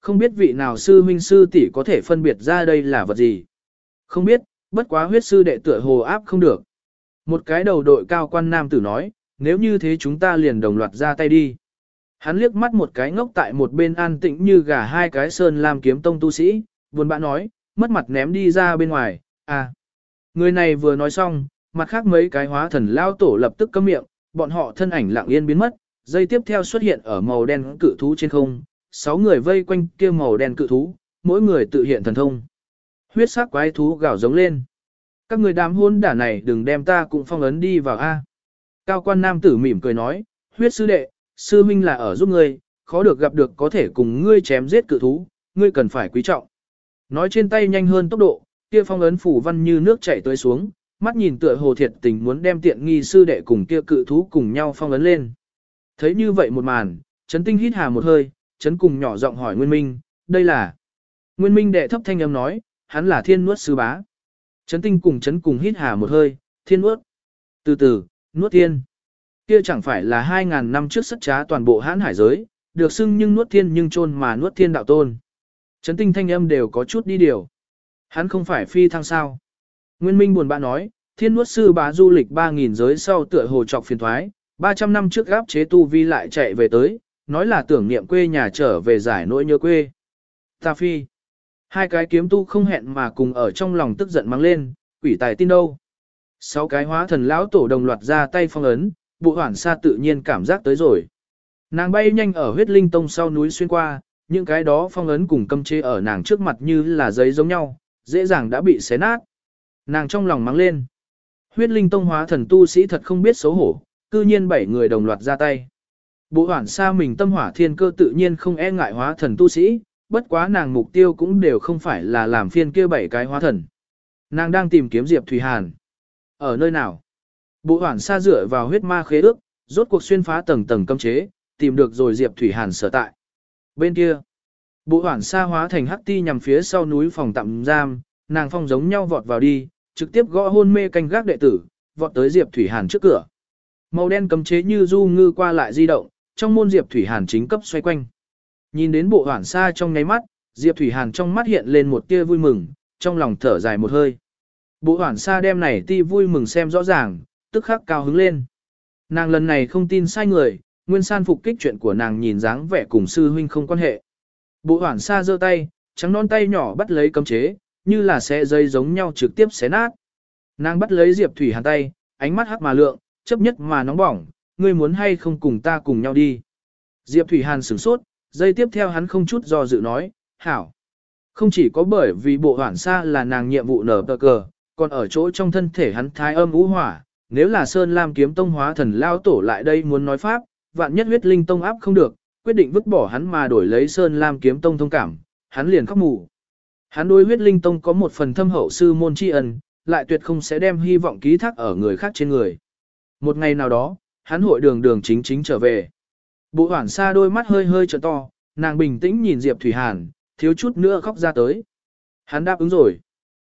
Không biết vị nào sư huynh sư tỷ có thể phân biệt ra đây là vật gì. Không biết, bất quá huyết sư đệ tựa hồ áp không được. Một cái đầu đội cao quan nam tử nói, nếu như thế chúng ta liền đồng loạt ra tay đi. Hắn liếc mắt một cái ngốc tại một bên an tĩnh như gà hai cái sơn làm kiếm tông tu sĩ, buồn bã nói, mất mặt ném đi ra bên ngoài, à. Người này vừa nói xong, mặt khác mấy cái hóa thần lao tổ lập tức câm miệng, bọn họ thân ảnh lặng yên biến mất, dây tiếp theo xuất hiện ở màu đen cự thú trên không, sáu người vây quanh kia màu đen cự thú, mỗi người tự hiện thần thông. Huyết sắc quái thú gào giống lên. Các người đám hôn đả này đừng đem ta cũng phong ấn đi vào A. Cao quan nam tử mỉm cười nói, huyết sư đệ, sư minh là ở giúp ngươi, khó được gặp được có thể cùng ngươi chém giết cự thú, ngươi cần phải quý trọng. Nói trên tay nhanh hơn tốc độ, kia phong ấn phủ văn như nước chảy tới xuống, mắt nhìn tựa hồ thiệt tình muốn đem tiện nghi sư đệ cùng kia cự thú cùng nhau phong ấn lên. Thấy như vậy một màn, chấn tinh hít hà một hơi, chấn cùng nhỏ giọng hỏi Nguyên Minh, đây là... Nguyên Minh đệ thấp thanh âm nói, hắn là thiên nuốt sư bá. Chấn tinh cùng chấn cùng hít hà một hơi, thiên nuốt. Từ từ, nuốt thiên. Kia chẳng phải là 2.000 năm trước sất trá toàn bộ hãn hải giới, được xưng nhưng nuốt thiên nhưng trôn mà nuốt thiên đạo tôn. Chấn tinh thanh âm đều có chút đi điều. Hắn không phải phi thăng sao. Nguyên Minh buồn bã nói, thiên nuốt sư bá du lịch 3.000 giới sau tựa hồ trọc phiền thoái, 300 năm trước gáp chế tu vi lại chạy về tới, nói là tưởng niệm quê nhà trở về giải nỗi nhớ quê. Ta phi. Hai cái kiếm tu không hẹn mà cùng ở trong lòng tức giận mang lên, quỷ tài tin đâu. Sáu cái hóa thần lão tổ đồng loạt ra tay phong ấn, bộ hoảng xa tự nhiên cảm giác tới rồi. Nàng bay nhanh ở huyết linh tông sau núi xuyên qua, những cái đó phong ấn cùng cấm chế ở nàng trước mặt như là giấy giống nhau, dễ dàng đã bị xé nát. Nàng trong lòng mắng lên. Huyết linh tông hóa thần tu sĩ thật không biết xấu hổ, cư nhiên bảy người đồng loạt ra tay. Bộ hoảng xa mình tâm hỏa thiên cơ tự nhiên không e ngại hóa thần tu sĩ, bất quá nàng mục tiêu cũng đều không phải là làm phiên kia bảy cái hóa thần. Nàng đang tìm kiếm Diệp Thủy Hàn. Ở nơi nào? Bộ hoảng xa dựa vào huyết ma khế ước, rốt cuộc xuyên phá tầng tầng cấm chế, tìm được rồi Diệp Thủy Hàn sở tại. Bên kia, bộ hoảng xa hóa thành hắc ti nhằm phía sau núi phòng tạm giam, nàng phong giống nhau vọt vào đi, trực tiếp gõ hôn mê canh gác đệ tử, vọt tới Diệp Thủy Hàn trước cửa. Màu đen cấm chế như du ngư qua lại di động, trong môn Diệp Thủy Hàn chính cấp xoay quanh. Nhìn đến bộ hoảng xa trong nháy mắt, Diệp Thủy Hàn trong mắt hiện lên một tia vui mừng, trong lòng thở dài một hơi. Bộ hoảng xa đem này ti vui mừng xem rõ ràng, tức khắc cao hứng lên. Nàng lần này không tin sai người, nguyên san phục kích chuyện của nàng nhìn dáng vẻ cùng sư huynh không quan hệ. Bộ hoảng xa giơ tay, trắng non tay nhỏ bắt lấy cấm chế, như là sẽ dây giống nhau trực tiếp xé nát. Nàng bắt lấy Diệp Thủy Hàn tay, ánh mắt hắc mà lượng, chấp nhất mà nóng bỏng, ngươi muốn hay không cùng ta cùng nhau đi. Diệp Thủy Hàn sửng sốt, giây tiếp theo hắn không chút do dự nói, hảo. Không chỉ có bởi vì bộ hoảng xa là nàng nhiệm vụ nở tờ cờ, còn ở chỗ trong thân thể hắn thái âm ngũ hỏa, nếu là Sơn Lam kiếm tông hóa thần lao tổ lại đây muốn nói pháp, vạn nhất huyết linh tông áp không được, quyết định vứt bỏ hắn mà đổi lấy Sơn Lam kiếm tông thông cảm, hắn liền khóc mù. Hắn đối huyết linh tông có một phần thâm hậu sư môn tri ân, lại tuyệt không sẽ đem hy vọng ký thác ở người khác trên người. Một ngày nào đó, hắn hội đường đường chính chính trở về. Bộ hoảng xa đôi mắt hơi hơi trợ to, nàng bình tĩnh nhìn Diệp Thủy Hàn, thiếu chút nữa khóc ra tới. Hắn đáp ứng rồi.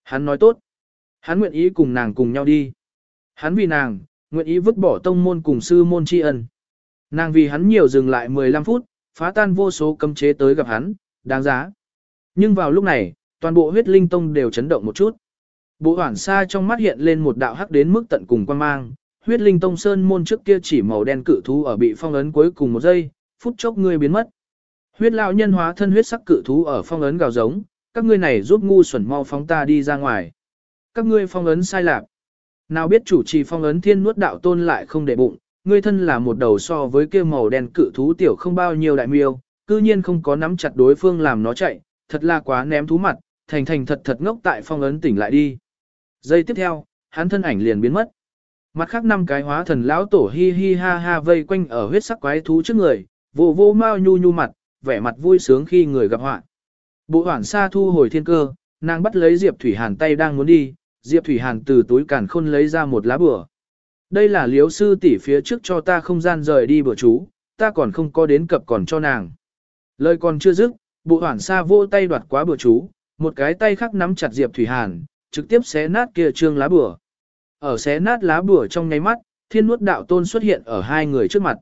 Hắn nói tốt. Hắn nguyện ý cùng nàng cùng nhau đi. Hắn vì nàng, nguyện ý vứt bỏ tông môn cùng sư môn tri ân. Nàng vì hắn nhiều dừng lại 15 phút, phá tan vô số cấm chế tới gặp hắn, đáng giá. Nhưng vào lúc này, toàn bộ huyết linh tông đều chấn động một chút. Bộ hoảng xa trong mắt hiện lên một đạo hắc đến mức tận cùng quan mang, huyết linh tông sơn môn trước kia chỉ màu đen cự thú ở bị phong ấn cuối cùng một giây, phút chốc ngươi biến mất. Huyết lão nhân hóa thân huyết sắc cự thú ở phong ấn gào giống, các ngươi này giúp ngu xuẩn mau phóng ta đi ra ngoài. Các ngươi phong ấn sai lạc. Nào biết chủ trì phong ấn thiên nuốt đạo tôn lại không để bụng, ngươi thân là một đầu so với kia màu đen cự thú tiểu không bao nhiêu đại miêu, cư nhiên không có nắm chặt đối phương làm nó chạy, thật là quá ném thú mặt, thành thành thật thật ngốc tại phong ấn tỉnh lại đi. Giây tiếp theo, hắn thân ảnh liền biến mất. Mặt khác năm cái hóa thần lão tổ hi hi ha ha vây quanh ở huyết sắc quái thú trước người, vô vô mau nhu nhu mặt, vẻ mặt vui sướng khi người gặp họa. Bộ hoảng xa thu hồi thiên cơ, nàng bắt lấy Diệp Thủy Hàn tay đang muốn đi, Diệp Thủy Hàn từ túi càn khôn lấy ra một lá bửa. Đây là liếu sư tỷ phía trước cho ta không gian rời đi bữa chú, ta còn không có đến cập còn cho nàng. Lời còn chưa dứt, bộ hoảng xa vô tay đoạt quá bữa chú, một cái tay khác nắm chặt Diệp Thủy Hàn, trực tiếp xé nát kia trương lá bửa. Ở xé nát lá bùa trong nháy mắt, thiên nuốt đạo tôn xuất hiện ở hai người trước mặt.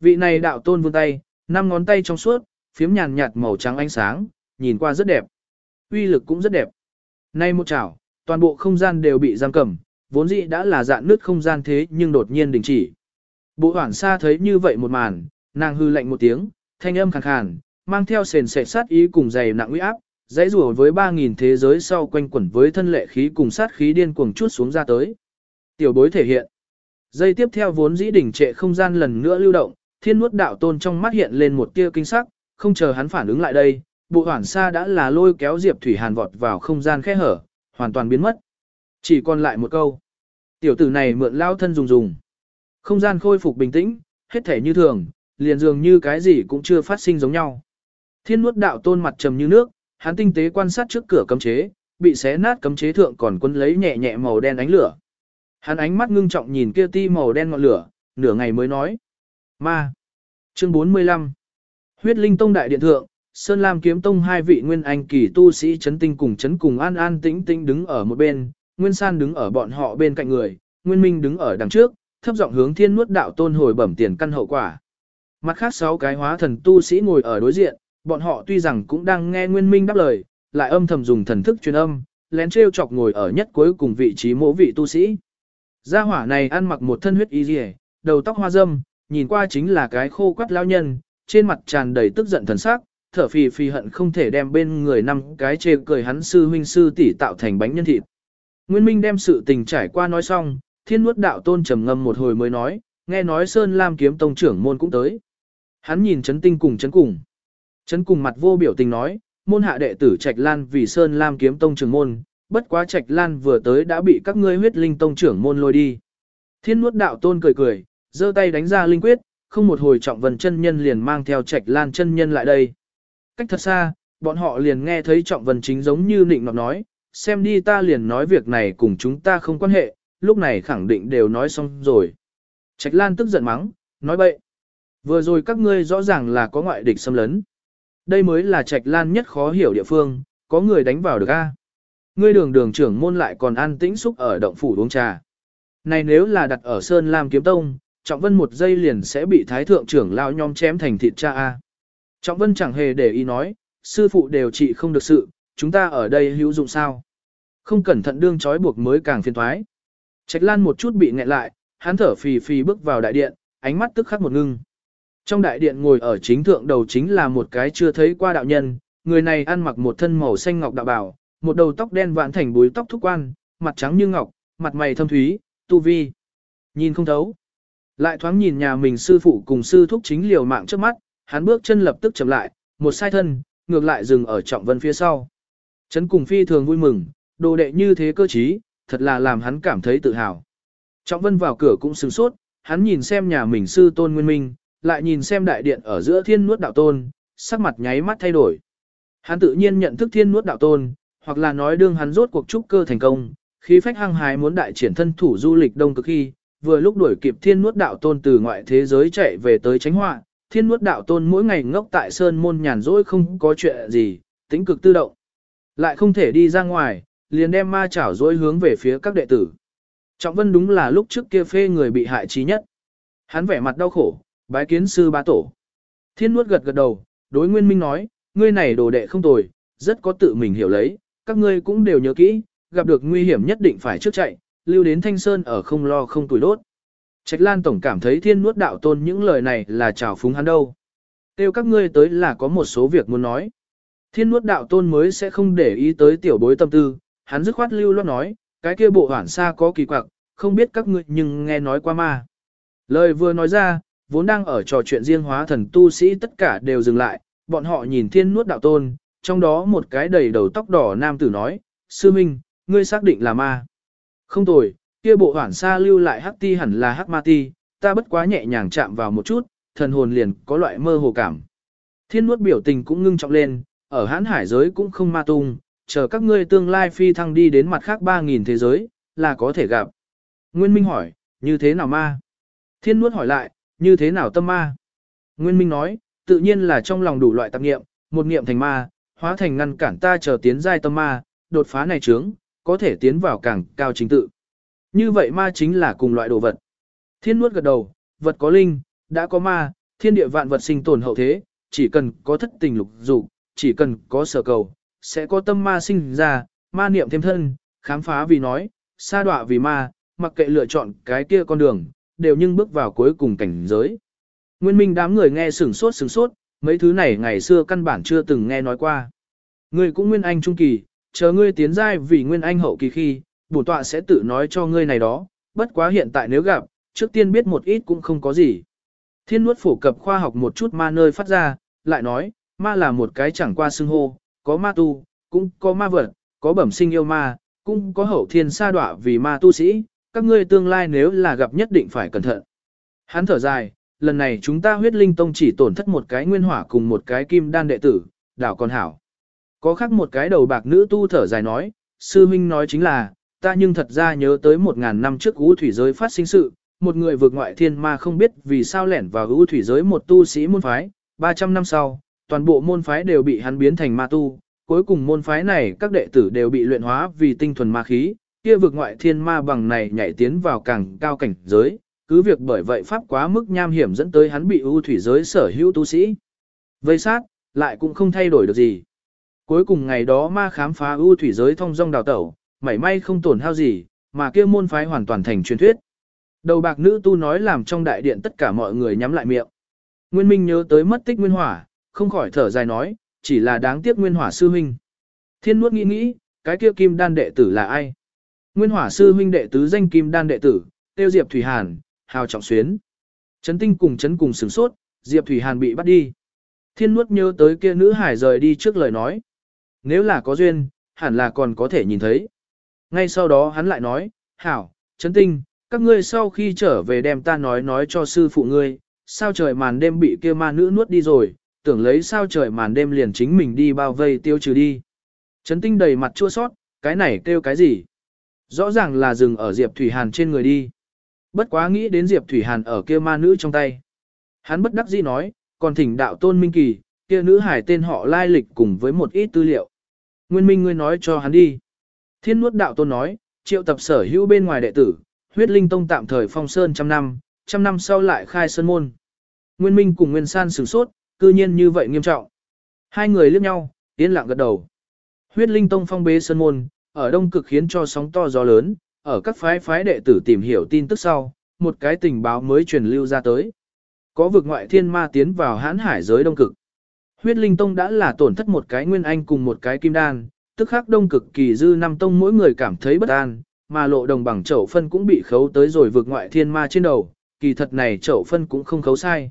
Vị này đạo tôn vươn tay, năm ngón tay trong suốt, phiếm nhàn nhạt màu trắng ánh sáng, nhìn qua rất đẹp. Uy lực cũng rất đẹp. Nay một chảo, toàn bộ không gian đều bị giam cầm, vốn dĩ đã là dạn nước không gian thế nhưng đột nhiên đình chỉ. Bộ hoảng xa thấy như vậy một màn, nàng hư lạnh một tiếng, thanh âm khàn khàn, mang theo sền sệt sát ý cùng dày nặng uy áp, dãy rùa với 3.000 thế giới sau quanh quẩn với thân lệ khí cùng sát khí điên cuồng chút xuống ra tới. Tiểu bối thể hiện. Dây tiếp theo vốn dĩ đỉnh trệ không gian lần nữa lưu động, thiên nuốt đạo tôn trong mắt hiện lên một tia kinh sắc, không chờ hắn phản ứng lại đây, bộ hoảng xa đã là lôi kéo Diệp Thủy Hàn vọt vào không gian khe hở, hoàn toàn biến mất. Chỉ còn lại một câu. Tiểu tử này mượn lao thân dùng dùng. Không gian khôi phục bình tĩnh, hết thể như thường, liền dường như cái gì cũng chưa phát sinh giống nhau. Thiên nuốt đạo tôn mặt trầm như nước, hắn tinh tế quan sát trước cửa cấm chế, bị xé nát cấm chế thượng còn quân lấy nhẹ nhẹ màu đen ánh lửa. Hắn ánh mắt ngưng trọng nhìn kia ti màu đen ngọn lửa, nửa ngày mới nói. Ma. Chương 45. Huyết Linh Tông Đại Điện Thượng, Sơn Lam Kiếm Tông hai vị nguyên anh kỳ tu sĩ chấn tinh cùng chấn cùng an an tĩnh tĩnh đứng ở một bên, Nguyên San đứng ở bọn họ bên cạnh người, Nguyên Minh đứng ở đằng trước, thấp giọng hướng thiên nuốt đạo tôn hồi bẩm tiền căn hậu quả. Mặt khác sáu cái hóa thần tu sĩ ngồi ở đối diện, bọn họ tuy rằng cũng đang nghe Nguyên Minh đáp lời, lại âm thầm dùng thần thức truyền âm, lén treo chọc ngồi ở nhất cuối cùng vị trí mỗ vị tu sĩ. Gia hỏa này ăn mặc một thân huyết y rìa, đầu tóc hoa râm, nhìn qua chính là cái khô quắt lão nhân, trên mặt tràn đầy tức giận thần sắc, thở phì phì hận không thể đem bên người năm cái chê cười hắn sư huynh sư tỷ tạo thành bánh nhân thịt. Nguyên Minh đem sự tình trải qua nói xong, thiên nuốt đạo tôn trầm ngâm một hồi mới nói, nghe nói Sơn Lam kiếm tông trưởng môn cũng tới. Hắn nhìn chấn tinh cùng chấn cùng. Chấn cùng mặt vô biểu tình nói, môn hạ đệ tử Trạch Lan vì Sơn Lam kiếm tông trưởng môn, bất quá Trạch Lan vừa tới đã bị các ngươi huyết linh tông trưởng môn lôi đi. Thiên nuốt đạo tôn cười cười, giơ tay đánh ra linh quyết, không một hồi trọng vân chân nhân liền mang theo Trạch Lan chân nhân lại đây. Cách thật xa, bọn họ liền nghe thấy trọng vân chính giống như nịnh nọt nói, xem đi ta liền nói việc này cùng chúng ta không quan hệ, lúc này khẳng định đều nói xong rồi. Trạch Lan tức giận mắng, nói bậy. Vừa rồi các ngươi rõ ràng là có ngoại địch xâm lấn. Đây mới là Trạch Lan nhất khó hiểu địa phương, có người đánh vào được a. Ngươi đường đường trưởng môn lại còn an tĩnh xúc ở động phủ uống trà. Này nếu là đặt ở Sơn Lam Kiếm Tông, Trọng Vân một giây liền sẽ bị Thái Thượng trưởng lao nhom chém thành thịt cha a. Trọng Vân chẳng hề để ý nói, sư phụ đều trị không được sự, chúng ta ở đây hữu dụng sao. Không cẩn thận đương trói buộc mới càng phiền thoái. Trạch Lan một chút bị nghẹn lại, hắn thở phì phì bước vào đại điện, ánh mắt tức khắc một ngưng. Trong đại điện ngồi ở chính thượng đầu chính là một cái chưa thấy qua đạo nhân, người này ăn mặc một thân màu xanh ngọc đạo bảo, một đầu tóc đen vạn thành búi tóc thúc quan, mặt trắng như ngọc, mặt mày thâm thúy, tu vi. Nhìn không thấu. Lại thoáng nhìn nhà mình sư phụ cùng sư thúc chính liều mạng trước mắt, hắn bước chân lập tức chậm lại, một sai thân, ngược lại dừng ở trọng vân phía sau. Trấn cùng phi thường vui mừng, đồ đệ như thế cơ trí, thật là làm hắn cảm thấy tự hào. Trọng vân vào cửa cũng sừng sốt, hắn nhìn xem nhà mình sư tôn nguyên minh, lại nhìn xem đại điện ở giữa thiên nuốt đạo tôn, sắc mặt nháy mắt thay đổi. Hắn tự nhiên nhận thức thiên nuốt đạo tôn, hoặc là nói đương hắn rốt cuộc trúc cơ thành công, khí phách hăng hái muốn đại triển thân thủ du lịch đông cực khi, vừa lúc đuổi kịp thiên nuốt đạo tôn từ ngoại thế giới chạy về tới tránh họa, thiên nuốt đạo tôn mỗi ngày ngốc tại sơn môn nhàn rỗi không có chuyện gì, tính cực tư động. Lại không thể đi ra ngoài, liền đem ma chảo rỗi hướng về phía các đệ tử. Trọng vân đúng là lúc trước kia phê người bị hại trí nhất. Hắn vẻ mặt đau khổ, bái kiến sư ba tổ. Thiên nuốt gật gật đầu, đối nguyên minh nói, ngươi này đồ đệ không tồi, rất có tự mình hiểu lấy, các ngươi cũng đều nhớ kỹ, gặp được nguy hiểm nhất định phải trước chạy, lưu đến thanh sơn ở không lo không tuổi đốt. Trạch Lan Tổng cảm thấy thiên nuốt đạo tôn những lời này là trào phúng hắn đâu. Tiêu các ngươi tới là có một số việc muốn nói. Thiên nuốt đạo tôn mới sẽ không để ý tới tiểu bối tâm tư, hắn dứt khoát lưu loát nói, cái kia bộ hoảng xa có kỳ quặc, không biết các ngươi nhưng nghe nói qua ma. Lời vừa nói ra, vốn đang ở trò chuyện riêng hóa thần tu sĩ tất cả đều dừng lại, bọn họ nhìn thiên nuốt đạo tôn, trong đó một cái đầy đầu tóc đỏ nam tử nói, sư minh, ngươi xác định là ma. Không tồi, kia bộ hoảng xa lưu lại hắc ti hẳn là hắc ma ti, ta bất quá nhẹ nhàng chạm vào một chút, thần hồn liền có loại mơ hồ cảm. Thiên nuốt biểu tình cũng ngưng trọng lên, ở hãn hải giới cũng không ma tung, chờ các ngươi tương lai phi thăng đi đến mặt khác 3.000 thế giới, là có thể gặp. Nguyên Minh hỏi, như thế nào ma? Thiên nuốt hỏi lại, như thế nào tâm ma? Nguyên Minh nói, tự nhiên là trong lòng đủ loại tạp nghiệm, một nghiệm thành ma, hóa thành ngăn cản ta chờ tiến giai tâm ma, đột phá này trướng, có thể tiến vào càng cao chính tự. Như vậy ma chính là cùng loại đồ vật. Thiên nuốt gật đầu, vật có linh, đã có ma, thiên địa vạn vật sinh tồn hậu thế, chỉ cần có thất tình lục dục, chỉ cần có sở cầu, sẽ có tâm ma sinh ra, ma niệm thêm thân, khám phá vì nói, sa đọa vì ma, mặc kệ lựa chọn cái kia con đường, đều nhưng bước vào cuối cùng cảnh giới. Nguyên minh đám người nghe sửng sốt sửng sốt, mấy thứ này ngày xưa căn bản chưa từng nghe nói qua. Ngươi cũng nguyên anh trung kỳ, chờ ngươi tiến giai vì nguyên anh hậu kỳ khi, bổ tọa sẽ tự nói cho ngươi này đó, bất quá hiện tại nếu gặp, trước tiên biết một ít cũng không có gì. Thiên nuốt phổ cập khoa học một chút ma nơi phát ra, lại nói, ma là một cái chẳng qua xưng hô, có ma tu, cũng có ma vật, có bẩm sinh yêu ma, cũng có hậu thiên sa đọa vì ma tu sĩ, các ngươi tương lai nếu là gặp nhất định phải cẩn thận. Hắn thở dài, lần này chúng ta huyết linh tông chỉ tổn thất một cái nguyên hỏa cùng một cái kim đan đệ tử, đảo còn hảo. Có khác một cái đầu bạc nữ tu thở dài nói, sư huynh nói chính là, ta nhưng thật ra nhớ tới một ngàn năm trước ú thủy giới phát sinh sự, một người vượt ngoại thiên ma không biết vì sao lẻn vào ú thủy giới một tu sĩ môn phái, 300 năm sau, toàn bộ môn phái đều bị hắn biến thành ma tu, cuối cùng môn phái này các đệ tử đều bị luyện hóa vì tinh thuần ma khí, kia vượt ngoại thiên ma bằng này nhảy tiến vào càng cao cảnh giới, cứ việc bởi vậy pháp quá mức nham hiểm dẫn tới hắn bị ưu thủy giới sở hữu tu sĩ. Vây sát, lại cũng không thay đổi được gì. Cuối cùng ngày đó ma khám phá ưu thủy giới thông dong đào tẩu, mảy may không tổn hao gì, mà kia môn phái hoàn toàn thành truyền thuyết. Đầu bạc nữ tu nói làm trong đại điện tất cả mọi người nhắm lại miệng. Nguyên Minh nhớ tới mất tích Nguyên Hỏa, không khỏi thở dài nói, chỉ là đáng tiếc Nguyên Hỏa sư huynh. Thiên nuốt nghĩ nghĩ, cái kia kim đan đệ tử là ai? Nguyên Hỏa sư huynh đệ tứ danh kim đan đệ tử, tiêu Diệp Thủy Hàn, Hào Trọng Xuyến. Trấn Tinh cùng Trấn cùng sửng sốt, Diệp Thủy Hàn bị bắt đi. Thiên nuốt nhớ tới kia nữ hải rời đi trước lời nói. Nếu là có duyên, hẳn là còn có thể nhìn thấy. Ngay sau đó hắn lại nói, Hảo, Trấn Tinh, các ngươi sau khi trở về đem ta nói nói cho sư phụ ngươi, sao trời màn đêm bị kia ma nữ nuốt đi rồi, tưởng lấy sao trời màn đêm liền chính mình đi bao vây tiêu trừ đi. Trấn tinh đầy mặt chua sót, cái này kêu cái gì? Rõ ràng là dừng ở Diệp Thủy Hàn trên người đi. Bất quá nghĩ đến Diệp Thủy Hàn ở kia ma nữ trong tay. Hắn bất đắc dĩ nói, còn thỉnh đạo tôn minh kỳ, kia nữ hải tên họ lai lịch cùng với một ít tư liệu. Nguyên minh ngươi nói cho hắn đi. Thiên nuốt đạo tôn nói, triệu tập sở hữu bên ngoài đệ tử, huyết linh tông tạm thời phong sơn trăm năm, trăm năm sau lại khai sơn môn. Nguyên minh cùng Nguyên san sửng sốt, cư nhiên như vậy nghiêm trọng. Hai người liếc nhau, yên lặng gật đầu. Huyết linh tông phong bế sơn môn, ở đông cực khiến cho sóng to gió lớn, ở các phái phái đệ tử tìm hiểu tin tức sau, một cái tình báo mới truyền lưu ra tới. Có vực ngoại thiên ma tiến vào hãn hải giới đông cực. Huyết linh tông đã là tổn thất một cái nguyên anh cùng một cái kim đan, tức khắc đông cực kỳ dư năm tông mỗi người cảm thấy bất an, mà lộ đồng bằng chậu phân cũng bị khấu tới rồi vực ngoại thiên ma trên đầu, kỳ thật này chậu phân cũng không khấu sai.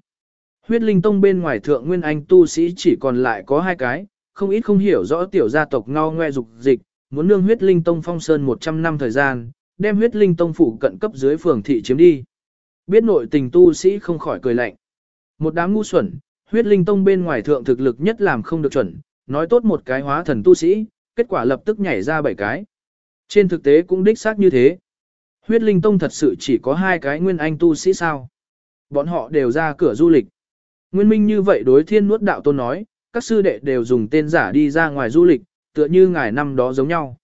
Huyết linh tông bên ngoài thượng nguyên anh tu sĩ chỉ còn lại có hai cái, không ít không hiểu rõ tiểu gia tộc ngao ngoe dục dịch, muốn nương huyết linh tông phong sơn 100 năm thời gian, đem huyết linh tông phủ cận cấp dưới phường thị chiếm đi. Biết nội tình tu sĩ không khỏi cười lạnh. Một đám ngu xuẩn, huyết linh tông bên ngoài thượng thực lực nhất làm không được chuẩn, nói tốt một cái hóa thần tu sĩ, kết quả lập tức nhảy ra bảy cái. Trên thực tế cũng đích xác như thế. Huyết linh tông thật sự chỉ có hai cái nguyên anh tu sĩ sao. Bọn họ đều ra cửa du lịch. Nguyên minh như vậy đối thiên nuốt đạo tôn nói, các sư đệ đều dùng tên giả đi ra ngoài du lịch, tựa như ngài năm đó giống nhau.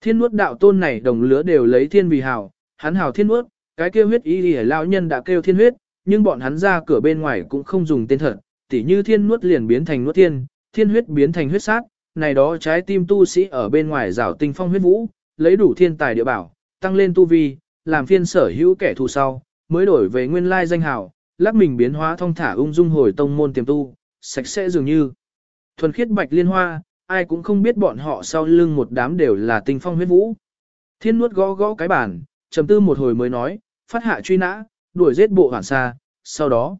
Thiên nuốt đạo tôn này đồng lứa đều lấy thiên vì hào, hắn hào thiên nuốt, cái kêu huyết y lìa lão nhân đã kêu thiên huyết, nhưng bọn hắn ra cửa bên ngoài cũng không dùng tên thật, tỉ như thiên nuốt liền biến thành nuốt thiên, thiên huyết biến thành huyết sát, này đó trái tim tu sĩ ở bên ngoài rảo tinh phong huyết vũ, lấy đủ thiên tài địa bảo, tăng lên tu vi, làm phiên sở hữu kẻ thù sau, mới đổi về nguyên lai danh hào, lắc mình biến hóa thông thả ung dung hồi tông môn tiềm tu, sạch sẽ dường như. Thuần khiết bạch liên hoa, ai cũng không biết bọn họ sau lưng một đám đều là tinh phong huyết vũ. Thiên nuốt gõ gõ cái bàn, trầm tư một hồi mới nói, phát hạ truy nã, đuổi giết bộ hoảng xa, sau đó.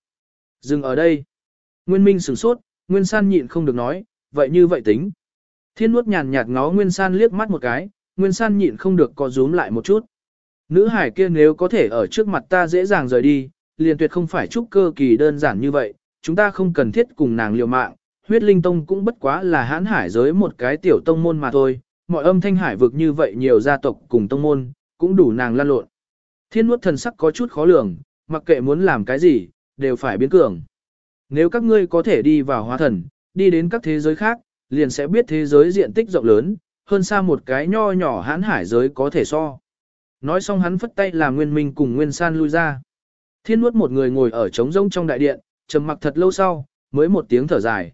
Dừng ở đây. Nguyên Minh sửng sốt, Nguyên San nhịn không được nói, vậy như vậy tính. Thiên nuốt nhàn nhạt ngó Nguyên San liếc mắt một cái, Nguyên San nhịn không được co rúm lại một chút. Nữ hải kia nếu có thể ở trước mặt ta dễ dàng rời đi, liền tuyệt không phải trúc cơ kỳ đơn giản như vậy, chúng ta không cần thiết cùng nàng liều mạng, huyết linh tông cũng bất quá là hãn hải giới một cái tiểu tông môn mà thôi, mọi âm thanh hải vực như vậy nhiều gia tộc cùng tông môn, cũng đủ nàng lan lộn. Thiên nuốt thần sắc có chút khó lường, mặc kệ muốn làm cái gì, đều phải biến cường. Nếu các ngươi có thể đi vào hóa thần, đi đến các thế giới khác, liền sẽ biết thế giới diện tích rộng lớn, hơn xa một cái nho nhỏ hãn hải giới có thể so. Nói xong hắn phất tay làm Nguyên Minh cùng Nguyên San lui ra. Thiên nuốt một người ngồi ở trống rỗng trong đại điện, trầm mặc thật lâu sau, mới một tiếng thở dài.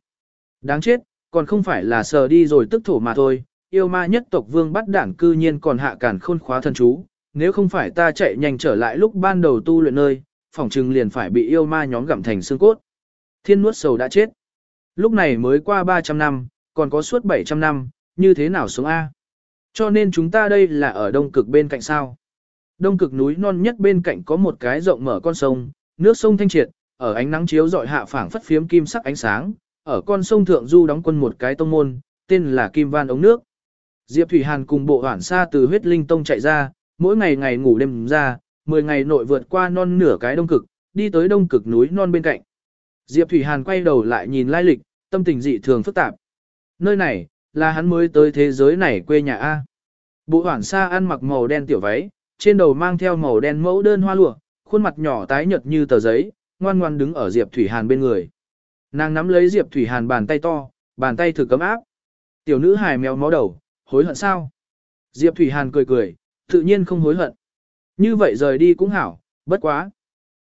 Đáng chết, còn không phải là sờ đi rồi tức thổ mà thôi, yêu ma nhất tộc vương bắt đảng cư nhiên còn hạ cản khôn khóa thần chú, nếu không phải ta chạy nhanh trở lại lúc ban đầu tu luyện nơi, phỏng trừng liền phải bị yêu ma nhóm gặm thành xương cốt. Thiên nuốt sầu đã chết. Lúc này mới qua 300 năm, còn có suốt 700 năm, như thế nào sống A? Cho nên chúng ta đây là ở đông cực bên cạnh sao? Đông cực núi non nhất bên cạnh có một cái rộng mở con sông, nước sông thanh triệt, ở ánh nắng chiếu dọi hạ phảng phất phiếm kim sắc ánh sáng, ở con sông thượng du đóng quân một cái tông môn, tên là Kim Van ống nước. Diệp Thủy Hàn cùng bộ hoảng xa từ huyết linh tông chạy ra, mỗi ngày ngày ngủ đêm ra, 10 ngày nội vượt qua non nửa cái đông cực, đi tới đông cực núi non bên cạnh. Diệp Thủy Hàn quay đầu lại nhìn lai lịch, tâm tình dị thường phức tạp. Nơi này, là hắn mới tới thế giới này quê nhà A. Bộ hoảng xa ăn mặc màu đen tiểu váy, trên đầu mang theo màu đen mẫu đơn hoa lụa, khuôn mặt nhỏ tái nhợt như tờ giấy, ngoan ngoan đứng ở Diệp Thủy Hàn bên người. Nàng nắm lấy Diệp Thủy Hàn bàn tay to, bàn tay thử cấm áp. Tiểu nữ hài mèo mó đầu, hối hận sao? Diệp Thủy Hàn cười cười, tự nhiên không hối hận. Như vậy rời đi cũng hảo, bất quá.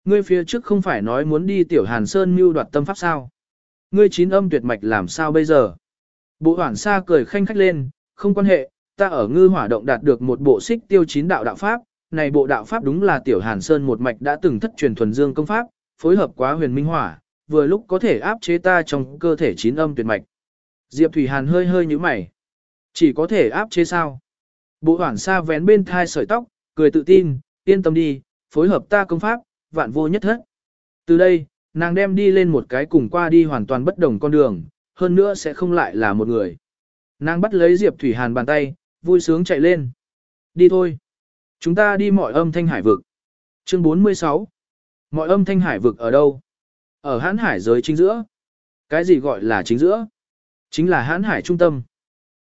Ngươi phía trước không phải nói muốn đi Tiểu Hàn Sơn mưu đoạt tâm pháp sao? Ngươi chín âm tuyệt mạch làm sao bây giờ? Bộ hoảng xa cười khanh khách lên, không quan hệ, ta ở ngư hỏa động đạt được một bộ xích tiêu chín đạo đạo pháp, này bộ đạo pháp đúng là tiểu hàn sơn một mạch đã từng thất truyền thuần dương công pháp, phối hợp quá huyền minh hỏa, vừa lúc có thể áp chế ta trong cơ thể chín âm tuyệt mạch. Diệp Thủy Hàn hơi hơi như mày. Chỉ có thể áp chế sao? Bộ hoảng xa vén bên thai sợi tóc, cười tự tin, yên tâm đi, phối hợp ta công pháp, vạn vô nhất hết. Từ đây, nàng đem đi lên một cái cùng qua đi hoàn toàn bất đồng con đường, hơn nữa sẽ không lại là một người. Nàng bắt lấy Diệp Thủy Hàn bàn tay, vui sướng chạy lên. Đi thôi. Chúng ta đi mọi âm thanh hải vực. Chương 46. Mọi âm thanh hải vực ở đâu? Ở hãn hải giới chính giữa. Cái gì gọi là chính giữa? Chính là hãn hải trung tâm.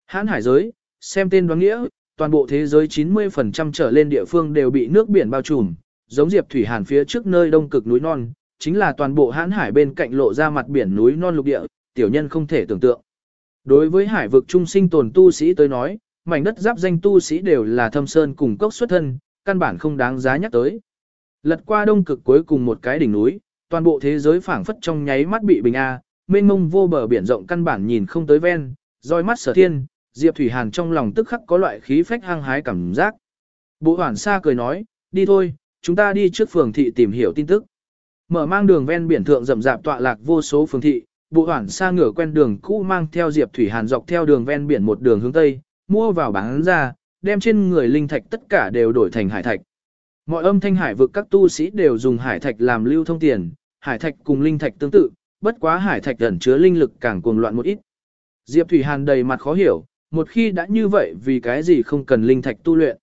Hãn hải giới, xem tên đoán nghĩa, toàn bộ thế giới 90% trở lên địa phương đều bị nước biển bao trùm, giống Diệp Thủy Hàn phía trước nơi đông cực núi non, chính là toàn bộ hãn hải bên cạnh lộ ra mặt biển núi non lục địa, tiểu nhân không thể tưởng tượng. Đối với hải vực trung sinh tồn tu sĩ tới nói, mảnh đất giáp danh tu sĩ đều là thâm sơn cùng cốc xuất thân, căn bản không đáng giá nhắc tới. Lật qua đông cực cuối cùng một cái đỉnh núi, toàn bộ thế giới phảng phất trong nháy mắt bị bình a, mênh mông vô bờ biển rộng căn bản nhìn không tới ven, roi mắt sở thiên, Diệp Thủy Hàn trong lòng tức khắc có loại khí phách hăng hái cảm giác. Bộ hoảng xa cười nói, đi thôi, chúng ta đi trước phường thị tìm hiểu tin tức. Mở mang đường ven biển thượng rậm rạp tọa lạc vô số phường thị, bộ hoảng xa ngửa quen đường cũ mang theo Diệp Thủy Hàn dọc theo đường ven biển một đường hướng tây, mua vào bán ra, đem trên người linh thạch tất cả đều đổi thành hải thạch. Mọi âm thanh hải vực các tu sĩ đều dùng hải thạch làm lưu thông tiền, hải thạch cùng linh thạch tương tự, bất quá hải thạch ẩn chứa linh lực càng cuồng loạn một ít. Diệp Thủy Hàn đầy mặt khó hiểu, một khi đã như vậy vì cái gì không cần linh thạch tu luyện.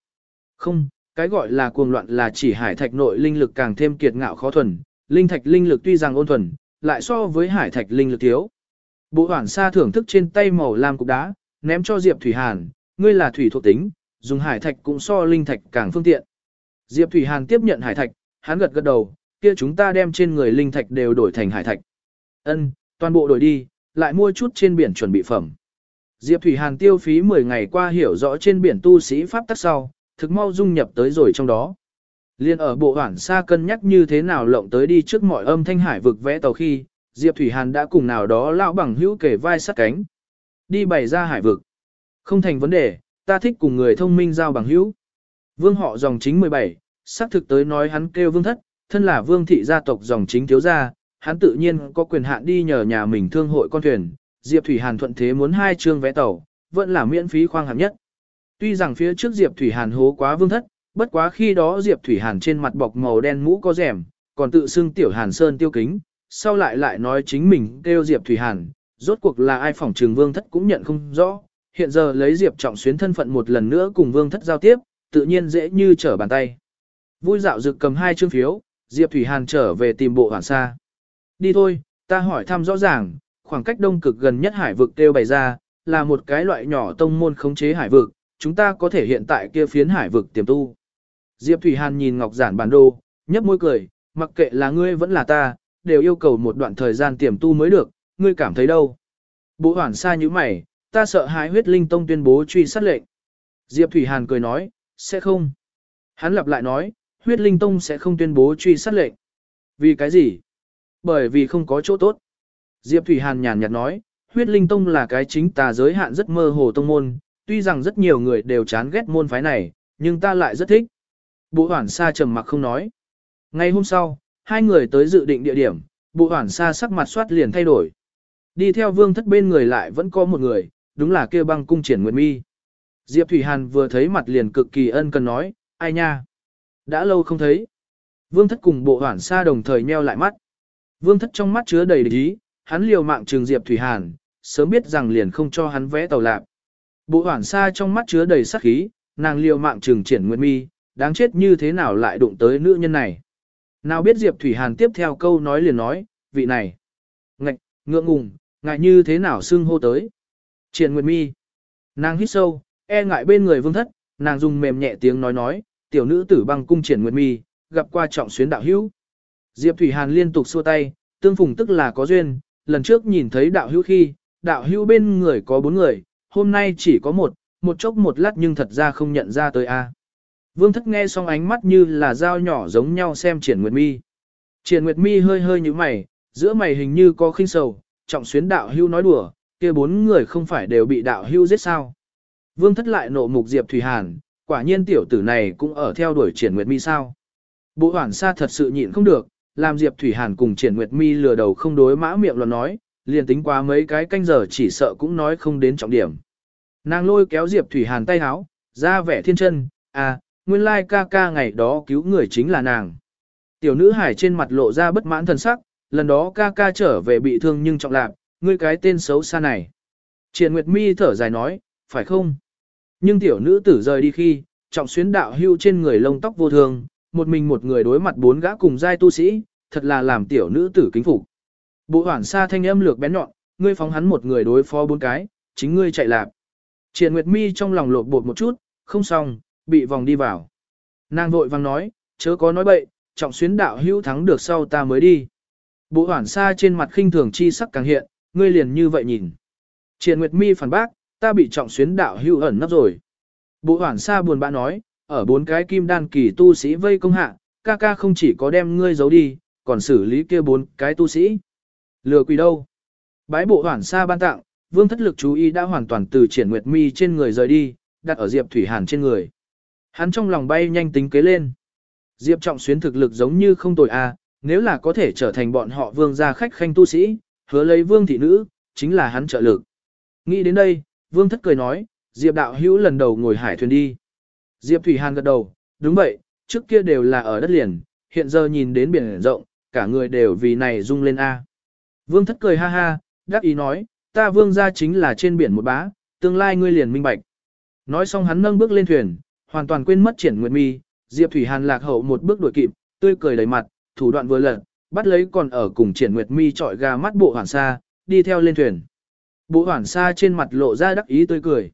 Không, cái gọi là cuồng loạn là chỉ hải thạch nội linh lực càng thêm kiệt ngạo khó thuần, linh thạch linh lực tuy rằng ôn thuần, lại so với hải thạch linh lực thiếu. Bộ hoảng xa thưởng thức trên tay màu lam cục đá, ném cho Diệp Thủy Hàn, ngươi là thủy thuộc tính, dùng hải thạch cũng so linh thạch càng phương tiện. Diệp Thủy Hàn tiếp nhận hải thạch, hắn gật gật đầu, kia chúng ta đem trên người linh thạch đều đổi thành hải thạch. Ân, toàn bộ đổi đi, lại mua chút trên biển chuẩn bị phẩm. Diệp Thủy Hàn tiêu phí 10 ngày qua hiểu rõ trên biển tu sĩ pháp tắc sau, thực mau dung nhập tới rồi trong đó. Liên ở bộ hoảng xa cân nhắc như thế nào lộng tới đi trước mọi âm thanh hải vực vẽ tàu khi, Diệp Thủy Hàn đã cùng nào đó lão bằng hữu kể vai sát cánh. Đi bày ra hải vực. Không thành vấn đề, ta thích cùng người thông minh giao bằng hữu. Vương họ dòng chính 17, xác thực tới nói hắn kêu vương thất, thân là vương thị gia tộc dòng chính thiếu gia, hắn tự nhiên có quyền hạn đi nhờ nhà mình thương hội con thuyền. Diệp Thủy Hàn thuận thế muốn hai chương vé tàu, vẫn là miễn phí khoang hạng nhất. Tuy rằng phía trước Diệp Thủy Hàn hố quá vương thất, bất quá khi đó Diệp Thủy Hàn trên mặt bọc màu đen mũ có rèm, còn tự xưng tiểu Hàn Sơn tiêu kính, sau lại lại nói chính mình kêu Diệp Thủy Hàn, rốt cuộc là ai phỏng trường vương thất cũng nhận không rõ, hiện giờ lấy Diệp Trọng Xuyến thân phận một lần nữa cùng vương thất giao tiếp, tự nhiên dễ như trở bàn tay. Vui dạo dực cầm hai chương phiếu, Diệp Thủy Hàn trở về tìm bộ hoàn sa. Đi thôi, ta hỏi thăm rõ ràng, khoảng cách đông cực gần nhất hải vực kêu bày ra, là một cái loại nhỏ tông môn khống chế hải vực, chúng ta có thể hiện tại kia phiến hải vực tiềm tu. Diệp Thủy Hàn nhìn Ngọc Giản bản đồ, nhấp môi cười, mặc kệ là ngươi vẫn là ta, đều yêu cầu một đoạn thời gian tiềm tu mới được, ngươi cảm thấy đâu? Bộ hoàn sa như mày, ta sợ hãi huyết linh tông tuyên bố truy sát lệnh. Diệp Thủy Hàn cười nói, sẽ không. Hắn lặp lại nói, huyết linh tông sẽ không tuyên bố truy sát lệnh. Vì cái gì? Bởi vì không có chỗ tốt. Diệp Thủy Hàn nhàn nhạt nói, huyết linh tông là cái chính tà giới hạn rất mơ hồ tông môn, tuy rằng rất nhiều người đều chán ghét môn phái này, nhưng ta lại rất thích. Bộ hoảng xa trầm mặc không nói. Ngày hôm sau, hai người tới dự định địa điểm, bộ hoảng xa sắc mặt soát liền thay đổi. Đi theo vương thất bên người lại vẫn có một người, đúng là kia băng cung triển nguyệt mi. Diệp Thủy Hàn vừa thấy mặt liền cực kỳ ân cần nói, ai nha? Đã lâu không thấy. Vương thất cùng bộ hoản xa đồng thời nheo lại mắt. Vương thất trong mắt chứa đầy ý, hắn liều mạng trường Diệp Thủy Hàn, sớm biết rằng liền không cho hắn vẽ tàu lạc. Bộ hoản xa trong mắt chứa đầy sát khí, nàng liều mạng trường triển nguyện mi, đáng chết như thế nào lại đụng tới nữ nhân này. Nào biết Diệp Thủy Hàn tiếp theo câu nói liền nói, vị này. Ngạch, ngượng ngùng, ngại như thế nào xưng hô tới. Triển nguyện mi. Nàng hít sâu, e ngại bên người vương thất, nàng dùng mềm nhẹ tiếng nói nói, tiểu nữ tử băng cung triển nguyệt mi, gặp qua trọng xuyến đạo hữu. Diệp Thủy Hàn liên tục xua tay, tương phùng tức là có duyên, lần trước nhìn thấy đạo hữu khi, đạo hữu bên người có bốn người, hôm nay chỉ có một, một chốc một lát nhưng thật ra không nhận ra tới a. Vương thất nghe xong ánh mắt như là dao nhỏ giống nhau xem triển nguyệt mi. Triển nguyệt mi hơi hơi như mày, giữa mày hình như có khinh sầu, trọng xuyến đạo hưu nói đùa, kia bốn người không phải đều bị đạo hưu giết sao. Vương thất lại nộ mục Diệp Thủy Hàn, quả nhiên tiểu tử này cũng ở theo đuổi triển nguyệt mi sao. Bộ hoảng xa thật sự nhịn không được, làm Diệp Thủy Hàn cùng triển nguyệt mi lừa đầu không đối mã miệng luận nói, liền tính qua mấy cái canh giờ chỉ sợ cũng nói không đến trọng điểm. Nàng lôi kéo Diệp Thủy Hàn tay háo, ra vẻ thiên chân, à, nguyên lai ca ca ngày đó cứu người chính là nàng. Tiểu nữ hải trên mặt lộ ra bất mãn thần sắc, lần đó ca ca trở về bị thương nhưng trọng lạc, ngươi cái tên xấu xa này. Triển Nguyệt Mi thở dài nói, phải không? Nhưng tiểu nữ tử rời đi khi, trọng xuyến đạo hưu trên người lông tóc vô thường, một mình một người đối mặt bốn gã cùng giai tu sĩ, thật là làm tiểu nữ tử kính phục. Bộ hoảng xa thanh âm lược bén nhọn, ngươi phóng hắn một người đối phó bốn cái, chính ngươi chạy lạc. Triền Nguyệt Mi trong lòng lột bột một chút, không xong, bị vòng đi vào. Nàng vội vang nói, chớ có nói bậy, trọng xuyến đạo hữu thắng được sau ta mới đi. Bộ hoảng xa trên mặt khinh thường chi sắc càng hiện, ngươi liền như vậy nhìn. Triền Nguyệt Mi phản bác, ta bị trọng xuyến đạo hữu ẩn nấp rồi. Bộ hoảng xa buồn bã nói, ở bốn cái kim đan kỳ tu sĩ vây công hạ, ca ca không chỉ có đem ngươi giấu đi, còn xử lý kia bốn cái tu sĩ. Lừa quỷ đâu? Bái bộ hoảng xa ban tặng, vương thất lực chú ý đã hoàn toàn từ triển nguyệt mi trên người rời đi, đặt ở Diệp Thủy Hàn trên người. Hắn trong lòng bay nhanh tính kế lên. Diệp Trọng Xuyến thực lực giống như không tồi a, à, nếu là có thể trở thành bọn họ vương gia khách khanh tu sĩ, hứa lấy vương thị nữ, chính là hắn trợ lực. Nghĩ đến đây, vương thất cười nói, Diệp đạo hữu lần đầu ngồi hải thuyền đi. Diệp Thủy Hàn gật đầu, đúng vậy, trước kia đều là ở đất liền, hiện giờ nhìn đến biển rộng, cả người đều vì này rung lên a. Vương thất cười ha ha, đáp ý nói, ta vương gia chính là trên biển một bá, tương lai ngươi liền minh bạch. Nói xong hắn nâng bước lên thuyền, hoàn toàn quên mất triển nguyệt mi, Diệp Thủy Hàn lạc hậu một bước đuổi kịp, tươi cười đầy mặt, thủ đoạn vừa lật, bắt lấy còn ở cùng triển nguyệt mi trọi gà mắt bộ hoàn xa, đi theo lên thuyền. Bộ hoàn sa trên mặt lộ ra đắc ý tươi cười.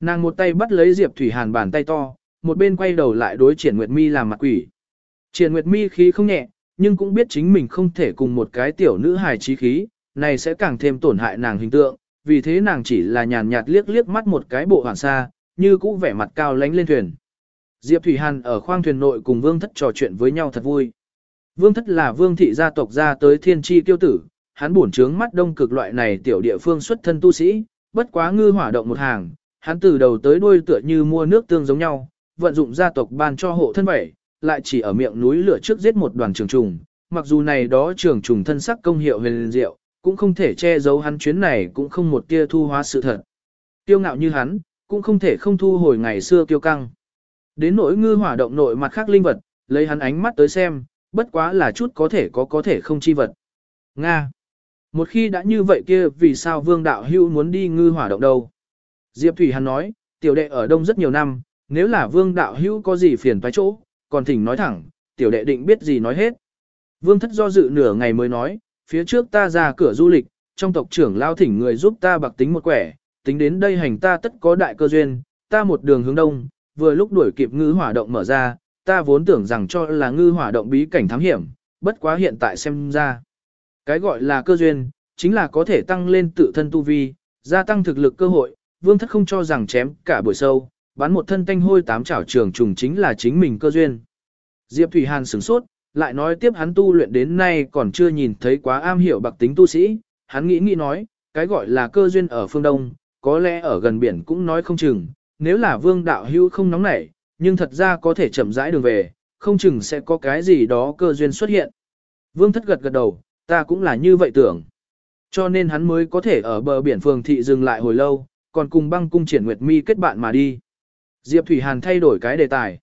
Nàng một tay bắt lấy Diệp Thủy Hàn bàn tay to, một bên quay đầu lại đối triển nguyệt mi làm mặt quỷ. Triển nguyệt mi khí không nhẹ, nhưng cũng biết chính mình không thể cùng một cái tiểu nữ hài trí khí, này sẽ càng thêm tổn hại nàng hình tượng, vì thế nàng chỉ là nhàn nhạt liếc liếc mắt một cái bộ hoàn sa, như cũ vẻ mặt cao lánh lên thuyền. Diệp Thủy Hàn ở khoang thuyền nội cùng Vương Thất trò chuyện với nhau thật vui. Vương Thất là Vương thị gia tộc ra tới thiên tri tiêu tử, hắn bổn trướng mắt đông cực loại này tiểu địa phương xuất thân tu sĩ, bất quá ngư hỏa động một hàng, hắn từ đầu tới đuôi tựa như mua nước tương giống nhau, vận dụng gia tộc ban cho hộ thân vậy, lại chỉ ở miệng núi lửa trước giết một đoàn trường trùng, mặc dù này đó trường trùng thân sắc công hiệu huyền diệu, cũng không thể che giấu hắn chuyến này cũng không một tia thu hóa sự thật. Tiêu ngạo như hắn, cũng không thể không thu hồi ngày xưa kiêu căng. Đến nỗi ngư hỏa động nội mặt khác linh vật, lấy hắn ánh mắt tới xem, bất quá là chút có thể có có thể không chi vật. Nga. Một khi đã như vậy kia vì sao vương đạo hưu muốn đi ngư hỏa động đâu? Diệp Thủy Hàn nói, tiểu đệ ở đông rất nhiều năm, nếu là vương đạo hưu có gì phiền phải chỗ, còn thỉnh nói thẳng, tiểu đệ định biết gì nói hết. Vương thất do dự nửa ngày mới nói, phía trước ta ra cửa du lịch, trong tộc trưởng lao thỉnh người giúp ta bạc tính một quẻ, tính đến đây hành ta tất có đại cơ duyên, ta một đường hướng đông, vừa lúc đuổi kịp ngư hỏa động mở ra, ta vốn tưởng rằng cho là ngư hỏa động bí cảnh thám hiểm, bất quá hiện tại xem ra. Cái gọi là cơ duyên, chính là có thể tăng lên tự thân tu vi, gia tăng thực lực cơ hội, vương thất không cho rằng chém cả buổi sâu, bán một thân tanh hôi tám chảo trường trùng chính là chính mình cơ duyên. Diệp Thủy Hàn sửng sốt, lại nói tiếp hắn tu luyện đến nay còn chưa nhìn thấy quá am hiểu bạc tính tu sĩ, hắn nghĩ nghĩ nói, cái gọi là cơ duyên ở phương Đông, có lẽ ở gần biển cũng nói không chừng, nếu là vương đạo hưu không nóng nảy, nhưng thật ra có thể chậm rãi đường về, không chừng sẽ có cái gì đó cơ duyên xuất hiện. Vương thất gật gật đầu, ta cũng là như vậy tưởng. Cho nên hắn mới có thể ở bờ biển phường thị dừng lại hồi lâu, còn cùng băng cung triển nguyệt mi kết bạn mà đi. Diệp Thủy Hàn thay đổi cái đề tài.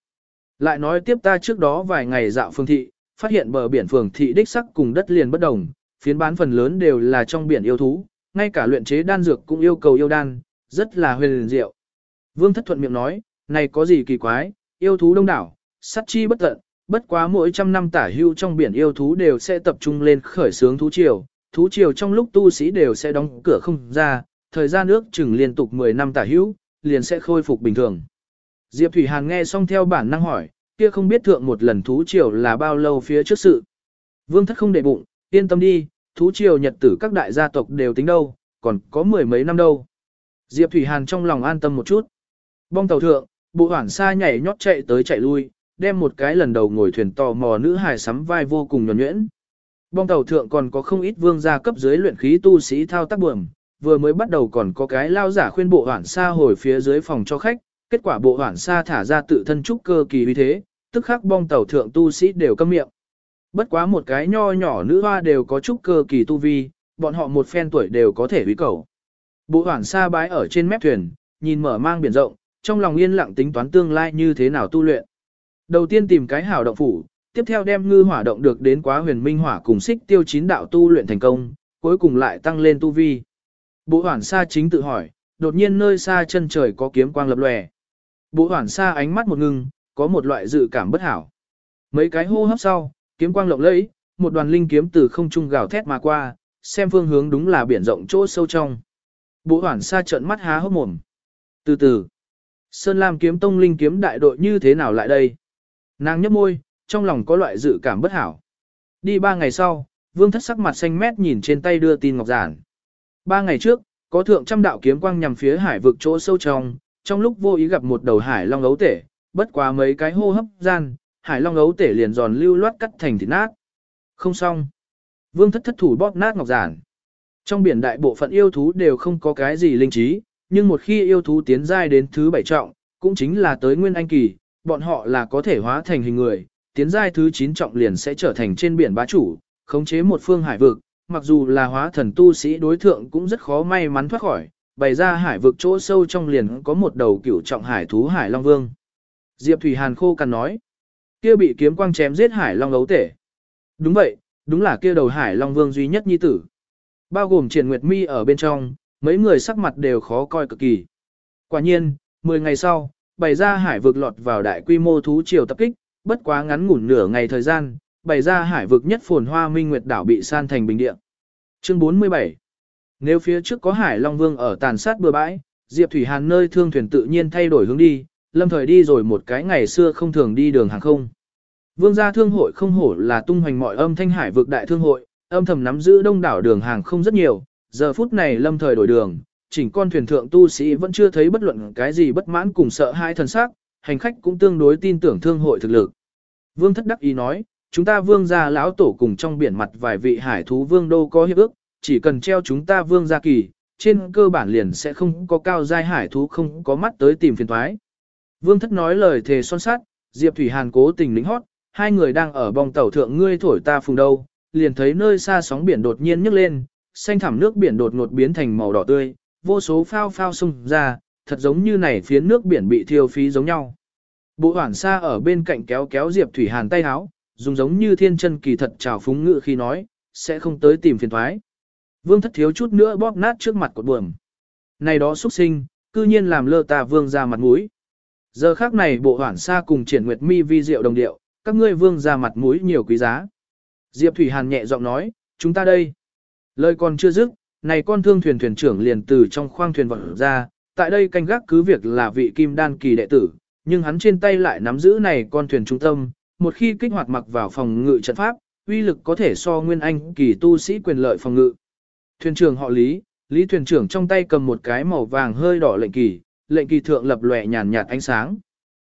Lại nói tiếp ta trước đó vài ngày dạo phường thị, phát hiện bờ biển phường thị đích sắc cùng đất liền bất đồng, phiến bán phần lớn đều là trong biển yêu thú, ngay cả luyện chế đan dược cũng yêu cầu yêu đan, rất là huyền diệu. Vương thất thuận miệng nói, này có gì kỳ quái, yêu thú đông đảo, sát chi bất tận, bất quá mỗi trăm năm tả hưu trong biển yêu thú đều sẽ tập trung lên khởi sướng thú triều, thú triều trong lúc tu sĩ đều sẽ đóng cửa không ra, thời gian ước chừng liên tục 10 năm tả hưu, liền sẽ khôi phục bình thường. Diệp Thủy Hàn nghe xong theo bản năng hỏi, kia không biết thượng một lần thú triều là bao lâu phía trước sự. Vương thất không để bụng, yên tâm đi, thú triều nhật tử các đại gia tộc đều tính đâu, còn có mười mấy năm đâu. Diệp Thủy Hàn trong lòng an tâm một chút. Bong tàu thượng, bộ hoảng xa nhảy nhót chạy tới chạy lui, đem một cái lần đầu ngồi thuyền tò mò nữ hài sắm vai vô cùng nhuẩn nhuyễn. Bong tàu thượng còn có không ít vương gia cấp dưới luyện khí tu sĩ thao tác buồm, vừa mới bắt đầu còn có cái lao giả khuyên bộ hoảng xa hồi phía dưới phòng cho khách, kết quả bộ hoảng xa thả ra tự thân trúc cơ kỳ uy thế, tức khắc bong tàu thượng tu sĩ đều câm miệng. Bất quá một cái nho nhỏ nữ hoa đều có trúc cơ kỳ tu vi, bọn họ một phen tuổi đều có thể uy cầu. Bộ hoảng xa bái ở trên mép thuyền, nhìn mở mang biển rộng, trong lòng yên lặng tính toán tương lai như thế nào tu luyện. Đầu tiên tìm cái hảo động phủ, tiếp theo đem ngư hỏa động được đến quá huyền minh hỏa cùng xích tiêu chín đạo tu luyện thành công, cuối cùng lại tăng lên tu vi. Bộ hoản xa chính tự hỏi, đột nhiên nơi xa chân trời có kiếm quang lập lòe. Bộ hoản xa ánh mắt một ngưng, có một loại dự cảm bất hảo. Mấy cái hô hấp sau, kiếm quang lộng lẫy, một đoàn linh kiếm từ không trung gào thét mà qua, xem phương hướng đúng là biển rộng chỗ sâu trong. Bộ hoản xa trợn mắt há hốc mồm. Từ từ, Sơn Lam kiếm tông linh kiếm đại đội như thế nào lại đây? Nàng nhấp môi, trong lòng có loại dự cảm bất hảo. Đi ba ngày sau, vương thất sắc mặt xanh mét nhìn trên tay đưa tin ngọc giản. Ba ngày trước, có thượng trăm đạo kiếm quang nhằm phía hải vực chỗ sâu trong, trong lúc vô ý gặp một đầu hải long ấu tể, bất quá mấy cái hô hấp gian, hải long ấu tể liền giòn lưu loát cắt thành thịt nát. Không xong. Vương thất thất thủ bóp nát ngọc giản. Trong biển đại bộ phận yêu thú đều không có cái gì linh trí, nhưng một khi yêu thú tiến giai đến thứ bảy trọng, cũng chính là tới nguyên anh kỳ, bọn họ là có thể hóa thành hình người, tiến giai thứ 9 trọng liền sẽ trở thành trên biển bá chủ, khống chế một phương hải vực, mặc dù là hóa thần tu sĩ đối thượng cũng rất khó may mắn thoát khỏi, bày ra hải vực chỗ sâu trong liền có một đầu cửu trọng hải thú hải long vương. Diệp Thủy Hàn khô cằn nói, kia bị kiếm quang chém giết hải long ấu tể. Đúng vậy, đúng là kia đầu hải long vương duy nhất nhi tử. Bao gồm triển nguyệt mi ở bên trong, mấy người sắc mặt đều khó coi cực kỳ. Quả nhiên, 10 ngày sau, bày ra hải vực lọt vào đại quy mô thú triều tập kích, bất quá ngắn ngủn nửa ngày thời gian, bày ra hải vực nhất phồn hoa minh nguyệt đảo bị san thành bình địa. Chương 47 Nếu phía trước có hải long vương ở tàn sát bừa bãi, Diệp Thủy Hàn nơi thương thuyền tự nhiên thay đổi hướng đi, lâm thời đi rồi một cái ngày xưa không thường đi đường hàng không. Vương gia thương hội không hổ là tung hoành mọi âm thanh hải vực đại thương hội, âm thầm nắm giữ đông đảo đường hàng không rất nhiều, giờ phút này lâm thời đổi đường, chỉnh con thuyền thượng tu sĩ vẫn chưa thấy bất luận cái gì bất mãn cùng sợ hai thần sắc, hành khách cũng tương đối tin tưởng thương hội thực lực. Vương thất đắc ý nói, chúng ta vương gia lão tổ cùng trong biển mặt vài vị hải thú vương đô có hiệp ước, chỉ cần treo chúng ta vương gia kỳ, trên cơ bản liền sẽ không có cao giai hải thú không có mắt tới tìm phiền thoái. Vương thất nói lời thề son sát, Diệp Thủy Hàn cố tình lính hót, hai người đang ở bong tàu thượng ngươi thổi ta phùng đâu, liền thấy nơi xa sóng biển đột nhiên nhấc lên, xanh thẳm nước biển đột ngột biến thành màu đỏ tươi, vô số phao phao xung ra, thật giống như này phía nước biển bị thiêu phí giống nhau. Bộ hoảng xa ở bên cạnh kéo kéo Diệp Thủy Hàn tay háo, dùng giống như thiên chân kỳ thật trào phúng ngự khi nói, sẽ không tới tìm phiền thoái. Vương thất thiếu chút nữa bóp nát trước mặt cột buồm. Này đó xuất sinh, cư nhiên làm lơ ta vương ra mặt mũi. Giờ khác này bộ hoảng xa cùng triển nguyệt mi vi diệu đồng điệu, các ngươi vương ra mặt mũi nhiều quý giá. Diệp Thủy Hàn nhẹ giọng nói, chúng ta đây. Lời còn chưa dứt, này con thương thuyền thuyền trưởng liền từ trong khoang thuyền vọt ra, tại đây canh gác cứ việc là vị kim đan kỳ đệ tử, nhưng hắn trên tay lại nắm giữ này con thuyền trung tâm, một khi kích hoạt mặc vào phòng ngự trận pháp, uy lực có thể so nguyên anh kỳ tu sĩ quyền lợi phòng ngự. Thuyền trưởng họ Lý, Lý thuyền trưởng trong tay cầm một cái màu vàng hơi đỏ lệnh kỳ, lệnh kỳ thượng lập lòe nhàn nhạt ánh sáng.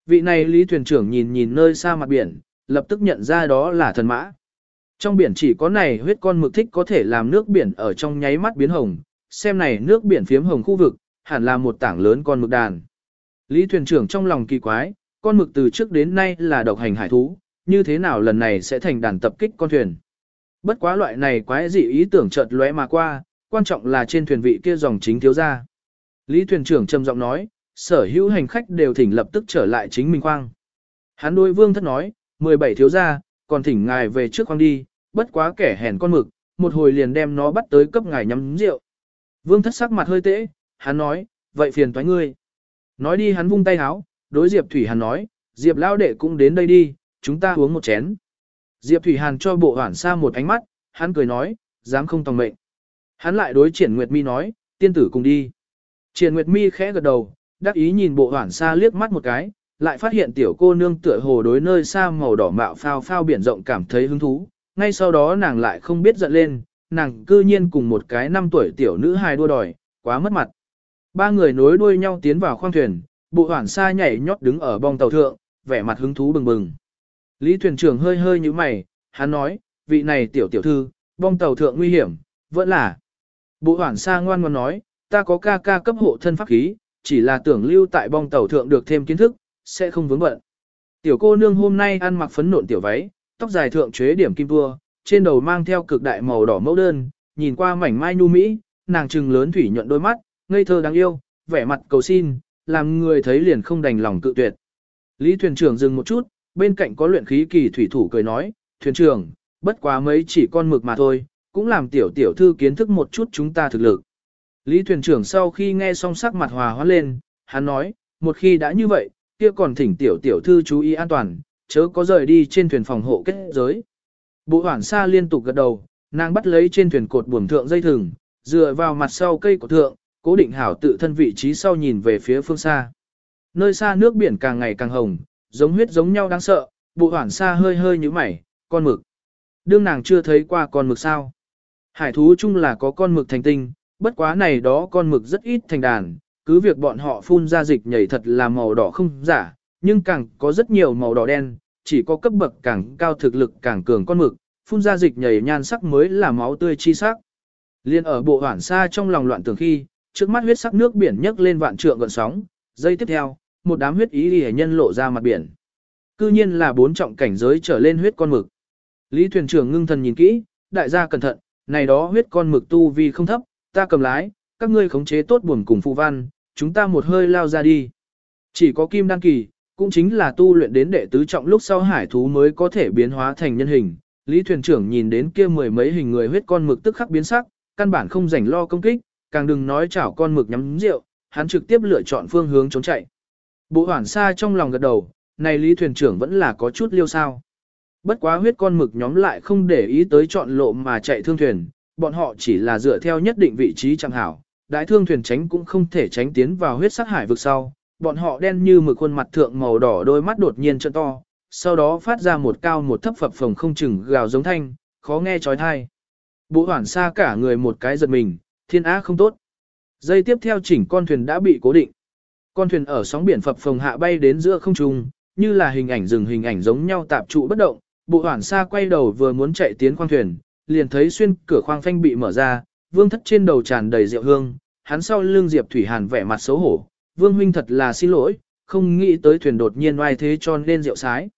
Vị này Lý thuyền trưởng nhìn nhìn nơi xa mặt biển, lập tức nhận ra đó là thần mã. Trong biển chỉ có này huyết con mực thích có thể làm nước biển ở trong nháy mắt biến hồng, xem này nước biển phiếm hồng khu vực, hẳn là một tảng lớn con mực đàn. Lý thuyền trưởng trong lòng kỳ quái, con mực từ trước đến nay là độc hành hải thú, như thế nào lần này sẽ thành đàn tập kích con thuyền. Bất quá loại này quái dị ý tưởng chợt lóe mà qua, quan trọng là trên thuyền vị kia dòng chính thiếu gia. Lý thuyền trưởng trầm giọng nói, sở hữu hành khách đều thỉnh lập tức trở lại chính mình khoang. Hắn đôi vương thất nói, 17 thiếu gia, còn thỉnh ngài về trước khoang đi, bất quá kẻ hèn con mực, một hồi liền đem nó bắt tới cấp ngài nhắm rượu. Vương thất sắc mặt hơi tễ, hắn nói, vậy phiền toái ngươi. Nói đi hắn vung tay háo, đối Diệp Thủy Hàn nói, Diệp lão đệ cũng đến đây đi, chúng ta uống một chén. Diệp Thủy Hàn cho bộ hoảng xa một ánh mắt, hắn cười nói, dám không tòng mệnh. Hắn lại đối triển Nguyệt Mi nói, tiên tử cùng đi. Triển Nguyệt Mi khẽ gật đầu, đắc ý nhìn bộ hoảng xa liếc mắt một cái, lại phát hiện tiểu cô nương tựa hồ đối nơi xa màu đỏ mạo phao phao biển rộng cảm thấy hứng thú. Ngay sau đó nàng lại không biết giận lên, nàng cư nhiên cùng một cái năm tuổi tiểu nữ hài đua đòi, quá mất mặt. Ba người nối đuôi nhau tiến vào khoang thuyền, bộ hoảng xa nhảy nhót đứng ở bong tàu thượng, vẻ mặt hứng thú bừng bừng. Lý thuyền trưởng hơi hơi như mày, hắn nói, vị này tiểu tiểu thư, bong tàu thượng nguy hiểm, vẫn là. Bộ hoảng xa ngoan ngoan nói, ta có ca ca cấp hộ thân pháp khí, chỉ là tưởng lưu tại bong tàu thượng được thêm kiến thức, sẽ không vướng bận. Tiểu cô nương hôm nay ăn mặc phấn nộn tiểu váy, tóc dài thượng chế điểm kim tua, trên đầu mang theo cực đại màu đỏ mẫu đơn, nhìn qua mảnh mai nhu mỹ, nàng trừng lớn thủy nhuận đôi mắt, ngây thơ đáng yêu, vẻ mặt cầu xin, làm người thấy liền không đành lòng cự tuyệt. Lý thuyền trưởng dừng một chút, bên cạnh có luyện khí kỳ thủy thủ cười nói, thuyền trưởng, bất quá mấy chỉ con mực mà thôi, cũng làm tiểu tiểu thư kiến thức một chút chúng ta thực lực. Lý thuyền trưởng sau khi nghe xong sắc mặt hòa hoãn lên, hắn nói, một khi đã như vậy, kia còn thỉnh tiểu tiểu thư chú ý an toàn, chớ có rời đi trên thuyền phòng hộ kết giới. Bộ hoảng xa liên tục gật đầu, nàng bắt lấy trên thuyền cột buồm thượng dây thừng, dựa vào mặt sau cây của thượng, cố định hảo tự thân vị trí sau nhìn về phía phương xa. Nơi xa nước biển càng ngày càng hồng, giống huyết giống nhau đáng sợ, bộ hoảng xa hơi hơi như mày, con mực. Đương nàng chưa thấy qua con mực sao. Hải thú chung là có con mực thành tinh, bất quá này đó con mực rất ít thành đàn, cứ việc bọn họ phun ra dịch nhảy thật là màu đỏ không giả, nhưng càng có rất nhiều màu đỏ đen, chỉ có cấp bậc càng cao thực lực càng cường con mực, phun ra dịch nhảy nhan sắc mới là máu tươi chi sắc. Liên ở bộ hoảng xa trong lòng loạn tưởng khi, trước mắt huyết sắc nước biển nhấc lên vạn trượng gợn sóng, giây tiếp theo, một đám huyết ý liễu nhân lộ ra mặt biển. Cư nhiên là bốn trọng cảnh giới trở lên huyết con mực. Lý thuyền trưởng ngưng thần nhìn kỹ, đại gia cẩn thận, này đó huyết con mực tu vi không thấp, ta cầm lái, các ngươi khống chế tốt buồm cùng phụ văn, chúng ta một hơi lao ra đi. Chỉ có kim đăng kỳ, cũng chính là tu luyện đến đệ tứ trọng lúc sau hải thú mới có thể biến hóa thành nhân hình. Lý thuyền trưởng nhìn đến kia mười mấy hình người huyết con mực tức khắc biến sắc, căn bản không rảnh lo công kích, càng đừng nói chảo con mực nhắm rượu, hắn trực tiếp lựa chọn phương hướng trốn chạy. Bộ hoảng xa trong lòng gật đầu, này lý thuyền trưởng vẫn là có chút liêu sao. Bất quá huyết con mực nhóm lại không để ý tới chọn lộ mà chạy thương thuyền, bọn họ chỉ là dựa theo nhất định vị trí chẳng hảo, đại thương thuyền tránh cũng không thể tránh tiến vào huyết sắc hải vực sau, bọn họ đen như mực khuôn mặt thượng màu đỏ đôi mắt đột nhiên trợn to, sau đó phát ra một cao một thấp phập phồng không chừng gào giống thanh, khó nghe chói tai. Bộ hoản xa cả người một cái giật mình, thiên á không tốt. Dây tiếp theo chỉnh con thuyền đã bị cố định. Con thuyền ở sóng biển phập phồng hạ bay đến giữa không trung, như là hình ảnh rừng hình ảnh giống nhau tạp trụ bất động. Bộ hoản xa quay đầu vừa muốn chạy tiến khoang thuyền, liền thấy xuyên cửa khoang phanh bị mở ra, vương thất trên đầu tràn đầy rượu hương, hắn sau lưng Diệp Thủy Hàn vẻ mặt xấu hổ, vương huynh thật là xin lỗi, không nghĩ tới thuyền đột nhiên oai thế cho nên rượu sái.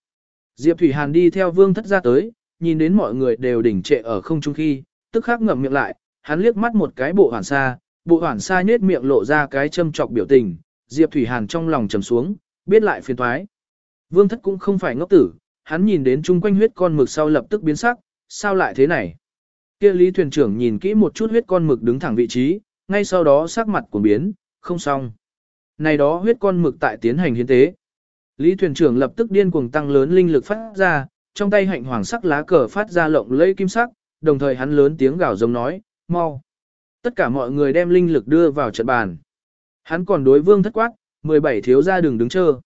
Diệp Thủy Hàn đi theo vương thất ra tới, nhìn đến mọi người đều đỉnh trệ ở không trung khi, tức khắc ngậm miệng lại, hắn liếc mắt một cái bộ hoàn sa, bộ hoàn sa nhếch miệng lộ ra cái châm chọc biểu tình, Diệp Thủy Hàn trong lòng trầm xuống, biết lại phiền toái. Vương thất cũng không phải ngốc tử, hắn nhìn đến chung quanh huyết con mực sau lập tức biến sắc, sao lại thế này? Kia lý thuyền trưởng nhìn kỹ một chút huyết con mực đứng thẳng vị trí, ngay sau đó sắc mặt của biến, không xong. Này đó huyết con mực tại tiến hành hiến tế. Lý thuyền trưởng lập tức điên cuồng tăng lớn linh lực phát ra, trong tay hạnh hoàng sắc lá cờ phát ra lộng lẫy kim sắc, đồng thời hắn lớn tiếng gào giống nói, mau. Tất cả mọi người đem linh lực đưa vào trận bàn. Hắn còn đối vương thất quát, 17 thiếu gia đừng đứng chờ.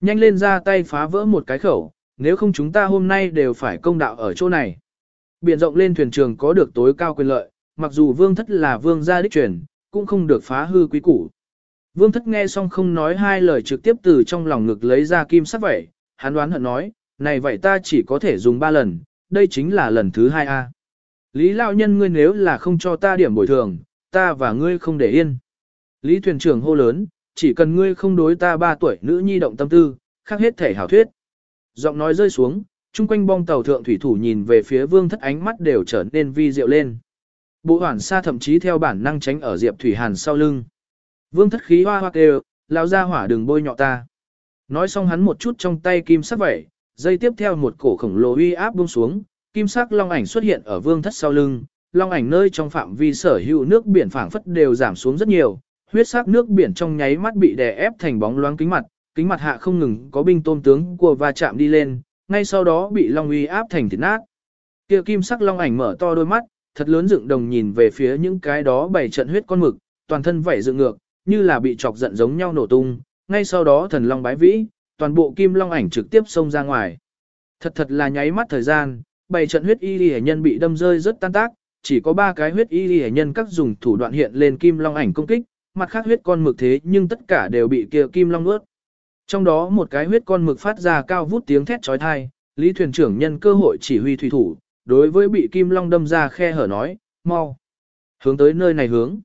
Nhanh lên ra tay phá vỡ một cái khẩu, nếu không chúng ta hôm nay đều phải công đạo ở chỗ này. Biển rộng lên thuyền trường có được tối cao quyền lợi, mặc dù vương thất là vương gia đích truyền, cũng không được phá hư quý củ. Vương thất nghe xong không nói hai lời trực tiếp từ trong lòng ngực lấy ra kim sắc vậy, hắn đoán hận nói, này vậy ta chỉ có thể dùng ba lần, đây chính là lần thứ hai a. Lý Lão Nhân ngươi nếu là không cho ta điểm bồi thường, ta và ngươi không để yên. Lý thuyền trưởng hô lớn, chỉ cần ngươi không đối ta ba tuổi nữ nhi động tâm tư, khác hết thể hảo thuyết. Giọng nói rơi xuống, chung quanh bong tàu thượng thủy thủ nhìn về phía vương thất ánh mắt đều trở nên vi diệu lên. Bộ hoảng xa thậm chí theo bản năng tránh ở Diệp Thủy Hàn sau lưng. Vương thất khí hoa hoa kêu, lao ra hỏa đừng bôi nhọ ta. Nói xong hắn một chút trong tay kim sắc vẩy, dây tiếp theo một cổ khổng lồ uy áp buông xuống, kim sắc long ảnh xuất hiện ở vương thất sau lưng, long ảnh nơi trong phạm vi sở hữu nước biển phảng phất đều giảm xuống rất nhiều, huyết sắc nước biển trong nháy mắt bị đè ép thành bóng loáng kính mặt, kính mặt hạ không ngừng có binh tôm tướng của va chạm đi lên, ngay sau đó bị long uy áp thành thịt nát. Kia kim sắc long ảnh mở to đôi mắt, thật lớn dựng đồng nhìn về phía những cái đó bảy trận huyết con mực, toàn thân vảy dựng ngược, như là bị chọc giận giống nhau nổ tung, ngay sau đó thần long bái vĩ, toàn bộ kim long ảnh trực tiếp xông ra ngoài. Thật thật là nháy mắt thời gian, bảy trận huyết y liễu nhân bị đâm rơi rất tan tác, chỉ có ba cái huyết y liễu nhân các dùng thủ đoạn hiện lên kim long ảnh công kích, mặt khác huyết con mực thế nhưng tất cả đều bị kia kim long nuốt. Trong đó một cái huyết con mực phát ra cao vút tiếng thét chói tai, Lý thuyền trưởng nhân cơ hội chỉ huy thủy thủ, đối với bị kim long đâm ra khe hở nói, mau, hướng tới nơi này hướng.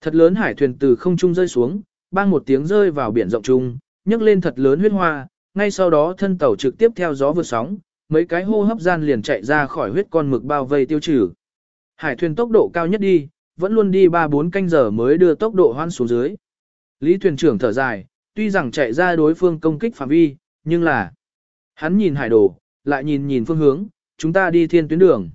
Thật lớn hải thuyền từ không trung rơi xuống, bang một tiếng rơi vào biển rộng trung, nhấc lên thật lớn huyết hoa, ngay sau đó thân tàu trực tiếp theo gió vượt sóng, mấy cái hô hấp gian liền chạy ra khỏi huyết con mực bao vây tiêu trừ. Hải thuyền tốc độ cao nhất đi, vẫn luôn đi 3-4 canh giờ mới đưa tốc độ hoan xuống dưới. Lý thuyền trưởng thở dài, tuy rằng chạy ra đối phương công kích phạm vi, nhưng là hắn nhìn hải đồ, lại nhìn nhìn phương hướng, chúng ta đi thiên tuyến đường.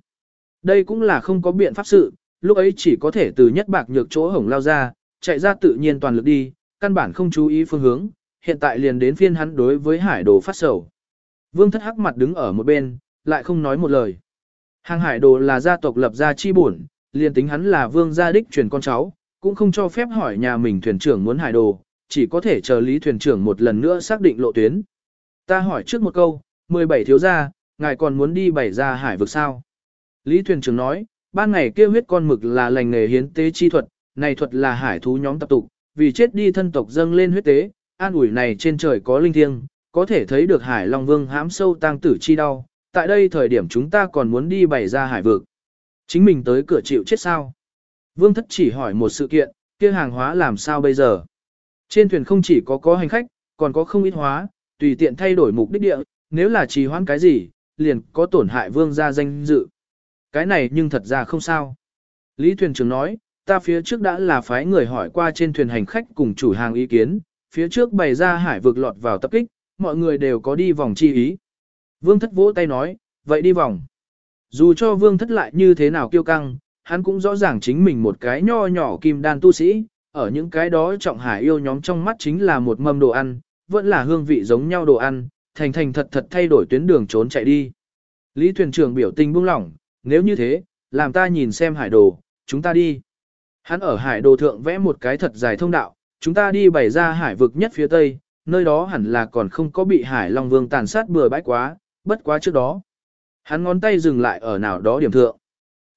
Đây cũng là không có biện pháp sự, lúc ấy chỉ có thể từ nhất bạc nhược chỗ hổng lao ra, chạy ra tự nhiên toàn lực đi, căn bản không chú ý phương hướng, hiện tại liền đến phiên hắn đối với hải đồ phát sầu. Vương thất hắc mặt đứng ở một bên, lại không nói một lời. Hàng hải đồ là gia tộc lập gia chi bổn, liền tính hắn là vương gia đích truyền con cháu, cũng không cho phép hỏi nhà mình thuyền trưởng muốn hải đồ, chỉ có thể chờ lý thuyền trưởng một lần nữa xác định lộ tuyến. Ta hỏi trước một câu, 17 thiếu gia, ngài còn muốn đi bảy ra hải vực sao? Lý thuyền trưởng nói, ban ngày kêu huyết con mực là lành nghề hiến tế chi thuật, này thuật là hải thú nhóm tập tục, vì chết đi thân tộc dâng lên huyết tế, an ủi này trên trời có linh thiêng, có thể thấy được hải long vương hãm sâu tang tử chi đau. Tại đây thời điểm chúng ta còn muốn đi bảy ra hải vực. Chính mình tới cửa chịu chết sao? Vương thất chỉ hỏi một sự kiện, kia hàng hóa làm sao bây giờ? Trên thuyền không chỉ có có hành khách, còn có không ít hóa, tùy tiện thay đổi mục đích địa, nếu là trì hoãn cái gì, liền có tổn hại vương gia danh dự. Cái này nhưng thật ra không sao. Lý thuyền trưởng nói, ta phía trước đã là phái người hỏi qua trên thuyền hành khách cùng chủ hàng ý kiến, phía trước bày ra hải vực lọt vào tập kích, mọi người đều có đi vòng chi ý. Vương thất vỗ tay nói, vậy đi vòng. Dù cho vương thất lại như thế nào kiêu căng, hắn cũng rõ ràng chính mình một cái nho nhỏ kim đan tu sĩ, ở những cái đó trọng hải yêu nhóm trong mắt chính là một mâm đồ ăn, vẫn là hương vị giống nhau đồ ăn, thành thành thật thật thay đổi tuyến đường trốn chạy đi. Lý thuyền trưởng biểu tình buông lỏng, nếu như thế, làm ta nhìn xem hải đồ, chúng ta đi. Hắn ở hải đồ thượng vẽ một cái thật dài thông đạo, chúng ta đi bày ra hải vực nhất phía tây, nơi đó hẳn là còn không có bị hải long vương tàn sát bừa bãi quá, bất quá trước đó. Hắn ngón tay dừng lại ở nào đó điểm thượng.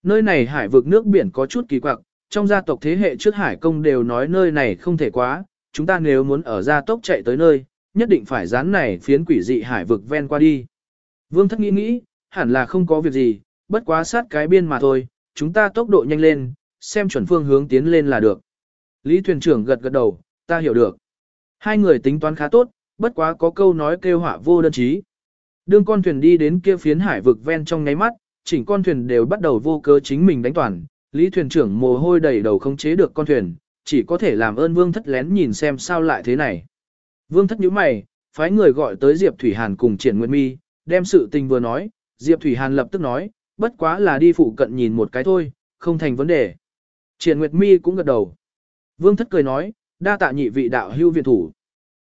Nơi này hải vực nước biển có chút kỳ quặc, trong gia tộc thế hệ trước hải công đều nói nơi này không thể quá, chúng ta nếu muốn ở gia tốc chạy tới nơi, nhất định phải dán này phiến quỷ dị hải vực ven qua đi. Vương thất nghĩ nghĩ, hẳn là không có việc gì, bất quá sát cái biên mà thôi, chúng ta tốc độ nhanh lên, xem chuẩn phương hướng tiến lên là được. Lý thuyền trưởng gật gật đầu, ta hiểu được. Hai người tính toán khá tốt, bất quá có câu nói kêu hỏa vô đơn chí. Đương con thuyền đi đến kia phiến hải vực ven trong nháy mắt, chỉnh con thuyền đều bắt đầu vô cớ chính mình đánh toàn. Lý thuyền trưởng mồ hôi đầy đầu không chế được con thuyền, chỉ có thể làm ơn vương thất lén nhìn xem sao lại thế này. Vương thất nhíu mày, phái người gọi tới Diệp Thủy Hàn cùng triển nguyện mi, đem sự tình vừa nói, Diệp Thủy Hàn lập tức nói, bất quá là đi phụ cận nhìn một cái thôi, không thành vấn đề. Triển Nguyệt Mi cũng gật đầu. Vương thất cười nói, đa tạ nhị vị đạo hưu viện thủ.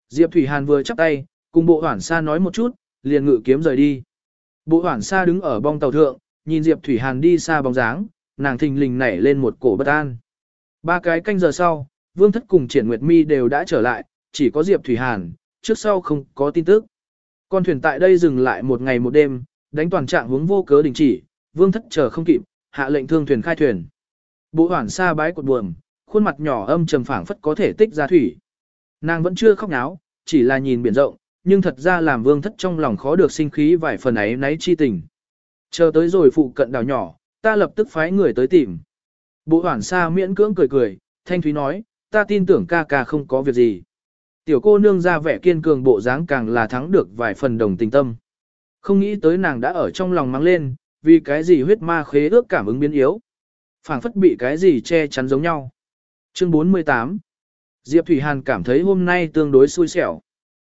Diệp Thủy Hàn vừa chắp tay, cùng bộ hoảng sa nói một chút, liền ngự kiếm rời đi. Bộ hoảng sa đứng ở bong tàu thượng, nhìn Diệp Thủy Hàn đi xa bóng dáng, nàng thình lình nảy lên một cổ bất an. Ba cái canh giờ sau, Vương Thất cùng Triển Nguyệt Mi đều đã trở lại, chỉ có Diệp Thủy Hàn, trước sau không có tin tức. Con thuyền tại đây dừng lại một ngày một đêm, đánh toàn trạng hướng vô cớ đình chỉ, Vương Thất chờ không kịp, hạ lệnh thương thuyền khai thuyền. Bộ hoảng xa bái cột buồm, khuôn mặt nhỏ âm trầm phảng phất có thể tích ra thủy. Nàng vẫn chưa khóc náo, chỉ là nhìn biển rộng, nhưng thật ra làm Vương Thất trong lòng khó được sinh khí vài phần ấy náy chi tình. Chờ tới rồi phụ cận đảo nhỏ, ta lập tức phái người tới tìm. Bộ hoảng xa miễn cưỡng cười cười, thanh thúy nói, ta tin tưởng ca ca không có việc gì. Tiểu cô nương ra vẻ kiên cường bộ dáng càng là thắng được vài phần đồng tình tâm. Không nghĩ tới nàng đã ở trong lòng mang lên, vì cái gì huyết ma khế ước cảm ứng biến yếu. phảng phất bị cái gì che chắn giống nhau. Chương 48 Diệp Thủy Hàn cảm thấy hôm nay tương đối xui xẻo.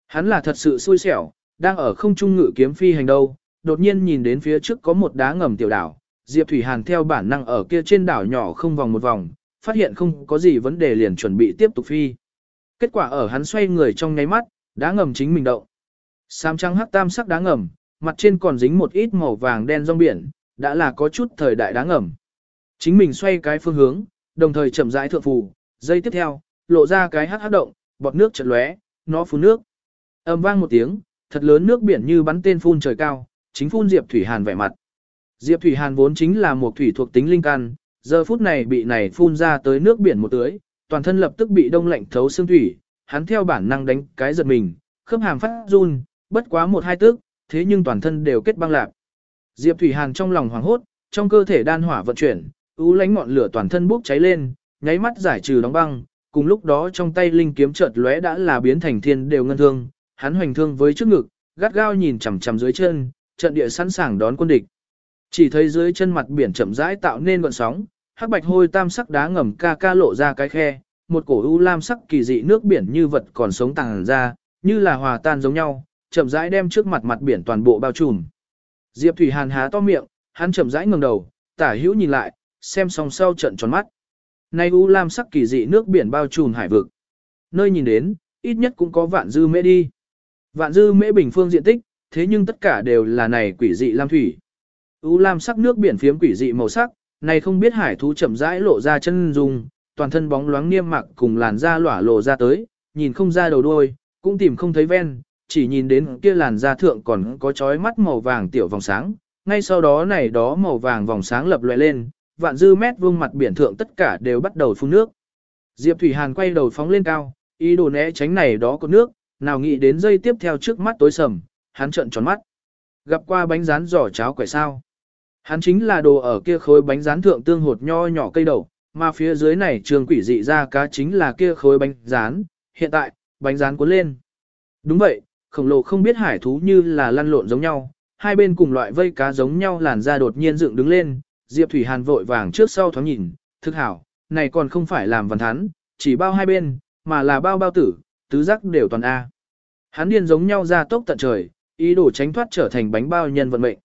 Hắn là thật sự xui xẻo, đang ở không trung ngự kiếm phi hành đâu, đột nhiên nhìn đến phía trước có một đá ngầm tiểu đảo. Diệp Thủy Hàn theo bản năng ở kia trên đảo nhỏ không vòng một vòng, phát hiện không có gì vấn đề liền chuẩn bị tiếp tục phi. Kết quả ở hắn xoay người trong nháy mắt, đá ngầm chính mình động. Sam trắng hắc tam sắc đá ngầm, mặt trên còn dính một ít màu vàng đen rong biển, đã là có chút thời đại đá ngầm. Chính mình xoay cái phương hướng, đồng thời chậm rãi thượng phù, dây tiếp theo, lộ ra cái hắc hắc động, bọt nước chợt lóe, nó phun nước. Âm vang một tiếng, thật lớn nước biển như bắn tên phun trời cao, chính phun Diệp Thủy Hàn vẻ mặt. Diệp Thủy Hàn vốn chính là một thủy thuộc tính linh căn, giờ phút này bị này phun ra tới nước biển một tưới, toàn thân lập tức bị đông lạnh thấu xương thủy, hắn theo bản năng đánh cái giật mình, khớp hàm phát run, bất quá một hai tức, thế nhưng toàn thân đều kết băng lạc. Diệp Thủy Hàn trong lòng hoảng hốt, trong cơ thể đan hỏa vận chuyển, ú lánh ngọn lửa toàn thân bốc cháy lên, nháy mắt giải trừ đóng băng, cùng lúc đó trong tay linh kiếm chợt lóe đã là biến thành thiên đều ngân thương, hắn hoành thương với trước ngực, gắt gao nhìn chằm chằm dưới chân, trận địa sẵn sàng đón quân địch. Chỉ thấy dưới chân mặt biển chậm rãi tạo nên gợn sóng, hắc bạch hôi tam sắc đá ngầm ca ca lộ ra cái khe, một cổ u lam sắc kỳ dị nước biển như vật còn sống tàng ra, như là hòa tan giống nhau, chậm rãi đem trước mặt mặt biển toàn bộ bao trùm. Diệp Thủy Hàn há to miệng, hắn chậm rãi ngẩng đầu, tả hữu nhìn lại, xem xong sau trận tròn mắt. Nay u lam sắc kỳ dị nước biển bao trùm hải vực. Nơi nhìn đến, ít nhất cũng có vạn dư mễ đi. Vạn dư mễ bình phương diện tích, thế nhưng tất cả đều là này quỷ dị lam thủy. U lam sắc nước biển phiếm quỷ dị màu sắc, này không biết hải thú chậm rãi lộ ra chân dung, toàn thân bóng loáng niêm mặc cùng làn da lỏa lộ ra tới, nhìn không ra đầu đuôi, cũng tìm không thấy ven, chỉ nhìn đến kia làn da thượng còn có chói mắt màu vàng tiểu vòng sáng, ngay sau đó này đó màu vàng vòng sáng lập lòe lên, vạn dư mét vuông mặt biển thượng tất cả đều bắt đầu phun nước. Diệp Thủy Hàn quay đầu phóng lên cao, ý đồ né tránh này đó có nước, nào nghĩ đến dây tiếp theo trước mắt tối sầm, hắn trợn tròn mắt. Gặp qua bánh rán giò cháo quẻ sao. Hắn chính là đồ ở kia khối bánh rán thượng tương hột nho nhỏ cây đậu, mà phía dưới này trường quỷ dị ra cá chính là kia khối bánh rán, hiện tại, bánh rán cuốn lên. Đúng vậy, khổng lồ không biết hải thú như là lăn lộn giống nhau, hai bên cùng loại vây cá giống nhau làn ra đột nhiên dựng đứng lên, Diệp Thủy Hàn vội vàng trước sau thoáng nhìn, thực hảo, này còn không phải làm văn thắn chỉ bao hai bên, mà là bao bao tử, tứ giác đều toàn A. Hắn điên giống nhau ra tốc tận trời, ý đồ tránh thoát trở thành bánh bao nhân vận mệnh.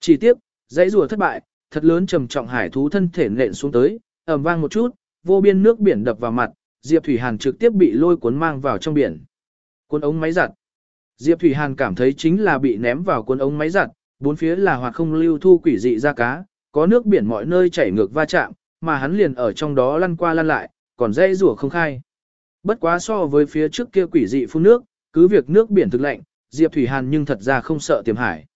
Chỉ tiếp, dãy rùa thất bại, thật lớn trầm trọng hải thú thân thể nện xuống tới, ầm vang một chút, vô biên nước biển đập vào mặt, Diệp Thủy Hàn trực tiếp bị lôi cuốn mang vào trong biển. Cuốn ống máy giặt. Diệp Thủy Hàn cảm thấy chính là bị ném vào cuốn ống máy giặt, bốn phía là hoạt không lưu thu quỷ dị ra cá, có nước biển mọi nơi chảy ngược va chạm, mà hắn liền ở trong đó lăn qua lăn lại, còn dây rủa không khai. Bất quá so với phía trước kia quỷ dị phun nước, cứ việc nước biển thực lạnh, Diệp Thủy Hàn nhưng thật ra không sợ tiềm hải.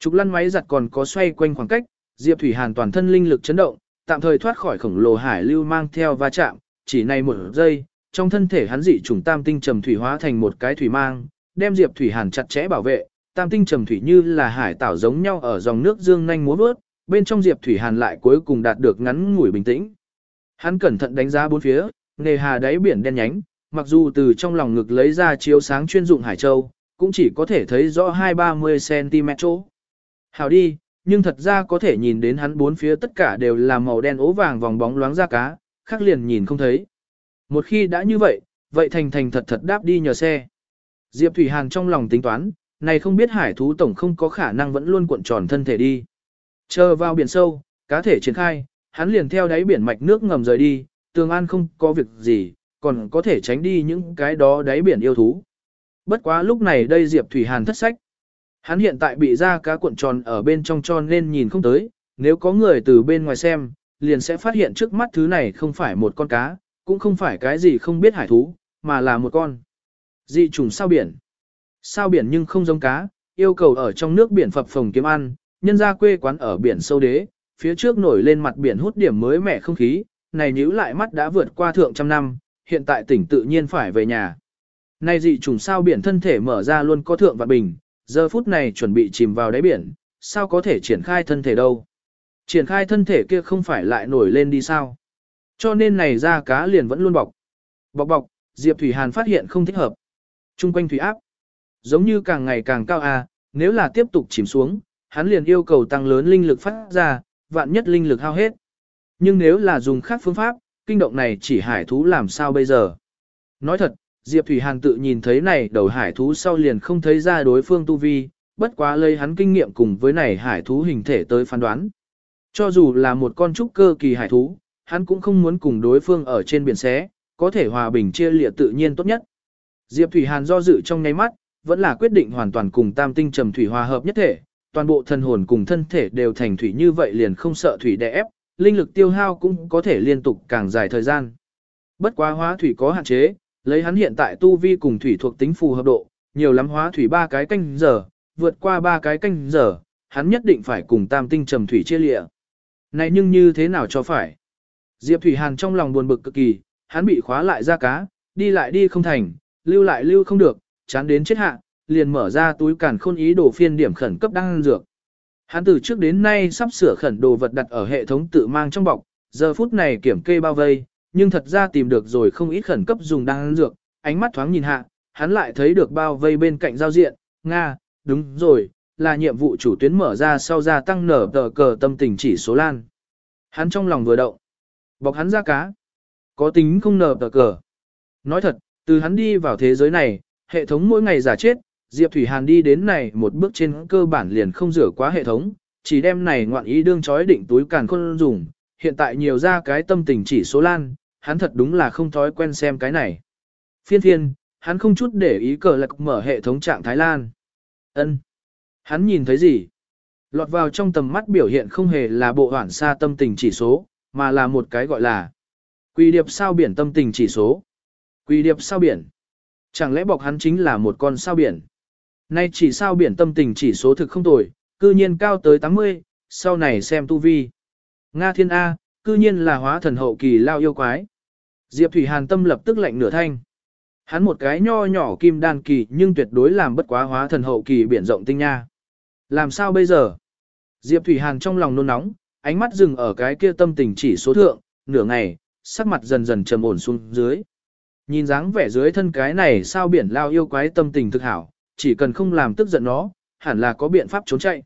Trục lăn máy giặt còn có xoay quanh khoảng cách, Diệp Thủy Hàn toàn thân linh lực chấn động, tạm thời thoát khỏi khổng lồ hải lưu mang theo va chạm, chỉ này một giây, trong thân thể hắn dị trùng tam tinh trầm thủy hóa thành một cái thủy mang, đem Diệp Thủy Hàn chặt chẽ bảo vệ, tam tinh trầm thủy như là hải tảo giống nhau ở dòng nước dương nhanh múa vớt, bên trong Diệp Thủy Hàn lại cuối cùng đạt được ngắn ngủi bình tĩnh. Hắn cẩn thận đánh giá bốn phía, nề hà đáy biển đen nhánh, mặc dù từ trong lòng ngực lấy ra chiếu sáng chuyên dụng hải châu, cũng chỉ có thể thấy rõ 2-30 cm chỗ hảo đi, nhưng thật ra có thể nhìn đến hắn bốn phía tất cả đều là màu đen ố vàng vòng bóng loáng ra cá, khác liền nhìn không thấy. Một khi đã như vậy, vậy thành thành thật thật đáp đi nhờ xe. Diệp Thủy Hàn trong lòng tính toán, này không biết hải thú tổng không có khả năng vẫn luôn cuộn tròn thân thể đi. Chờ vào biển sâu, cá thể triển khai, hắn liền theo đáy biển mạch nước ngầm rời đi, tường an không có việc gì, còn có thể tránh đi những cái đó đáy biển yêu thú. Bất quá lúc này đây Diệp Thủy Hàn thất sách. Hắn hiện tại bị da cá cuộn tròn ở bên trong tròn nên nhìn không tới, nếu có người từ bên ngoài xem, liền sẽ phát hiện trước mắt thứ này không phải một con cá, cũng không phải cái gì không biết hải thú, mà là một con. Dị trùng sao biển. Sao biển nhưng không giống cá, yêu cầu ở trong nước biển phập phồng kiếm ăn, nhân ra quê quán ở biển sâu đế, phía trước nổi lên mặt biển hút điểm mới mẻ không khí, này nhíu lại mắt đã vượt qua thượng trăm năm, hiện tại tỉnh tự nhiên phải về nhà. Này dị trùng sao biển thân thể mở ra luôn có thượng và bình, giờ phút này chuẩn bị chìm vào đáy biển, sao có thể triển khai thân thể đâu. Triển khai thân thể kia không phải lại nổi lên đi sao. Cho nên này ra cá liền vẫn luôn bọc. Bọc bọc, Diệp Thủy Hàn phát hiện không thích hợp. Trung quanh thủy áp, giống như càng ngày càng cao à, nếu là tiếp tục chìm xuống, hắn liền yêu cầu tăng lớn linh lực phát ra, vạn nhất linh lực hao hết. Nhưng nếu là dùng khác phương pháp, kinh động này chỉ hải thú làm sao bây giờ? Nói thật, Diệp Thủy Hàn tự nhìn thấy này đầu hải thú sau liền không thấy ra đối phương tu vi, bất quá lấy hắn kinh nghiệm cùng với này hải thú hình thể tới phán đoán. Cho dù là một con trúc cơ kỳ hải thú, hắn cũng không muốn cùng đối phương ở trên biển xé, có thể hòa bình chia lịa tự nhiên tốt nhất. Diệp Thủy Hàn do dự trong nháy mắt, vẫn là quyết định hoàn toàn cùng tam tinh trầm thủy hòa hợp nhất thể, toàn bộ thân hồn cùng thân thể đều thành thủy như vậy liền không sợ thủy đè ép, linh lực tiêu hao cũng có thể liên tục càng dài thời gian. Bất quá hóa thủy có hạn chế, lấy hắn hiện tại tu vi cùng thủy thuộc tính phù hợp độ, nhiều lắm hóa thủy ba cái canh giờ, vượt qua ba cái canh giờ, hắn nhất định phải cùng tam tinh trầm thủy chia lịa. Này nhưng như thế nào cho phải? Diệp Thủy Hàn trong lòng buồn bực cực kỳ, hắn bị khóa lại ra cá, đi lại đi không thành, lưu lại lưu không được, chán đến chết hạ, liền mở ra túi càn khôn ý đồ phiên điểm khẩn cấp đang dược. Hắn từ trước đến nay sắp sửa khẩn đồ vật đặt ở hệ thống tự mang trong bọc, giờ phút này kiểm kê bao vây, nhưng thật ra tìm được rồi không ít khẩn cấp dùng đang dược, ánh mắt thoáng nhìn hạ, hắn lại thấy được bao vây bên cạnh giao diện, Nga, đúng rồi, là nhiệm vụ chủ tuyến mở ra sau gia tăng nở tờ cờ tâm tình chỉ số lan. Hắn trong lòng vừa động, bọc hắn ra cá, có tính không nở tờ cờ. Nói thật, từ hắn đi vào thế giới này, hệ thống mỗi ngày giả chết, Diệp Thủy Hàn đi đến này một bước trên cơ bản liền không rửa quá hệ thống, chỉ đem này ngoạn ý đương chói định túi càn khôn dùng, hiện tại nhiều ra cái tâm tình chỉ số lan, hắn thật đúng là không thói quen xem cái này. Phiên phiên, hắn không chút để ý cờ lạc mở hệ thống trạng Thái Lan. ân Hắn nhìn thấy gì? Lọt vào trong tầm mắt biểu hiện không hề là bộ hoảng xa tâm tình chỉ số, mà là một cái gọi là Quỳ điệp sao biển tâm tình chỉ số. Quỳ điệp sao biển. Chẳng lẽ bọc hắn chính là một con sao biển? Nay chỉ sao biển tâm tình chỉ số thực không tồi, cư nhiên cao tới 80, sau này xem tu vi. Nga thiên A, cư nhiên là hóa thần hậu kỳ lao yêu quái. Diệp Thủy Hàn tâm lập tức lạnh nửa thanh. Hắn một cái nho nhỏ kim đan kỳ nhưng tuyệt đối làm bất quá hóa thần hậu kỳ biển rộng tinh nha. Làm sao bây giờ? Diệp Thủy Hàn trong lòng nôn nóng, ánh mắt dừng ở cái kia tâm tình chỉ số thượng, nửa ngày, sắc mặt dần dần trầm ổn xuống dưới. Nhìn dáng vẻ dưới thân cái này sao biển lao yêu quái tâm tình thực hảo, chỉ cần không làm tức giận nó, hẳn là có biện pháp trốn chạy.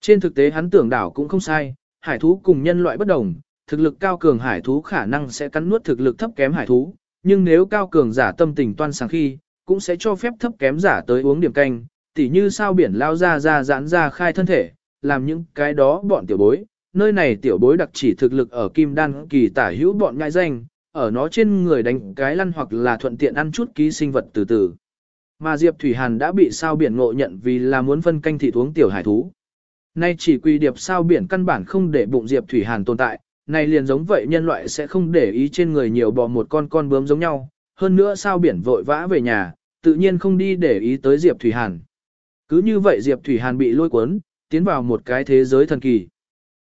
Trên thực tế hắn tưởng đảo cũng không sai, hải thú cùng nhân loại bất đồng, thực lực cao cường hải thú khả năng sẽ cắn nuốt thực lực thấp kém hải thú, nhưng nếu cao cường giả tâm tình toan sáng khi, cũng sẽ cho phép thấp kém giả tới uống điểm canh, tỉ như sao biển lao ra ra giãn ra khai thân thể, làm những cái đó bọn tiểu bối, nơi này tiểu bối đặc chỉ thực lực ở kim đan kỳ tả hữu bọn ngai danh, ở nó trên người đánh cái lăn hoặc là thuận tiện ăn chút ký sinh vật từ từ. Mà Diệp Thủy Hàn đã bị sao biển ngộ nhận vì là muốn phân canh thị uống tiểu hải thú. Nay chỉ quy điệp sao biển căn bản không để bụng Diệp Thủy Hàn tồn tại, này liền giống vậy nhân loại sẽ không để ý trên người nhiều bò một con con bướm giống nhau, hơn nữa sao biển vội vã về nhà, tự nhiên không đi để ý tới Diệp Thủy Hàn. Cứ như vậy Diệp Thủy Hàn bị lôi cuốn, tiến vào một cái thế giới thần kỳ.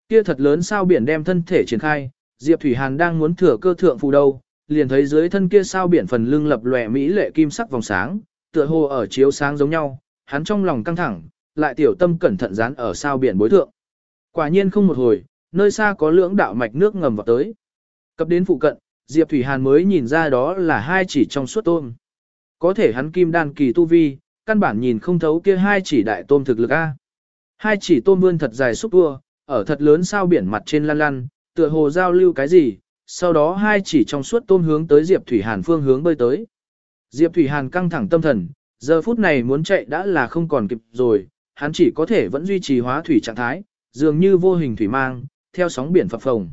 Kia thật lớn sao biển đem thân thể triển khai, Diệp Thủy Hàn đang muốn thừa cơ thượng phù đâu, liền thấy dưới thân kia sao biển phần lưng lập lòe mỹ lệ kim sắc vòng sáng, tựa hồ ở chiếu sáng giống nhau, hắn trong lòng căng thẳng, lại tiểu tâm cẩn thận dán ở sao biển bối thượng. Quả nhiên không một hồi, nơi xa có lưỡng đạo mạch nước ngầm vào tới. Cập đến phụ cận, Diệp Thủy Hàn mới nhìn ra đó là hai chỉ trong suốt tôm. Có thể hắn kim đan kỳ tu vi, căn bản nhìn không thấu kia hai chỉ đại tôm thực lực A. Hai chỉ tôm vươn thật dài xúc tua, ở thật lớn sao biển mặt trên lăn lăn, tựa hồ giao lưu cái gì, sau đó hai chỉ trong suốt tôm hướng tới Diệp Thủy Hàn phương hướng bơi tới. Diệp Thủy Hàn căng thẳng tâm thần, giờ phút này muốn chạy đã là không còn kịp rồi, hắn chỉ có thể vẫn duy trì hóa thủy trạng thái, dường như vô hình thủy mang, theo sóng biển phập phồng.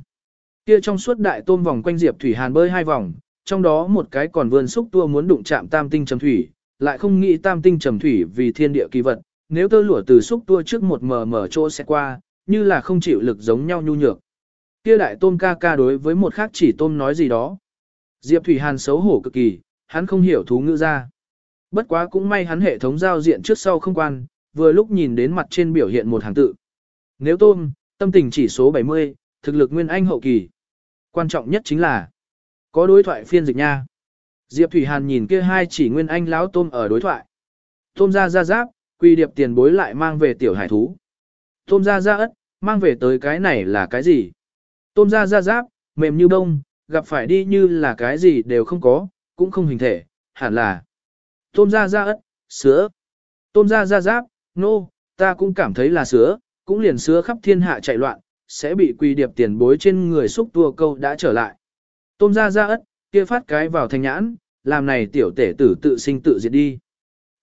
Kia trong suốt đại tôm vòng quanh Diệp Thủy Hàn bơi hai vòng, trong đó một cái còn vươn xúc tua muốn đụng chạm tam tinh trầm thủy, lại không nghĩ tam tinh trầm thủy vì thiên địa kỳ vật, nếu tơ lụa từ xúc tua trước một mờ mờ chỗ sẽ qua, như là không chịu lực giống nhau nhu nhược. Kia đại tôm ca ca đối với một khác chỉ tôm nói gì đó. Diệp Thủy Hàn xấu hổ cực kỳ, hắn không hiểu thú ngữ ra. Bất quá cũng may hắn hệ thống giao diện trước sau không quan, vừa lúc nhìn đến mặt trên biểu hiện một hàng tự. Nếu tôm, tâm tình chỉ số 70, thực lực nguyên anh hậu kỳ. Quan trọng nhất chính là có đối thoại phiên dịch nha. Diệp Thủy Hàn nhìn kia hai chỉ nguyên anh láo tôm ở đối thoại. Tôm ra ra giáp, quy điệp tiền bối lại mang về tiểu hải thú. Tôm ra ra ất, mang về tới cái này là cái gì? Tôm ra ra giáp, mềm như bông, gặp phải đi như là cái gì đều không có, cũng không hình thể, hẳn là. Tôm ra ra ất, sữa. Tôm ra ra giáp, nô, no, ta cũng cảm thấy là sữa, cũng liền xưa khắp thiên hạ chạy loạn, sẽ bị quy điệp tiền bối trên người xúc tua câu đã trở lại. Tôm ra ra ất, kia phát cái vào thành nhãn, làm này tiểu tể tử tự sinh tự diệt đi.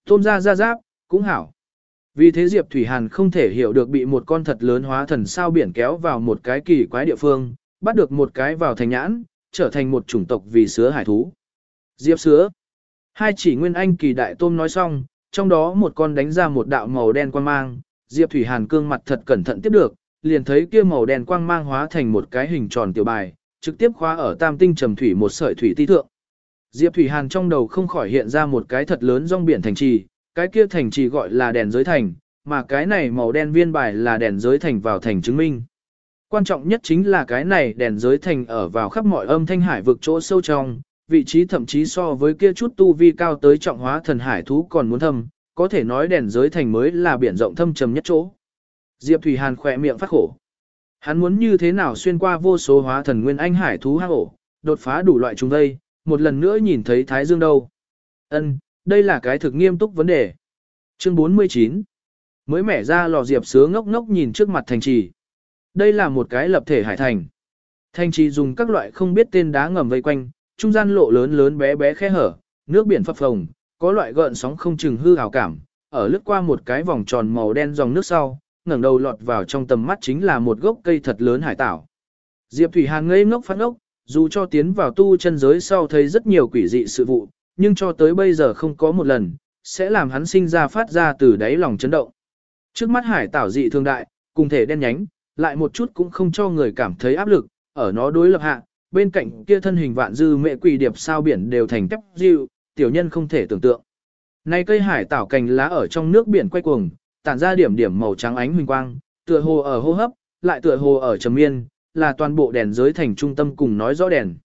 Tôm ra ra giáp, cũng hảo. Vì thế Diệp Thủy Hàn không thể hiểu được bị một con thật lớn hóa thần sao biển kéo vào một cái kỳ quái địa phương, bắt được một cái vào thành nhãn, trở thành một chủng tộc vì sứa hải thú. Diệp sứa. Hai chỉ nguyên anh kỳ đại tôm nói xong, trong đó một con đánh ra một đạo màu đen quan mang, Diệp Thủy Hàn cương mặt thật cẩn thận tiếp được, liền thấy kia màu đen quang mang hóa thành một cái hình tròn tiểu bài, trực tiếp khóa ở tam tinh trầm thủy một sợi thủy ti thượng. Diệp Thủy Hàn trong đầu không khỏi hiện ra một cái thật lớn rong biển thành trì, cái kia thành trì gọi là đèn giới thành, mà cái này màu đen viên bài là đèn giới thành vào thành chứng minh. Quan trọng nhất chính là cái này đèn giới thành ở vào khắp mọi âm thanh hải vực chỗ sâu trong, vị trí thậm chí so với kia chút tu vi cao tới trọng hóa thần hải thú còn muốn thâm, có thể nói đèn giới thành mới là biển rộng thâm trầm nhất chỗ. Diệp Thủy Hàn khỏe miệng phát khổ. Hắn muốn như thế nào xuyên qua vô số hóa thần nguyên anh hải thú hang ổ, đột phá đủ loại chúng đây, một lần nữa nhìn thấy Thái Dương đâu. Ân, đây là cái thực nghiêm túc vấn đề. Chương 49 Mới mẻ ra lò diệp sứa ngốc ngốc nhìn trước mặt thành trì. Đây là một cái lập thể hải thành. Thành trì dùng các loại không biết tên đá ngầm vây quanh, trung gian lộ lớn lớn bé bé khe hở, nước biển phập phồng, có loại gợn sóng không chừng hư hào cảm, ở lướt qua một cái vòng tròn màu đen dòng nước sau, ngẩng đầu lọt vào trong tầm mắt chính là một gốc cây thật lớn hải tảo. Diệp Thủy Hàn ngây ngốc phát ngốc, dù cho tiến vào tu chân giới sau thấy rất nhiều quỷ dị sự vụ, nhưng cho tới bây giờ không có một lần, sẽ làm hắn sinh ra phát ra từ đáy lòng chấn động. Trước mắt hải tảo dị thương đại, cùng thể đen nhánh, lại một chút cũng không cho người cảm thấy áp lực, ở nó đối lập hạ, bên cạnh kia thân hình vạn dư mẹ quỷ điệp sao biển đều thành tép dịu, tiểu nhân không thể tưởng tượng. nay cây hải tảo cành lá ở trong nước biển quay cuồng, tản ra điểm điểm màu trắng ánh huỳnh quang, tựa hồ ở hô hấp, lại tựa hồ ở trầm miên, là toàn bộ đèn giới thành trung tâm cùng nói rõ đèn.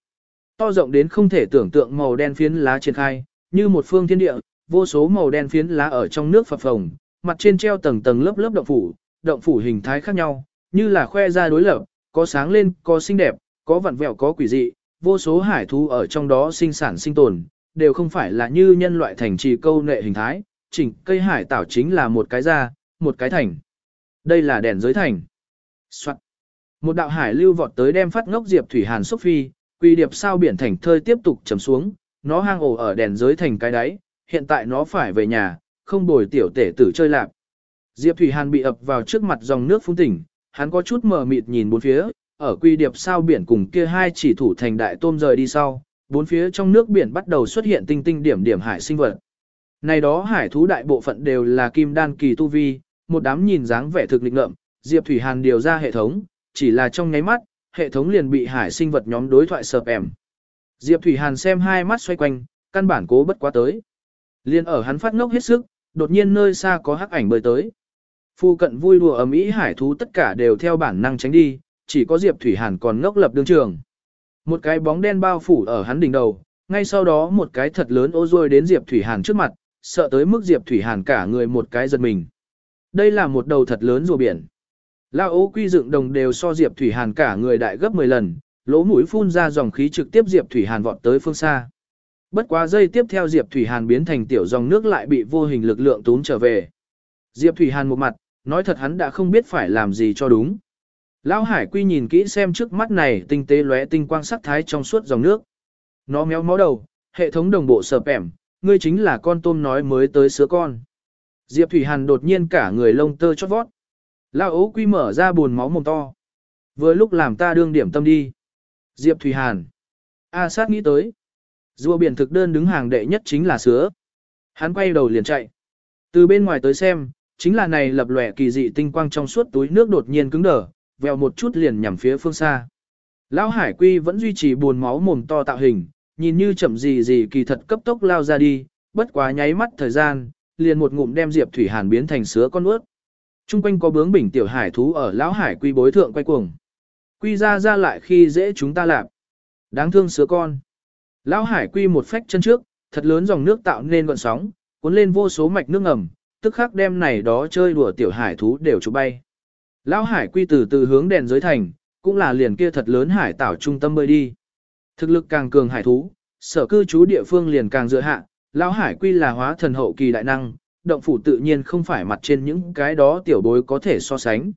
To rộng đến không thể tưởng tượng màu đen phiến lá triển khai, như một phương thiên địa, vô số màu đen phiến lá ở trong nước phập phồng, mặt trên treo tầng tầng lớp lớp động phủ, động phủ hình thái khác nhau, như là khoe ra đối lập, có sáng lên, có xinh đẹp, có vặn vẹo có quỷ dị, vô số hải thú ở trong đó sinh sản sinh tồn, đều không phải là như nhân loại thành trì câu nệ hình thái, chỉnh cây hải tảo chính là một cái ra, một cái thành. Đây là đèn giới thành. Soạn. Một đạo hải lưu vọt tới đem phát ngốc Diệp Thủy Hàn xúc phi, quy điệp sao biển thành thơi tiếp tục chầm xuống, nó hang ổ ở đèn giới thành cái đáy, hiện tại nó phải về nhà, không bồi tiểu tể tử chơi lạc. Diệp Thủy Hàn bị ập vào trước mặt dòng nước phun tỉnh, hắn có chút mờ mịt nhìn bốn phía, ở quy điệp sao biển cùng kia hai chỉ thủ thành đại tôm rời đi sau, bốn phía trong nước biển bắt đầu xuất hiện tinh tinh điểm điểm hải sinh vật. Này đó hải thú đại bộ phận đều là kim đan kỳ tu vi, một đám nhìn dáng vẻ thực lịch ngợm, Diệp Thủy Hàn điều ra hệ thống, chỉ là trong nháy mắt, hệ thống liền bị hải sinh vật nhóm đối thoại sợp ẻm. Diệp Thủy Hàn xem hai mắt xoay quanh, căn bản cố bất quá tới. Liên ở hắn phát ngốc hết sức, đột nhiên nơi xa có hắc ảnh bơi tới. Phu cận vui đùa ầm ĩ hải thú tất cả đều theo bản năng tránh đi, chỉ có Diệp Thủy Hàn còn ngốc lập đương trường. Một cái bóng đen bao phủ ở hắn đỉnh đầu, ngay sau đó một cái thật lớn ô rôi đến Diệp Thủy Hàn trước mặt, sợ tới mức Diệp Thủy Hàn cả người một cái giật mình. Đây là một đầu thật lớn rùa biển. Lao ố quy dựng đồng đều so Diệp Thủy Hàn cả người đại gấp 10 lần, lỗ mũi phun ra dòng khí trực tiếp Diệp Thủy Hàn vọt tới phương xa. Bất quá giây tiếp theo Diệp Thủy Hàn biến thành tiểu dòng nước lại bị vô hình lực lượng túm trở về. Diệp Thủy Hàn một mặt, nói thật hắn đã không biết phải làm gì cho đúng. Lão Hải Quy nhìn kỹ xem trước mắt này tinh tế lóe tinh quang sắc thái trong suốt dòng nước. Nó méo mó đầu, hệ thống đồng bộ sợp ẻm, ngươi chính là con tôm nói mới tới sứa con. Diệp Thủy Hàn đột nhiên cả người lông tơ chót vót. Lão ố quy mở ra buồn máu mồm to. Vừa lúc làm ta đương điểm tâm đi. Diệp Thủy Hàn. A sát nghĩ tới. Rùa biển thực đơn đứng hàng đệ nhất chính là sứa. Hắn quay đầu liền chạy. Từ bên ngoài tới xem, chính là này lập lòe kỳ dị tinh quang trong suốt túi nước đột nhiên cứng đờ, vèo một chút liền nhằm phía phương xa. Lão Hải Quy vẫn duy trì buồn máu mồm to tạo hình, nhìn như chậm gì gì kỳ thật cấp tốc lao ra đi, bất quá nháy mắt thời gian, liền một ngụm đem Diệp Thủy Hàn biến thành sứa con ướt. Trung quanh có bướng bỉnh tiểu hải thú ở lão hải quy bối thượng quay cuồng. Quy ra ra lại khi dễ chúng ta làm. Đáng thương sứa con. Lão hải quy một phách chân trước, thật lớn dòng nước tạo nên gọn sóng, cuốn lên vô số mạch nước ngầm, tức khắc đem này đó chơi đùa tiểu hải thú đều chụp bay. Lão hải quy từ từ hướng đèn giới thành, cũng là liền kia thật lớn hải tảo trung tâm bơi đi. Thực lực càng cường hải thú, sở cư trú địa phương liền càng dựa hạ, lão hải quy là hóa thần hậu kỳ đại năng, động phủ tự nhiên không phải mặt trên những cái đó tiểu bối có thể so sánh.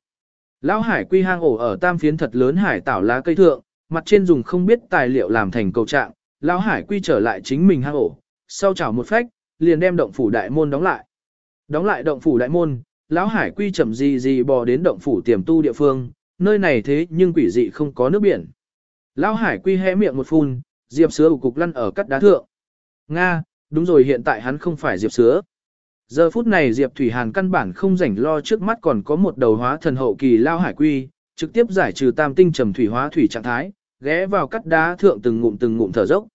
Lão hải quy hang ổ ở tam phiến thật lớn hải tảo lá cây thượng, mặt trên dùng không biết tài liệu làm thành cầu trạng, lão hải quy trở lại chính mình hang ổ, sau chảo một phách, liền đem động phủ đại môn đóng lại. Đóng lại động phủ đại môn, lão hải quy chậm gì gì bò đến động phủ tiềm tu địa phương, nơi này thế nhưng quỷ dị không có nước biển. Lão hải quy hé miệng một phun, diệp sứa cục lăn ở cắt đá thượng. Nga, đúng rồi hiện tại hắn không phải diệp sứa. Giờ phút này Diệp Thủy Hàn căn bản không rảnh lo trước mắt còn có một đầu hóa thần hậu kỳ lao hải quy, trực tiếp giải trừ tam tinh trầm thủy hóa thủy trạng thái, ghé vào cắt đá thượng từng ngụm từng ngụm thở dốc.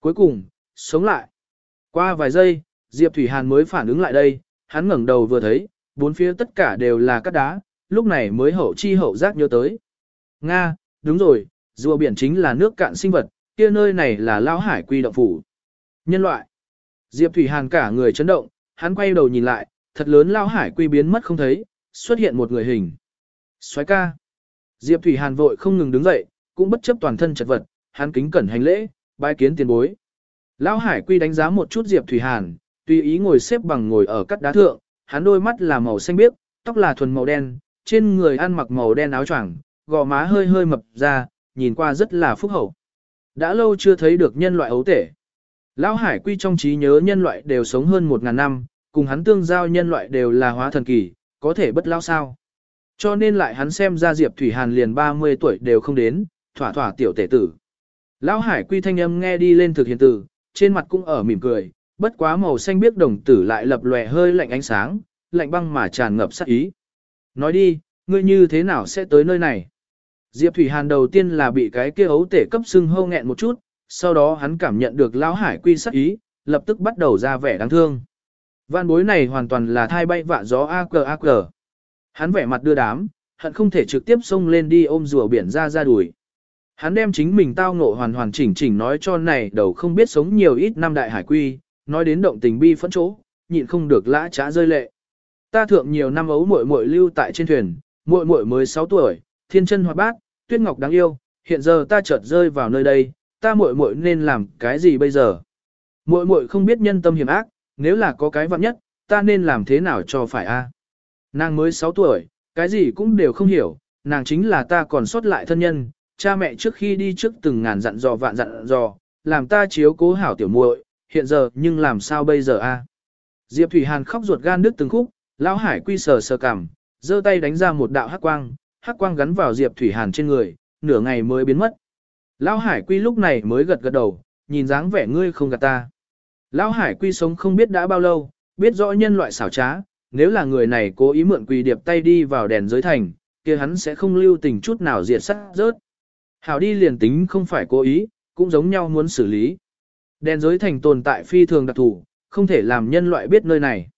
Cuối cùng, sống lại. Qua vài giây, Diệp Thủy Hàn mới phản ứng lại đây, hắn ngẩng đầu vừa thấy, bốn phía tất cả đều là cát đá, lúc này mới hậu chi hậu giác nhớ tới. Nga, đúng rồi, rùa biển chính là nước cạn sinh vật, kia nơi này là lao hải quy động phủ. Nhân loại. Diệp Thủy Hàn cả người chấn động, hắn quay đầu nhìn lại, thật lớn lao hải quy biến mất không thấy, xuất hiện một người hình. Xoái ca. Diệp Thủy Hàn vội không ngừng đứng dậy, cũng bất chấp toàn thân chật vật, hắn kính cẩn hành lễ, bái kiến tiền bối. Lão Hải Quy đánh giá một chút Diệp Thủy Hàn, tùy ý ngồi xếp bằng ngồi ở cắt đá thượng, hắn đôi mắt là màu xanh biếc, tóc là thuần màu đen, trên người ăn mặc màu đen áo choàng, gò má hơi hơi mập ra, nhìn qua rất là phúc hậu. Đã lâu chưa thấy được nhân loại ấu tể. Lão Hải Quy trong trí nhớ nhân loại đều sống hơn một ngàn năm, cùng hắn tương giao nhân loại đều là hóa thần kỳ, có thể bất lao sao. Cho nên lại hắn xem ra Diệp Thủy Hàn liền 30 tuổi đều không đến, thỏa thỏa tiểu tể tử. Lão Hải Quy thanh âm nghe đi lên thực hiện tử, trên mặt cũng ở mỉm cười, bất quá màu xanh biếc đồng tử lại lập lòe hơi lạnh ánh sáng, lạnh băng mà tràn ngập sát ý. Nói đi, ngươi như thế nào sẽ tới nơi này? Diệp Thủy Hàn đầu tiên là bị cái kia ấu tể cấp sưng hâu nghẹn một chút, sau đó hắn cảm nhận được lão hải quy sát ý, lập tức bắt đầu ra vẻ đáng thương. Vạn bối này hoàn toàn là thai bay vạ gió a cờ a cờ. Hắn vẻ mặt đưa đám, hắn không thể trực tiếp xông lên đi ôm rùa biển ra ra đuổi. Hắn đem chính mình tao ngộ hoàn hoàn chỉnh chỉnh nói cho này đầu không biết sống nhiều ít năm đại hải quy, nói đến động tình bi phẫn chỗ, nhịn không được lã trá rơi lệ. Ta thượng nhiều năm ấu muội muội lưu tại trên thuyền, muội muội mới 6 tuổi, thiên chân hoạt bát, tuyết ngọc đáng yêu, hiện giờ ta chợt rơi vào nơi đây, ta muội muội nên làm cái gì bây giờ? Muội muội không biết nhân tâm hiểm ác, nếu là có cái vặn nhất, ta nên làm thế nào cho phải a? Nàng mới 6 tuổi, cái gì cũng đều không hiểu, nàng chính là ta còn sót lại thân nhân, cha mẹ trước khi đi trước từng ngàn dặn dò vạn dặn dò, làm ta chiếu cố hảo tiểu muội, hiện giờ nhưng làm sao bây giờ a? Diệp Thủy Hàn khóc ruột gan đứt từng khúc, lão Hải quy sờ sờ cằm, giơ tay đánh ra một đạo hắc quang, hắc quang gắn vào Diệp Thủy Hàn trên người, nửa ngày mới biến mất. Lão Hải quy lúc này mới gật gật đầu, nhìn dáng vẻ ngươi không gạt ta. Lão Hải quy sống không biết đã bao lâu, biết rõ nhân loại xảo trá, nếu là người này cố ý mượn quỳ điệp tay đi vào đèn giới thành, kia hắn sẽ không lưu tình chút nào diệt sát rớt. Hảo đi liền tính không phải cố ý, cũng giống nhau muốn xử lý. Đèn giới thành tồn tại phi thường đặc thù, không thể làm nhân loại biết nơi này.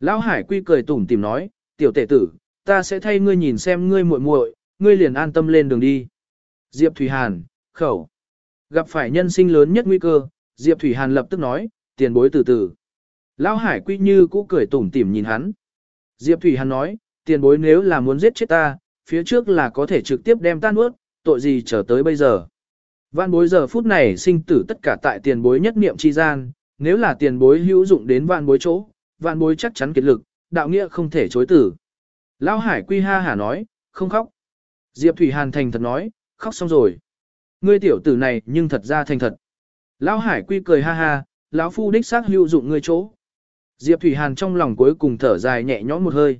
Lão Hải Quy cười tủm tìm nói, tiểu tể tử, ta sẽ thay ngươi nhìn xem ngươi muội muội, ngươi liền an tâm lên đường đi. Diệp Thủy Hàn, khẩu. Gặp phải nhân sinh lớn nhất nguy cơ, Diệp Thủy Hàn lập tức nói, tiền bối từ từ. Lão Hải Quy như cũ cười tủm tỉm nhìn hắn. Diệp Thủy Hàn nói, tiền bối nếu là muốn giết chết ta, phía trước là có thể trực tiếp đem tan nuốt, tội gì trở tới bây giờ. Vạn bối giờ phút này sinh tử tất cả tại tiền bối nhất niệm chi gian, nếu là tiền bối hữu dụng đến vạn bối chỗ, vạn bối chắc chắn kiệt lực, đạo nghĩa không thể chối tử. Lão Hải Quy ha hả nói, không khóc. Diệp Thủy Hàn thành thật nói, khóc xong rồi. Ngươi tiểu tử này nhưng thật ra thành thật. Lão Hải Quy cười ha ha, lão phu đích xác hữu dụng ngươi chỗ. Diệp Thủy Hàn trong lòng cuối cùng thở dài nhẹ nhõm một hơi.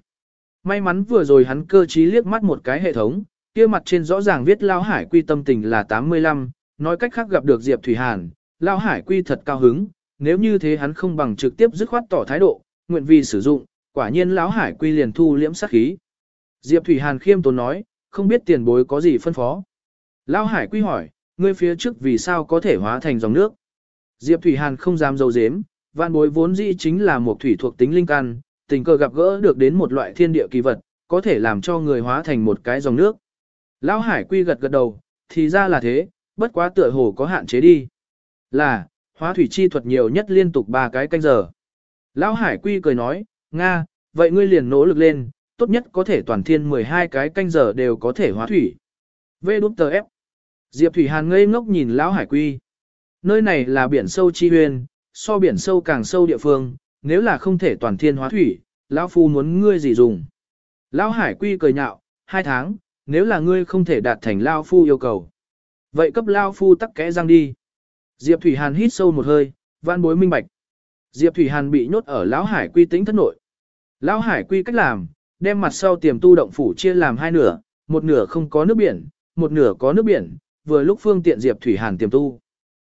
May mắn vừa rồi hắn cơ trí liếc mắt một cái hệ thống, kia mặt trên rõ ràng viết Lão Hải Quy tâm tình là 85, nói cách khác gặp được Diệp Thủy Hàn, Lão Hải Quy thật cao hứng, nếu như thế hắn không bằng trực tiếp dứt khoát tỏ thái độ, nguyện vì sử dụng, quả nhiên Lão Hải Quy liền thu liễm sát khí. Diệp Thủy Hàn khiêm tốn nói, không biết tiền bối có gì phân phó. Lão Hải Quy hỏi, ngươi phía trước vì sao có thể hóa thành dòng nước? Diệp Thủy Hàn không dám dâu dếm, vạn bối vốn dĩ chính là một thủy thuộc tính linh căn, tình cờ gặp gỡ được đến một loại thiên địa kỳ vật, có thể làm cho người hóa thành một cái dòng nước. Lão Hải Quy gật gật đầu, thì ra là thế, bất quá tựa hồ có hạn chế đi. Là, hóa thủy chi thuật nhiều nhất liên tục ba cái canh giờ. Lão Hải Quy cười nói, Nga, vậy ngươi liền nỗ lực lên, tốt nhất có thể toàn thiên 12 cái canh giờ đều có thể hóa thủy. Vê đút tờ ép. Diệp Thủy Hàn ngây ngốc nhìn Lão Hải Quy. Nơi này là biển sâu chi huyền, so biển sâu càng sâu địa phương, nếu là không thể toàn thiên hóa thủy, Lão Phu muốn ngươi gì dùng. Lão Hải Quy cười nhạo, hai tháng, nếu là ngươi không thể đạt thành Lão Phu yêu cầu. Vậy cấp lao Phu tắc kẽ răng đi. Diệp Thủy Hàn hít sâu một hơi, van bối minh bạch. Diệp Thủy Hàn bị nhốt ở Lão Hải Quy tĩnh thất nội. Lão Hải Quy cách làm, đem mặt sau tiềm tu động phủ chia làm hai nửa, một nửa không có nước biển, một nửa có nước biển, vừa lúc phương tiện Diệp Thủy Hàn tiềm tu.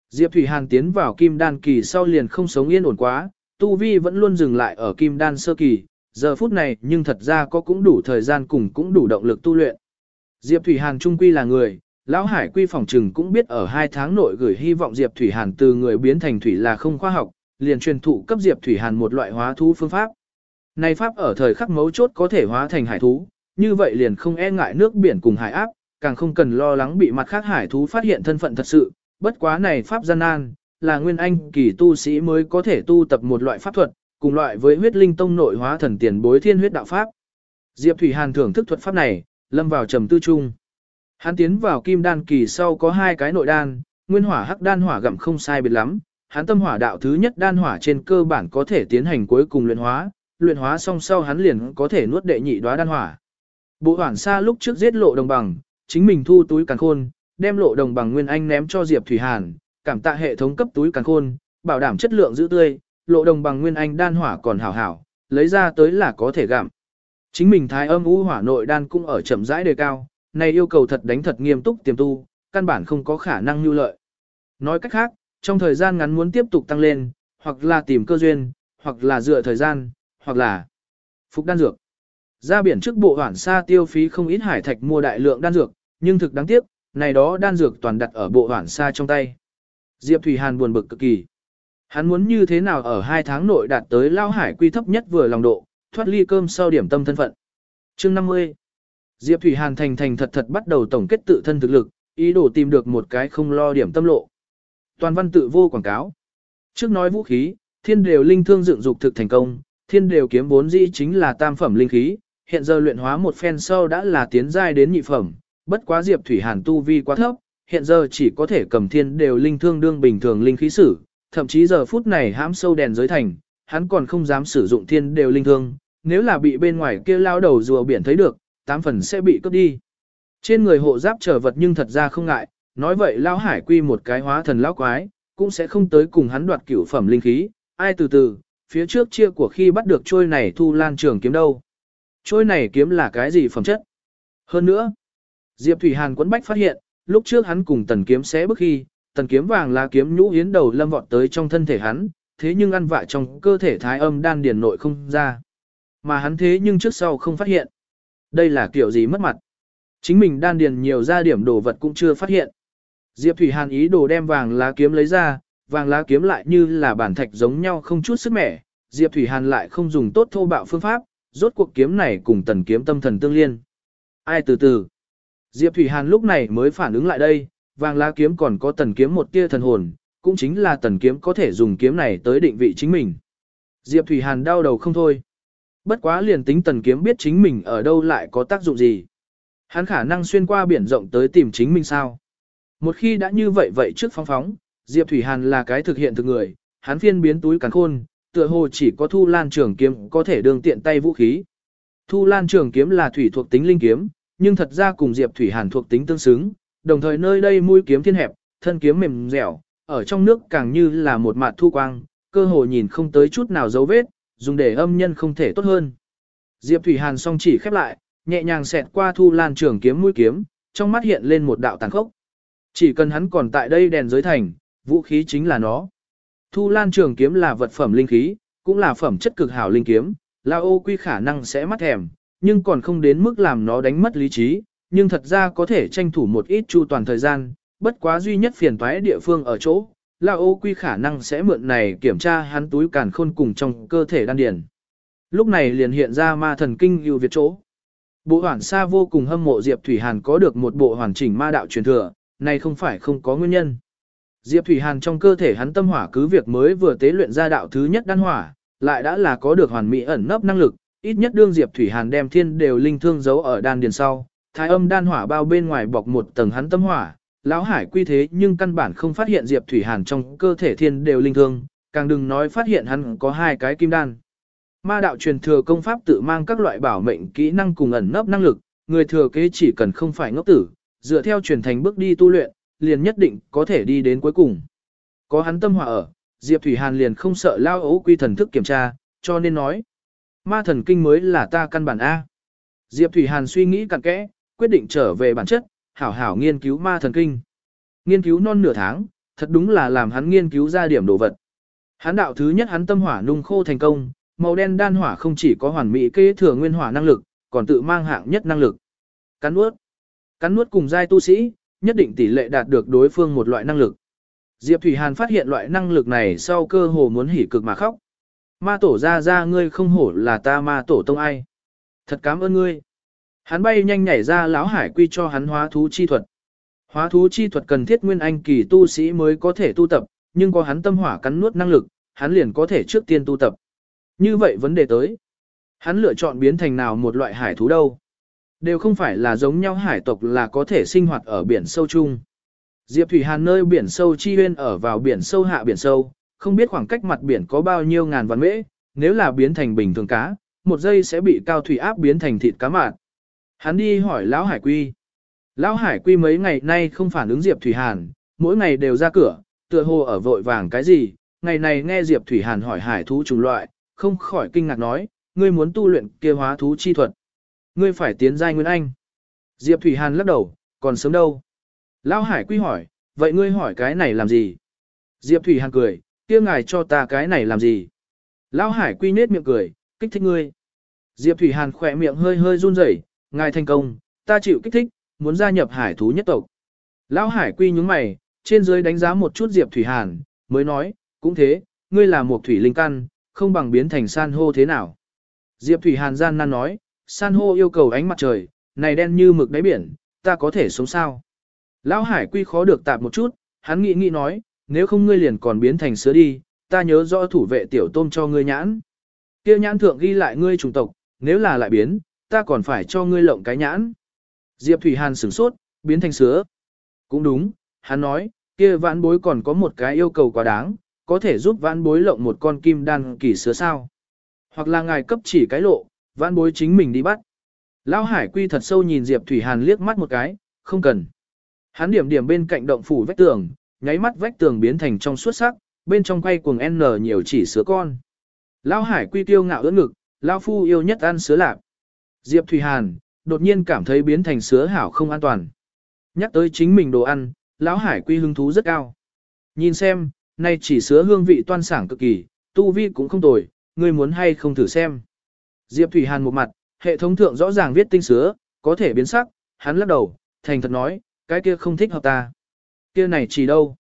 Diệp Thủy Hàn tiến vào kim đan kỳ sau liền không sống yên ổn quá, tu vi vẫn luôn dừng lại ở kim đan sơ kỳ, giờ phút này nhưng thật ra có cũng đủ thời gian cùng cũng đủ động lực tu luyện. Diệp Thủy Hàn trung quy là người, Lão Hải Quy phòng trừng cũng biết ở hai tháng nội gửi hy vọng Diệp Thủy Hàn từ người biến thành thủy là không khoa học, liền truyền thụ cấp Diệp Thủy Hàn một loại hóa thú phương pháp. Này pháp ở thời khắc mấu chốt có thể hóa thành hải thú, như vậy liền không e ngại nước biển cùng hải áp, càng không cần lo lắng bị mặt khác hải thú phát hiện thân phận thật sự, bất quá này pháp gian nan, là nguyên anh kỳ tu sĩ mới có thể tu tập một loại pháp thuật, cùng loại với huyết linh tông nội hóa thần tiền bối thiên huyết đạo pháp. Diệp Thủy Hàn thưởng thức thuật pháp này, lâm vào trầm tư trung. Hắn tiến vào kim đan kỳ sau có hai cái nội đan, nguyên hỏa hắc đan hỏa gặm không sai biệt lắm, hắn tâm hỏa đạo thứ nhất đan hỏa trên cơ bản có thể tiến hành cuối cùng luyện hóa, luyện hóa xong sau hắn liền có thể nuốt đệ nhị đóa đan hỏa. Bộ Hoản xa lúc trước giết lộ đồng bằng, chính mình thu túi càn khôn, đem lộ đồng bằng nguyên anh ném cho Diệp Thủy Hàn, cảm tạ hệ thống cấp túi càn khôn, bảo đảm chất lượng giữ tươi, lộ đồng bằng nguyên anh đan hỏa còn hảo hảo, lấy ra tới là có thể gặm. Chính mình thái âm u hỏa nội đan cũng ở chậm rãi đề cao, này yêu cầu thật đánh thật nghiêm túc tiềm tu, căn bản không có khả năng nhu lợi. Nói cách khác, trong thời gian ngắn muốn tiếp tục tăng lên, hoặc là tìm cơ duyên, hoặc là dựa thời gian, hoặc là phục đan dược. Ra biển trước bộ hoản xa tiêu phí không ít hải thạch mua đại lượng đan dược, nhưng thực đáng tiếc, này đó đan dược toàn đặt ở bộ hoản xa trong tay. Diệp Thủy Hàn buồn bực cực kỳ. Hắn muốn như thế nào ở hai tháng nội đạt tới lao hải quy thấp nhất vừa lòng độ, thoát ly cơm sau điểm tâm thân phận. Chương 50 Diệp Thủy Hàn thành thành thật thật bắt đầu tổng kết tự thân thực lực, ý đồ tìm được một cái không lo điểm tâm lộ. Toàn văn tự vô quảng cáo. Trước nói vũ khí, thiên đều linh thương dựng dục thực thành công, thiên đều kiếm vốn dĩ chính là tam phẩm linh khí, hiện giờ luyện hóa một phen sâu đã là tiến giai đến nhị phẩm, bất quá Diệp Thủy Hàn tu vi quá thấp, hiện giờ chỉ có thể cầm thiên đều linh thương đương bình thường linh khí sử, thậm chí giờ phút này hãm sâu đèn giới thành, hắn còn không dám sử dụng thiên đều linh thương, nếu là bị bên ngoài kia lao đầu rùa biển thấy được, tám phần sẽ bị cướp đi. Trên người hộ giáp trở vật nhưng thật ra không ngại, nói vậy lao hải quy một cái hóa thần lão quái, cũng sẽ không tới cùng hắn đoạt cửu phẩm linh khí, ai từ từ, phía trước chia của khi bắt được trôi này thu lan trường kiếm đâu. Trôi này kiếm là cái gì phẩm chất? Hơn nữa, Diệp Thủy Hàn quấn bách phát hiện, lúc trước hắn cùng tần kiếm xé bức khi, tần kiếm vàng là kiếm nhũ yến đầu lâm vọt tới trong thân thể hắn, thế nhưng ăn vạ trong cơ thể thái âm đan điền nội không ra. Mà hắn thế nhưng trước sau không phát hiện. Đây là kiểu gì mất mặt. Chính mình đan điền nhiều ra điểm đồ vật cũng chưa phát hiện. Diệp Thủy Hàn ý đồ đem vàng lá kiếm lấy ra, vàng lá kiếm lại như là bản thạch giống nhau không chút sức mẻ. Diệp Thủy Hàn lại không dùng tốt thô bạo phương pháp, rốt cuộc kiếm này cùng tần kiếm tâm thần tương liên. Ai từ từ. Diệp Thủy Hàn lúc này mới phản ứng lại đây, vàng lá kiếm còn có tần kiếm một tia thần hồn, cũng chính là tần kiếm có thể dùng kiếm này tới định vị chính mình. Diệp Thủy Hàn đau đầu không thôi. Bất quá liền tính tần kiếm biết chính mình ở đâu lại có tác dụng gì. Hắn khả năng xuyên qua biển rộng tới tìm chính mình sao. Một khi đã như vậy vậy trước phóng phóng, Diệp Thủy Hàn là cái thực hiện thực người, hắn phiên biến túi cắn khôn, tựa hồ chỉ có thu lan trường kiếm có thể đường tiện tay vũ khí. Thu lan trường kiếm là thủy thuộc tính linh kiếm, nhưng thật ra cùng Diệp Thủy Hàn thuộc tính tương xứng, đồng thời nơi đây mũi kiếm thiên hẹp, thân kiếm mềm dẻo, ở trong nước càng như là một mạt thu quang, cơ hồ nhìn không tới chút nào dấu vết, dùng để âm nhân không thể tốt hơn. Diệp Thủy Hàn song chỉ khép lại, nhẹ nhàng xẹt qua thu lan trường kiếm mũi kiếm, trong mắt hiện lên một đạo tàn khốc. Chỉ cần hắn còn tại đây đèn giới thành, vũ khí chính là nó. Thu lan trường kiếm là vật phẩm linh khí, cũng là phẩm chất cực hảo linh kiếm, La ô quy khả năng sẽ mắt thèm, nhưng còn không đến mức làm nó đánh mất lý trí, nhưng thật ra có thể tranh thủ một ít chu toàn thời gian, bất quá duy nhất phiền toái địa phương ở chỗ, Lão ô quy khả năng sẽ mượn này kiểm tra hắn túi càn khôn cùng trong cơ thể đan điền. Lúc này liền hiện ra ma thần kinh ưu việt chỗ. Bộ hoản sa vô cùng hâm mộ Diệp Thủy Hàn có được một bộ hoàn chỉnh ma đạo truyền thừa, này không phải không có nguyên nhân. Diệp Thủy Hàn trong cơ thể hắn tâm hỏa cứ việc mới vừa tế luyện ra đạo thứ nhất đan hỏa, lại đã là có được hoàn mỹ ẩn nấp năng lực, ít nhất đương Diệp Thủy Hàn đem thiên đều linh thương giấu ở đan điền sau, thái âm đan hỏa bao bên ngoài bọc một tầng hắn tâm hỏa, lão hải quy thế nhưng căn bản không phát hiện Diệp Thủy Hàn trong cơ thể thiên đều linh thương, càng đừng nói phát hiện hắn có hai cái kim đan. Ma đạo truyền thừa công pháp tự mang các loại bảo mệnh kỹ năng cùng ẩn nấp năng lực, người thừa kế chỉ cần không phải ngốc tử, dựa theo truyền thành bước đi tu luyện, liền nhất định có thể đi đến cuối cùng. Có hắn tâm hỏa ở, Diệp Thủy Hàn liền không sợ lao ấu quy thần thức kiểm tra, cho nên nói. Ma thần kinh mới là ta căn bản A. Diệp Thủy Hàn suy nghĩ cặn kẽ, quyết định trở về bản chất, hảo hảo nghiên cứu ma thần kinh. Nghiên cứu non nửa tháng, thật đúng là làm hắn nghiên cứu ra điểm đồ vật. Hắn đạo thứ nhất hắn tâm hỏa nung khô thành công, màu đen đan hỏa không chỉ có hoàn mỹ kế thừa nguyên hỏa năng lực, còn tự mang hạng nhất năng lực. Cắn nuốt. Cắn nuốt cùng giai tu sĩ, nhất định tỷ lệ đạt được đối phương một loại năng lực. Diệp Thủy Hàn phát hiện loại năng lực này sau cơ hồ muốn hỉ cực mà khóc. Ma tổ ra ra ngươi không hổ là ta ma tổ tông ai. Thật cảm ơn ngươi. Hắn bay nhanh nhảy ra lão hải quy cho hắn hóa thú chi thuật. Hóa thú chi thuật cần thiết nguyên anh kỳ tu sĩ mới có thể tu tập, nhưng có hắn tâm hỏa cắn nuốt năng lực, hắn liền có thể trước tiên tu tập. Như vậy vấn đề tới. Hắn lựa chọn biến thành nào một loại hải thú đâu. Đều không phải là giống nhau hải tộc là có thể sinh hoạt ở biển sâu chung. Diệp Thủy Hàn nơi biển sâu chi huyên ở vào biển sâu hạ biển sâu, không biết khoảng cách mặt biển có bao nhiêu ngàn vạn mễ, nếu là biến thành bình thường cá, một giây sẽ bị cao thủy áp biến thành thịt cá mạt. Hắn đi hỏi Lão Hải Quy. Lão Hải Quy mấy ngày nay không phản ứng Diệp Thủy Hàn, mỗi ngày đều ra cửa, tựa hồ ở vội vàng cái gì, ngày này nghe Diệp Thủy Hàn hỏi hải thú chủng loại, không khỏi kinh ngạc nói, ngươi muốn tu luyện kia hóa thú chi thuật. Ngươi phải tiến giai Nguyên Anh. Diệp Thủy Hàn lắc đầu, còn sớm đâu. Lão Hải Quy hỏi, vậy ngươi hỏi cái này làm gì? Diệp Thủy Hàn cười, kia ngài cho ta cái này làm gì? Lão Hải Quy nết miệng cười, kích thích ngươi. Diệp Thủy Hàn khỏe miệng hơi hơi run rẩy, ngài thành công, ta chịu kích thích, muốn gia nhập hải thú nhất tộc. Lão Hải Quy nhúng mày, trên dưới đánh giá một chút Diệp Thủy Hàn, mới nói, cũng thế, ngươi là một thủy linh căn, không bằng biến thành san hô thế nào. Diệp Thủy Hàn gian nan nói, san hô yêu cầu ánh mặt trời, này đen như mực đáy biển, ta có thể sống sao. Lão Hải Quy khó được tạp một chút, hắn nghĩ nghĩ nói, nếu không ngươi liền còn biến thành sứa đi, ta nhớ rõ thủ vệ tiểu tôm cho ngươi nhãn. Kia nhãn thượng ghi lại ngươi chủng tộc, nếu là lại biến, ta còn phải cho ngươi lộng cái nhãn. Diệp Thủy Hàn sửng sốt, biến thành sứa. Cũng đúng, hắn nói, kia vãn bối còn có một cái yêu cầu quá đáng, có thể giúp vãn bối lộng một con kim đan kỳ sứa sao. Hoặc là ngài cấp chỉ cái lộ, vãn bối chính mình đi bắt. Lão Hải Quy thật sâu nhìn Diệp Thủy Hàn liếc mắt một cái, không cần. Hắn điểm điểm bên cạnh động phủ vách tường, nháy mắt vách tường biến thành trong suốt sắc, bên trong quay cuồng N nhiều chỉ sứa con. Lão Hải Quy tiêu ngạo ưỡn ngực, lão phu yêu nhất ăn sứa lạp. Diệp Thủy Hàn, đột nhiên cảm thấy biến thành sứa hảo không an toàn. Nhắc tới chính mình đồ ăn, lão Hải Quy hứng thú rất cao. Nhìn xem, nay chỉ sứa hương vị toan sảng cực kỳ, tu vi cũng không tồi, ngươi muốn hay không thử xem. Diệp Thủy Hàn một mặt, hệ thống thượng rõ ràng viết tinh sứa, có thể biến sắc, hắn lắc đầu, thành thật nói, cái kia không thích hợp ta. Kia này chỉ đâu.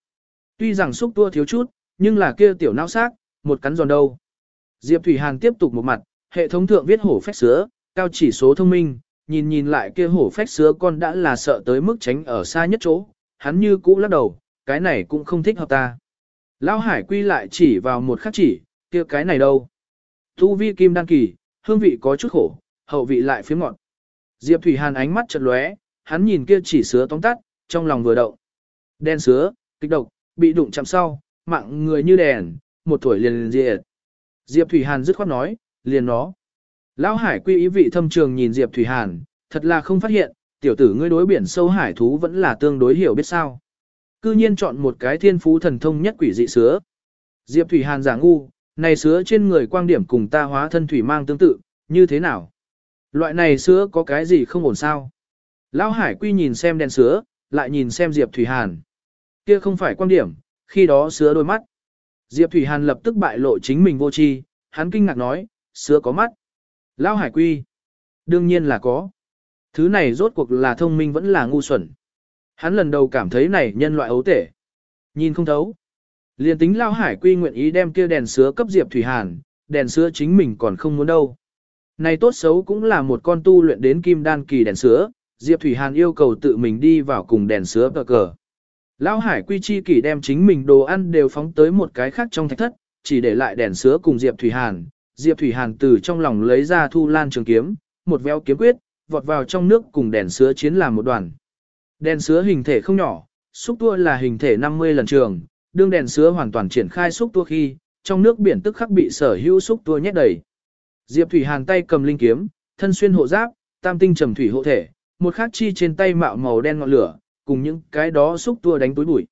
Tuy rằng xúc tua thiếu chút, nhưng là kia tiểu não xác, một cắn giòn đâu. Diệp Thủy Hàn tiếp tục một mặt, hệ thống thượng viết hổ phách sứa, cao chỉ số thông minh, nhìn nhìn lại kia hổ phách sứa con đã là sợ tới mức tránh ở xa nhất chỗ, hắn như cũ lắc đầu, cái này cũng không thích hợp ta. Lão Hải quy lại chỉ vào một khắc chỉ, kia cái này đâu. Thu vi kim đan kỳ, hương vị có chút khổ, hậu vị lại phía ngọt. Diệp Thủy Hàn ánh mắt chật lóe, hắn nhìn kia chỉ sứa tóm tắt, trong lòng vừa động. Đen sứa, kịch độc, bị đụng chạm sau, mạng người như đèn, một tuổi liền liền diệt. Diệp Thủy Hàn dứt khoát nói, liền nó. Lão Hải quy ý vị thâm trường nhìn Diệp Thủy Hàn, thật là không phát hiện, tiểu tử ngươi đối biển sâu hải thú vẫn là tương đối hiểu biết sao. Cư nhiên chọn một cái thiên phú thần thông nhất quỷ dị sứa. Diệp Thủy Hàn giả ngu, này sứa trên người quang điểm cùng ta hóa thân thủy mang tương tự, như thế nào? Loại này sứa có cái gì không ổn sao? Lão Hải Quy nhìn xem đèn sứa, lại nhìn xem Diệp Thủy Hàn. Kia không phải quan điểm, khi đó sứa đôi mắt. Diệp Thủy Hàn lập tức bại lộ chính mình vô tri, hắn kinh ngạc nói, sứa có mắt. Lão Hải Quy. Đương nhiên là có. Thứ này rốt cuộc là thông minh vẫn là ngu xuẩn. Hắn lần đầu cảm thấy này nhân loại ấu tể. Nhìn không thấu. Liên tính Lão Hải Quy nguyện ý đem kia đèn sứa cấp Diệp Thủy Hàn, đèn sứa chính mình còn không muốn đâu. Này tốt xấu cũng là một con tu luyện đến kim đan kỳ đèn sứa, Diệp Thủy Hàn yêu cầu tự mình đi vào cùng đèn sứa cờ cờ. Lão Hải Quy Chi kỷ đem chính mình đồ ăn đều phóng tới một cái khác trong thạch thất, chỉ để lại đèn sứa cùng Diệp Thủy Hàn, Diệp Thủy Hàn từ trong lòng lấy ra thu lan trường kiếm, một véo kiếm quyết, vọt vào trong nước cùng đèn sứa chiến làm một đoàn. Đèn sứa hình thể không nhỏ, xúc tua là hình thể 50 lần trường, đương đèn sứa hoàn toàn triển khai xúc tua khi, trong nước biển tức khắc bị sở hữu xúc tua nhét đầy. Diệp Thủy Hàn tay cầm linh kiếm, thân xuyên hộ giáp, tam tinh trầm thủy hộ thể, một khắc chi trên tay mạo màu đen ngọn lửa, cùng những cái đó xúc tua đánh túi bụi.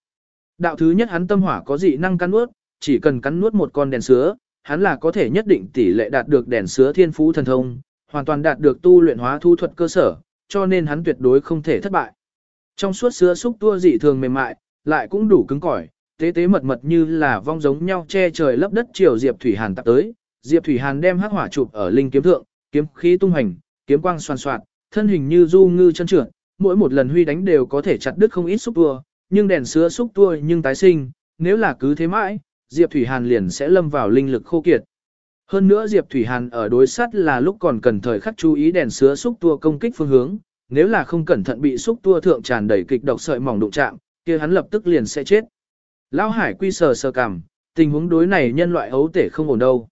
Đạo thứ nhất hắn tâm hỏa có dị năng cắn nuốt, chỉ cần cắn nuốt một con đèn sứa, hắn là có thể nhất định tỷ lệ đạt được đèn sứa thiên phú thần thông, hoàn toàn đạt được tu luyện hóa thu thuật cơ sở, cho nên hắn tuyệt đối không thể thất bại. Trong suốt sứa xúc tua dị thường mềm mại, lại cũng đủ cứng cỏi, tế tế mật mật như là vong giống nhau che trời lấp đất chiều Diệp Thủy Hàn tập tới. Diệp Thủy Hàn đem hắc hỏa chụp ở linh kiếm thượng, kiếm khí tung hành, kiếm quang xoan xoạt, thân hình như du ngư chân trượt, mỗi một lần huy đánh đều có thể chặt đứt không ít xúc tua, nhưng đèn sứa xúc tua nhưng tái sinh, nếu là cứ thế mãi, Diệp Thủy Hàn liền sẽ lâm vào linh lực khô kiệt. Hơn nữa Diệp Thủy Hàn ở đối sắt là lúc còn cần thời khắc chú ý đèn sứa xúc tua công kích phương hướng, nếu là không cẩn thận bị xúc tua thượng tràn đầy kịch độc sợi mỏng đụng chạm, kia hắn lập tức liền sẽ chết. Lão Hải quy sờ sờ cằm, tình huống đối này nhân loại ấu tể không ổn đâu.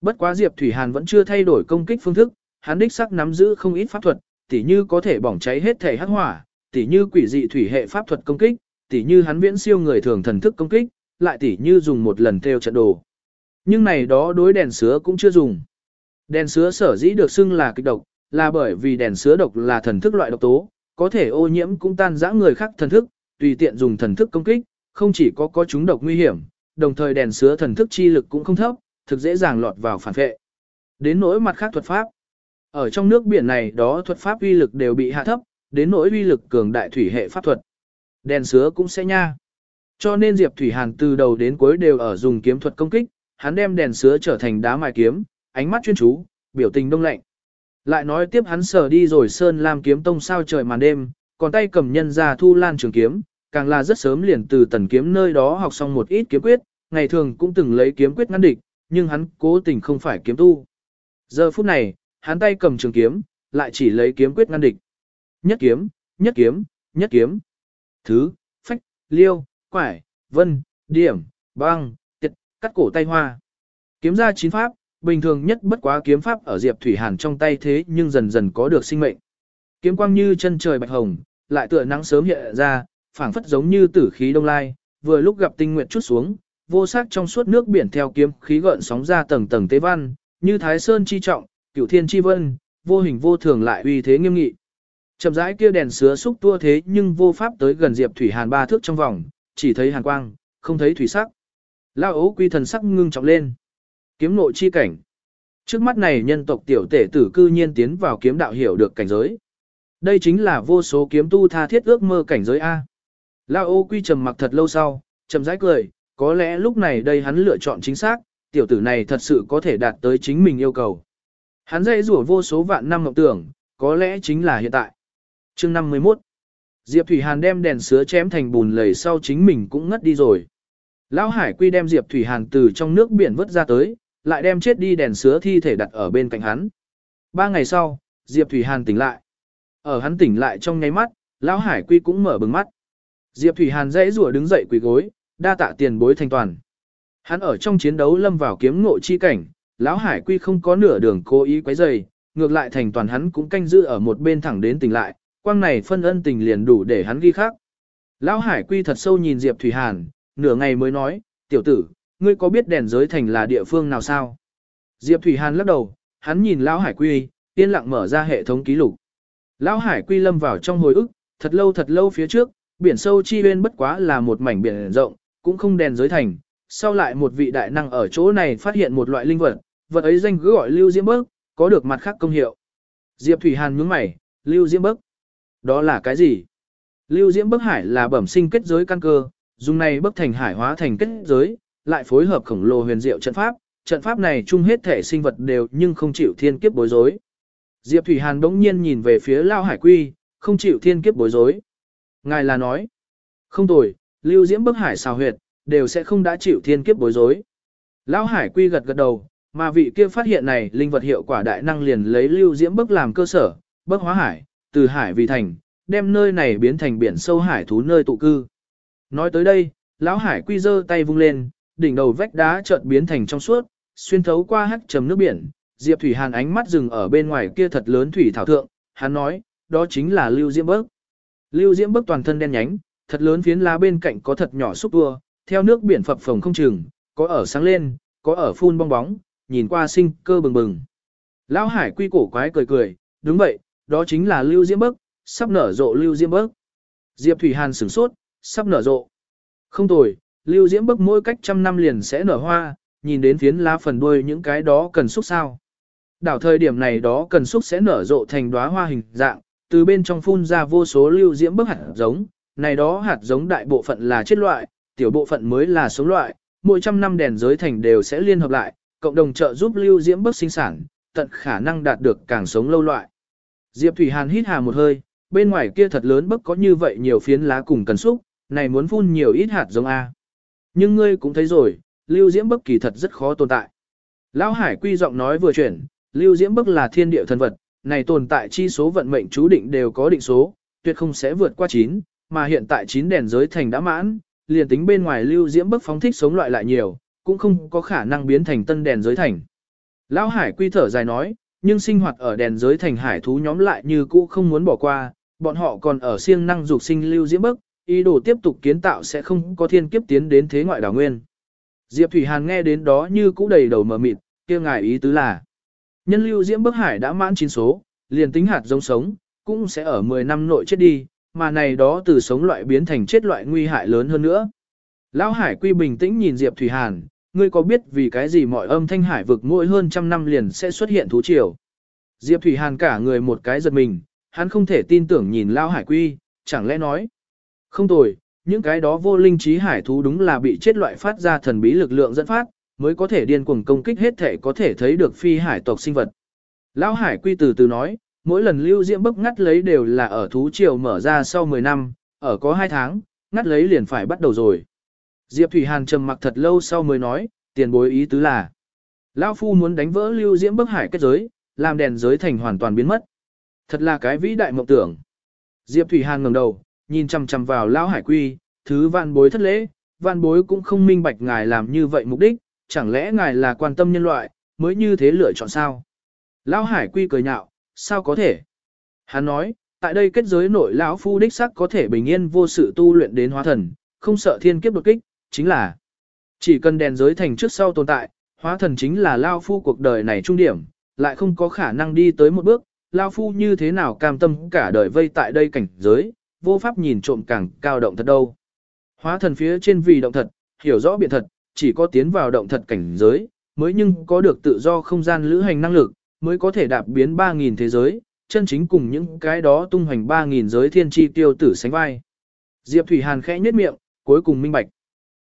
Bất quá Diệp Thủy Hàn vẫn chưa thay đổi công kích phương thức, hắn đích sắc nắm giữ không ít pháp thuật, tỉ như có thể bỏng cháy hết thể hắc hỏa, tỉ như quỷ dị thủy hệ pháp thuật công kích, tỉ như hắn viễn siêu người thường thần thức công kích, lại tỉ như dùng một lần theo trận đồ. Nhưng này đó đối đèn sứa cũng chưa dùng. Đèn sứa sở dĩ được xưng là kịch độc, là bởi vì đèn sứa độc là thần thức loại độc tố, có thể ô nhiễm cũng tan rã người khác thần thức, tùy tiện dùng thần thức công kích, không chỉ có có chúng độc nguy hiểm, đồng thời đèn sứa thần thức chi lực cũng không thấp, thực dễ dàng lọt vào phản vệ. Đến nỗi mặt khác thuật pháp. Ở trong nước biển này đó thuật pháp uy lực đều bị hạ thấp, đến nỗi uy lực cường đại thủy hệ pháp thuật. Đèn sứa cũng sẽ nha. Cho nên Diệp Thủy Hàn từ đầu đến cuối đều ở dùng kiếm thuật công kích, hắn đem đèn sứa trở thành đá mài kiếm, ánh mắt chuyên chú, biểu tình đông lạnh. Lại nói tiếp hắn sờ đi rồi sơn lam kiếm tông sao trời màn đêm, còn tay cầm nhân ra thu lan trường kiếm, càng là rất sớm liền từ tần kiếm nơi đó học xong một ít kiếm quyết, ngày thường cũng từng lấy kiếm quyết ngăn địch, nhưng hắn cố tình không phải kiếm tu. Giờ phút này, hắn tay cầm trường kiếm, lại chỉ lấy kiếm quyết ngăn địch. Nhất kiếm, nhất kiếm, nhất kiếm. Thứ, phách, liêu, quải, vân, điểm, băng, tiệt, cắt cổ tay hoa. Kiếm ra chín pháp, bình thường nhất bất quá kiếm pháp ở Diệp Thủy Hàn trong tay thế nhưng dần dần có được sinh mệnh. Kiếm quang như chân trời bạch hồng, lại tựa nắng sớm hiện ra, phảng phất giống như tử khí đông lai, vừa lúc gặp tinh nguyện chút xuống, vô sắc trong suốt nước biển theo kiếm khí gợn sóng ra tầng tầng tế văn, như thái sơn chi trọng, cửu thiên chi vân, vô hình vô thường lại uy thế nghiêm nghị. Chậm rãi kia đèn sứa xúc tua thế nhưng vô pháp tới gần Diệp Thủy Hàn ba thước trong vòng, chỉ thấy hàn quang, không thấy thủy sắc. Lao ấu quy thần sắc ngưng trọng lên. Kiếm nội chi cảnh. Trước mắt này nhân tộc tiểu tể tử cư nhiên tiến vào kiếm đạo hiểu được cảnh giới. Đây chính là vô số kiếm tu tha thiết ước mơ cảnh giới A. Lao ô quy trầm mặc thật lâu sau, trầm rãi cười, có lẽ lúc này đây hắn lựa chọn chính xác, tiểu tử này thật sự có thể đạt tới chính mình yêu cầu. Hắn dạy rủa vô số vạn năm ngọc tưởng, có lẽ chính là hiện tại. chương 51 Diệp Thủy Hàn đem đèn sứa chém thành bùn lầy sau chính mình cũng ngất đi rồi. Lão Hải Quy đem Diệp Thủy Hàn từ trong nước biển vớt ra tới, lại đem chết đi đèn sứa thi thể đặt ở bên cạnh hắn. Ba ngày sau, Diệp Thủy Hàn tỉnh lại. Ở hắn tỉnh lại trong nháy mắt, Lão Hải Quy cũng mở bừng mắt. Diệp Thủy Hàn dãy rủa đứng dậy quỳ gối, đa tạ tiền bối thanh toàn. Hắn ở trong chiến đấu lâm vào kiếm ngộ chi cảnh, Lão Hải Quy không có nửa đường cố ý quấy rầy, ngược lại thành toàn hắn cũng canh giữ ở một bên thẳng đến tỉnh lại, quang này phân ân tình liền đủ để hắn ghi khắc. Lão Hải Quy thật sâu nhìn Diệp Thủy Hàn, nửa ngày mới nói, tiểu tử, ngươi có biết đèn giới thành là địa phương nào sao? Diệp Thủy Hàn lắc đầu, hắn nhìn Lão Hải Quy, yên lặng mở ra hệ thống ký lục. Lão Hải Quy lâm vào trong hồi ức, thật lâu thật lâu phía trước, biển sâu chi bên bất quá là một mảnh biển rộng, cũng không đèn giới thành. Sau lại một vị đại năng ở chỗ này phát hiện một loại linh vật, vật ấy danh cứ gọi Lưu Diễm Bức, có được mặt khác công hiệu. Diệp Thủy Hàn nhướng mày, Lưu Diễm Bức. Đó là cái gì? Lưu Diễm Bức Hải là bẩm sinh kết giới căn cơ, dùng này bức thành hải hóa thành kết giới, lại phối hợp khổng lồ huyền diệu trận pháp, trận pháp này chung hết thể sinh vật đều nhưng không chịu thiên kiếp bối rối. Diệp Thủy Hàn đống nhiên nhìn về phía Lao Hải Quy, không chịu thiên kiếp bối rối. Ngài là nói, không tồi, lưu diễm bức hải xào huyệt, đều sẽ không đã chịu thiên kiếp bối rối. Lao Hải Quy gật gật đầu, mà vị kia phát hiện này linh vật hiệu quả đại năng liền lấy lưu diễm bức làm cơ sở, bức hóa hải, từ hải vì thành, đem nơi này biến thành biển sâu hải thú nơi tụ cư. Nói tới đây, lão hải quy giơ tay vung lên, đỉnh đầu vách đá chợt biến thành trong suốt, Xuyên thấu qua hắc trầm nước biển, Diệp Thủy Hàn ánh mắt dừng ở bên ngoài kia thật lớn thủy thảo thượng, hắn nói, đó chính là Lưu Diễm Bức. Lưu Diễm Bức toàn thân đen nhánh, thật lớn phiến lá bên cạnh có thật nhỏ xúc tua, theo nước biển phập phồng không chừng, có ở sáng lên, có ở phun bong bóng, nhìn qua sinh cơ bừng bừng. Lão Hải quy cổ quái cười cười, đúng vậy, đó chính là Lưu Diễm Bức, sắp nở rộ Lưu Diễm Bức. Diệp Thủy Hàn sửng sốt, sắp nở rộ. Không tồi, Lưu Diễm Bức mỗi cách trăm năm liền sẽ nở hoa, nhìn đến phiến lá phần đuôi những cái đó cần xúc sao. Đảo thời điểm này đó cần xúc sẽ nở rộ thành đóa hoa hình dạng, từ bên trong phun ra vô số lưu diễm bức hạt giống, này đó hạt giống đại bộ phận là chết loại, tiểu bộ phận mới là sống loại, mỗi trăm năm đèn giới thành đều sẽ liên hợp lại, cộng đồng trợ giúp lưu diễm bức sinh sản, tận khả năng đạt được càng sống lâu loại. Diệp Thủy Hàn hít hà một hơi, bên ngoài kia thật lớn bức có như vậy nhiều phiến lá cùng cần xúc, này muốn phun nhiều ít hạt giống A. Nhưng ngươi cũng thấy rồi, lưu diễm bức kỳ thật rất khó tồn tại. Lão Hải quy giọng nói vừa chuyển, lưu diễm bức là thiên địa thần vật, này tồn tại chi số vận mệnh chú định đều có định số, tuyệt không sẽ vượt qua 9, mà hiện tại 9 đèn giới thành đã mãn, liền tính bên ngoài lưu diễm bức phóng thích sống loại lại nhiều, cũng không có khả năng biến thành tân đèn giới thành. Lão Hải quy thở dài nói, nhưng sinh hoạt ở đèn giới thành hải thú nhóm lại như cũ không muốn bỏ qua, bọn họ còn ở siêng năng dục sinh lưu diễm bức, ý đồ tiếp tục kiến tạo sẽ không có thiên kiếp tiến đến thế ngoại đảo nguyên. Diệp Thủy Hàn nghe đến đó như cũ đầy đầu mờ mịt, kia ngài ý tứ là Nhân lưu diễm bức hải đã mãn chín số, liền tính hạt giống sống, cũng sẽ ở 10 năm nội chết đi, mà này đó từ sống loại biến thành chết loại nguy hại lớn hơn nữa. Lão Hải Quy bình tĩnh nhìn Diệp Thủy Hàn, ngươi có biết vì cái gì mọi âm thanh hải vực mỗi hơn trăm năm liền sẽ xuất hiện thú triều? Diệp Thủy Hàn cả người một cái giật mình, hắn không thể tin tưởng nhìn Lão Hải Quy, chẳng lẽ nói. Không tồi, những cái đó vô linh trí hải thú đúng là bị chết loại phát ra thần bí lực lượng dẫn phát, mới có thể điên cuồng công kích hết thể có thể thấy được phi hải tộc sinh vật. Lão Hải Quy từ từ nói, mỗi lần lưu diễm bức ngắt lấy đều là ở thú triều mở ra sau 10 năm, ở có 2 tháng, ngắt lấy liền phải bắt đầu rồi. Diệp Thủy Hàn trầm mặc thật lâu sau mới nói, tiền bối ý tứ là. Lão Phu muốn đánh vỡ lưu diễm bức hải kết giới, làm đèn giới thành hoàn toàn biến mất. Thật là cái vĩ đại mộng tưởng. Diệp Thủy Hàn ngẩng đầu, nhìn chăm chăm vào Lão Hải Quy, thứ vạn bối thất lễ, vạn bối cũng không minh bạch ngài làm như vậy mục đích, chẳng lẽ ngài là quan tâm nhân loại, mới như thế lựa chọn sao? Lão Hải Quy cười nhạo, sao có thể? Hắn nói, tại đây kết giới nội lão phu đích sắc có thể bình yên vô sự tu luyện đến hóa thần, không sợ thiên kiếp đột kích, chính là chỉ cần đèn giới thành trước sau tồn tại, hóa thần chính là lao phu cuộc đời này trung điểm, lại không có khả năng đi tới một bước, lao phu như thế nào cam tâm cả đời vây tại đây cảnh giới, vô pháp nhìn trộm càng cao động thật đâu. Hóa thần phía trên vì động thật, hiểu rõ biện thật, chỉ có tiến vào động thật cảnh giới, mới nhưng có được tự do không gian lữ hành năng lực, mới có thể đạp biến 3.000 thế giới, chân chính cùng những cái đó tung hoành 3.000 giới thiên tri tiêu tử sánh vai. Diệp Thủy Hàn khẽ nhếch miệng, cuối cùng minh bạch.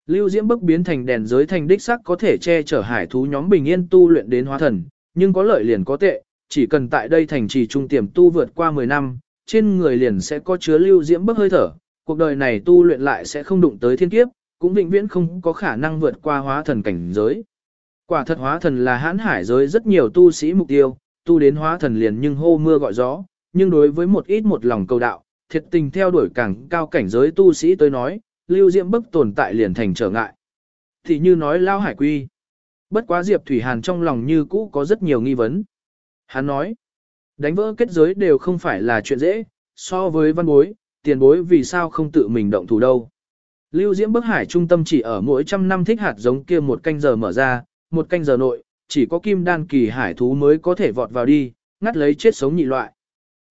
Lưu Diễm bức biến thành đèn giới thành đích sắc có thể che chở hải thú nhóm bình yên tu luyện đến hóa thần, nhưng có lợi liền có tệ, chỉ cần tại đây thành trì trung tiềm tu vượt qua 10 năm, trên người liền sẽ có chứa lưu diễm bức hơi thở, cuộc đời này tu luyện lại sẽ không đụng tới thiên kiếp, cũng vĩnh viễn không có khả năng vượt qua hóa thần cảnh giới. Quả thật hóa thần là hãn hải giới rất nhiều tu sĩ mục tiêu, tu đến hóa thần liền nhưng hô mưa gọi gió, nhưng đối với một ít một lòng cầu đạo, thiệt tình theo đuổi càng cao cảnh giới tu sĩ tới nói, lưu diễm bức tồn tại liền thành trở ngại. Thì như nói lao hải quy. Bất quá Diệp Thủy Hàn trong lòng như cũ có rất nhiều nghi vấn. Hắn nói, đánh vỡ kết giới đều không phải là chuyện dễ, so với văn bối, tiền bối vì sao không tự mình động thủ đâu. Lưu Diễm Bắc Hải trung tâm chỉ ở mỗi trăm năm thích hạt giống kia một canh giờ mở ra, một canh giờ nội, chỉ có kim đan kỳ hải thú mới có thể vọt vào đi, ngắt lấy chết sống nhị loại.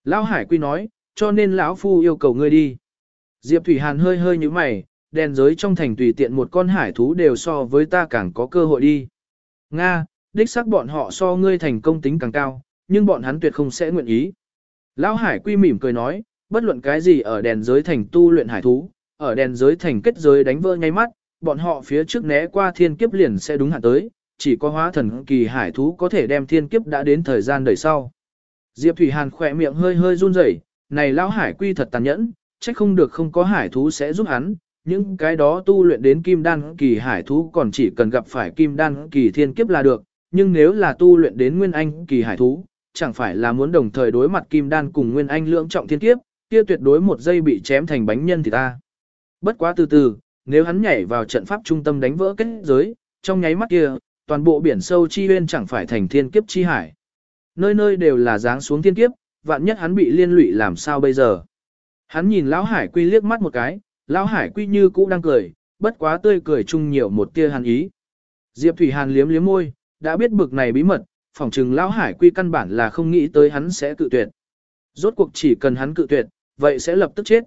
Lão Hải Quy nói, cho nên lão phu yêu cầu ngươi đi. Diệp Thủy Hàn hơi hơi như mày, đèn giới trong thành tùy tiện một con hải thú đều so với ta càng có cơ hội đi. Nga, đích xác bọn họ so ngươi thành công tính càng cao, nhưng bọn hắn tuyệt không sẽ nguyện ý. Lão Hải Quy mỉm cười nói, bất luận cái gì ở đèn giới thành tu luyện hải thú, ở đèn giới thành kết giới đánh vỡ ngay mắt, bọn họ phía trước né qua thiên kiếp liền sẽ đúng hạn tới, chỉ có hóa thần kỳ hải thú có thể đem thiên kiếp đã đến thời gian đời sau. Diệp Thủy Hàn khỏe miệng hơi hơi run rẩy, này lão hải quy thật tàn nhẫn, trách không được không có hải thú sẽ giúp hắn, những cái đó tu luyện đến kim đan kỳ hải thú còn chỉ cần gặp phải kim đan kỳ thiên kiếp là được, nhưng nếu là tu luyện đến nguyên anh kỳ hải thú, chẳng phải là muốn đồng thời đối mặt kim đan cùng nguyên anh lượng trọng thiên kiếp, kia tuyệt đối một giây bị chém thành bánh nhân thì ta. Bất quá từ từ, nếu hắn nhảy vào trận pháp trung tâm đánh vỡ kết giới, trong nháy mắt kia, toàn bộ biển sâu chi uyên chẳng phải thành thiên kiếp chi hải. Nơi nơi đều là dáng xuống thiên kiếp, vạn nhất hắn bị liên lụy làm sao bây giờ. Hắn nhìn lão hải quy liếc mắt một cái, lão hải quy như cũ đang cười, bất quá tươi cười chung nhiều một tia hàn ý. Diệp Thủy Hàn liếm liếm môi, đã biết bực này bí mật, phỏng chừng lão hải quy căn bản là không nghĩ tới hắn sẽ cự tuyệt. Rốt cuộc chỉ cần hắn cự tuyệt, vậy sẽ lập tức chết.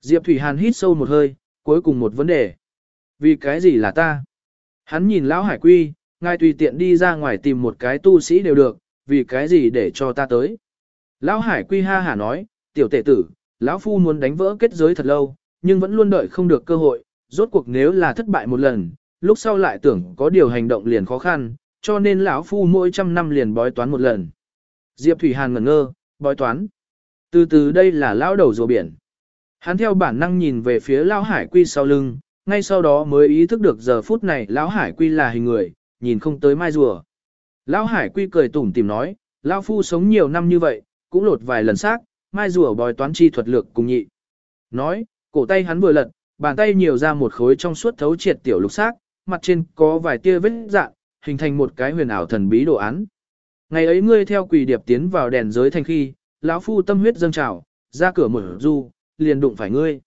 Diệp Thủy Hàn hít sâu một hơi, cuối cùng một vấn đề. Vì cái gì là ta? Hắn nhìn lão hải quy, ngài tùy tiện đi ra ngoài tìm một cái tu sĩ đều được, vì cái gì để cho ta tới. Lão hải quy ha hả nói, tiểu tể tử, lão phu muốn đánh vỡ kết giới thật lâu, nhưng vẫn luôn đợi không được cơ hội, rốt cuộc nếu là thất bại một lần, lúc sau lại tưởng có điều hành động liền khó khăn, cho nên lão phu mỗi trăm năm liền bói toán một lần. Diệp Thủy Hàn ngẩn ngơ, bói toán. Từ từ đây là lão đầu rùa biển. Hắn theo bản năng nhìn về phía lão hải quy sau lưng, ngay sau đó mới ý thức được giờ phút này lão hải quy là hình người, nhìn không tới mai rùa. Lão hải quy cười tủm tìm nói, lão phu sống nhiều năm như vậy, cũng lột vài lần xác, mai rùa bói toán chi thuật lược cùng nhị. Nói, cổ tay hắn vừa lật, bàn tay nhiều ra một khối trong suốt thấu triệt tiểu lục xác, mặt trên có vài tia vết dạng, hình thành một cái huyền ảo thần bí đồ án. Ngày ấy ngươi theo quỷ điệp tiến vào đèn giới thành khi, lão phu tâm huyết dâng trào, ra cửa mở du, liền đụng phải ngươi.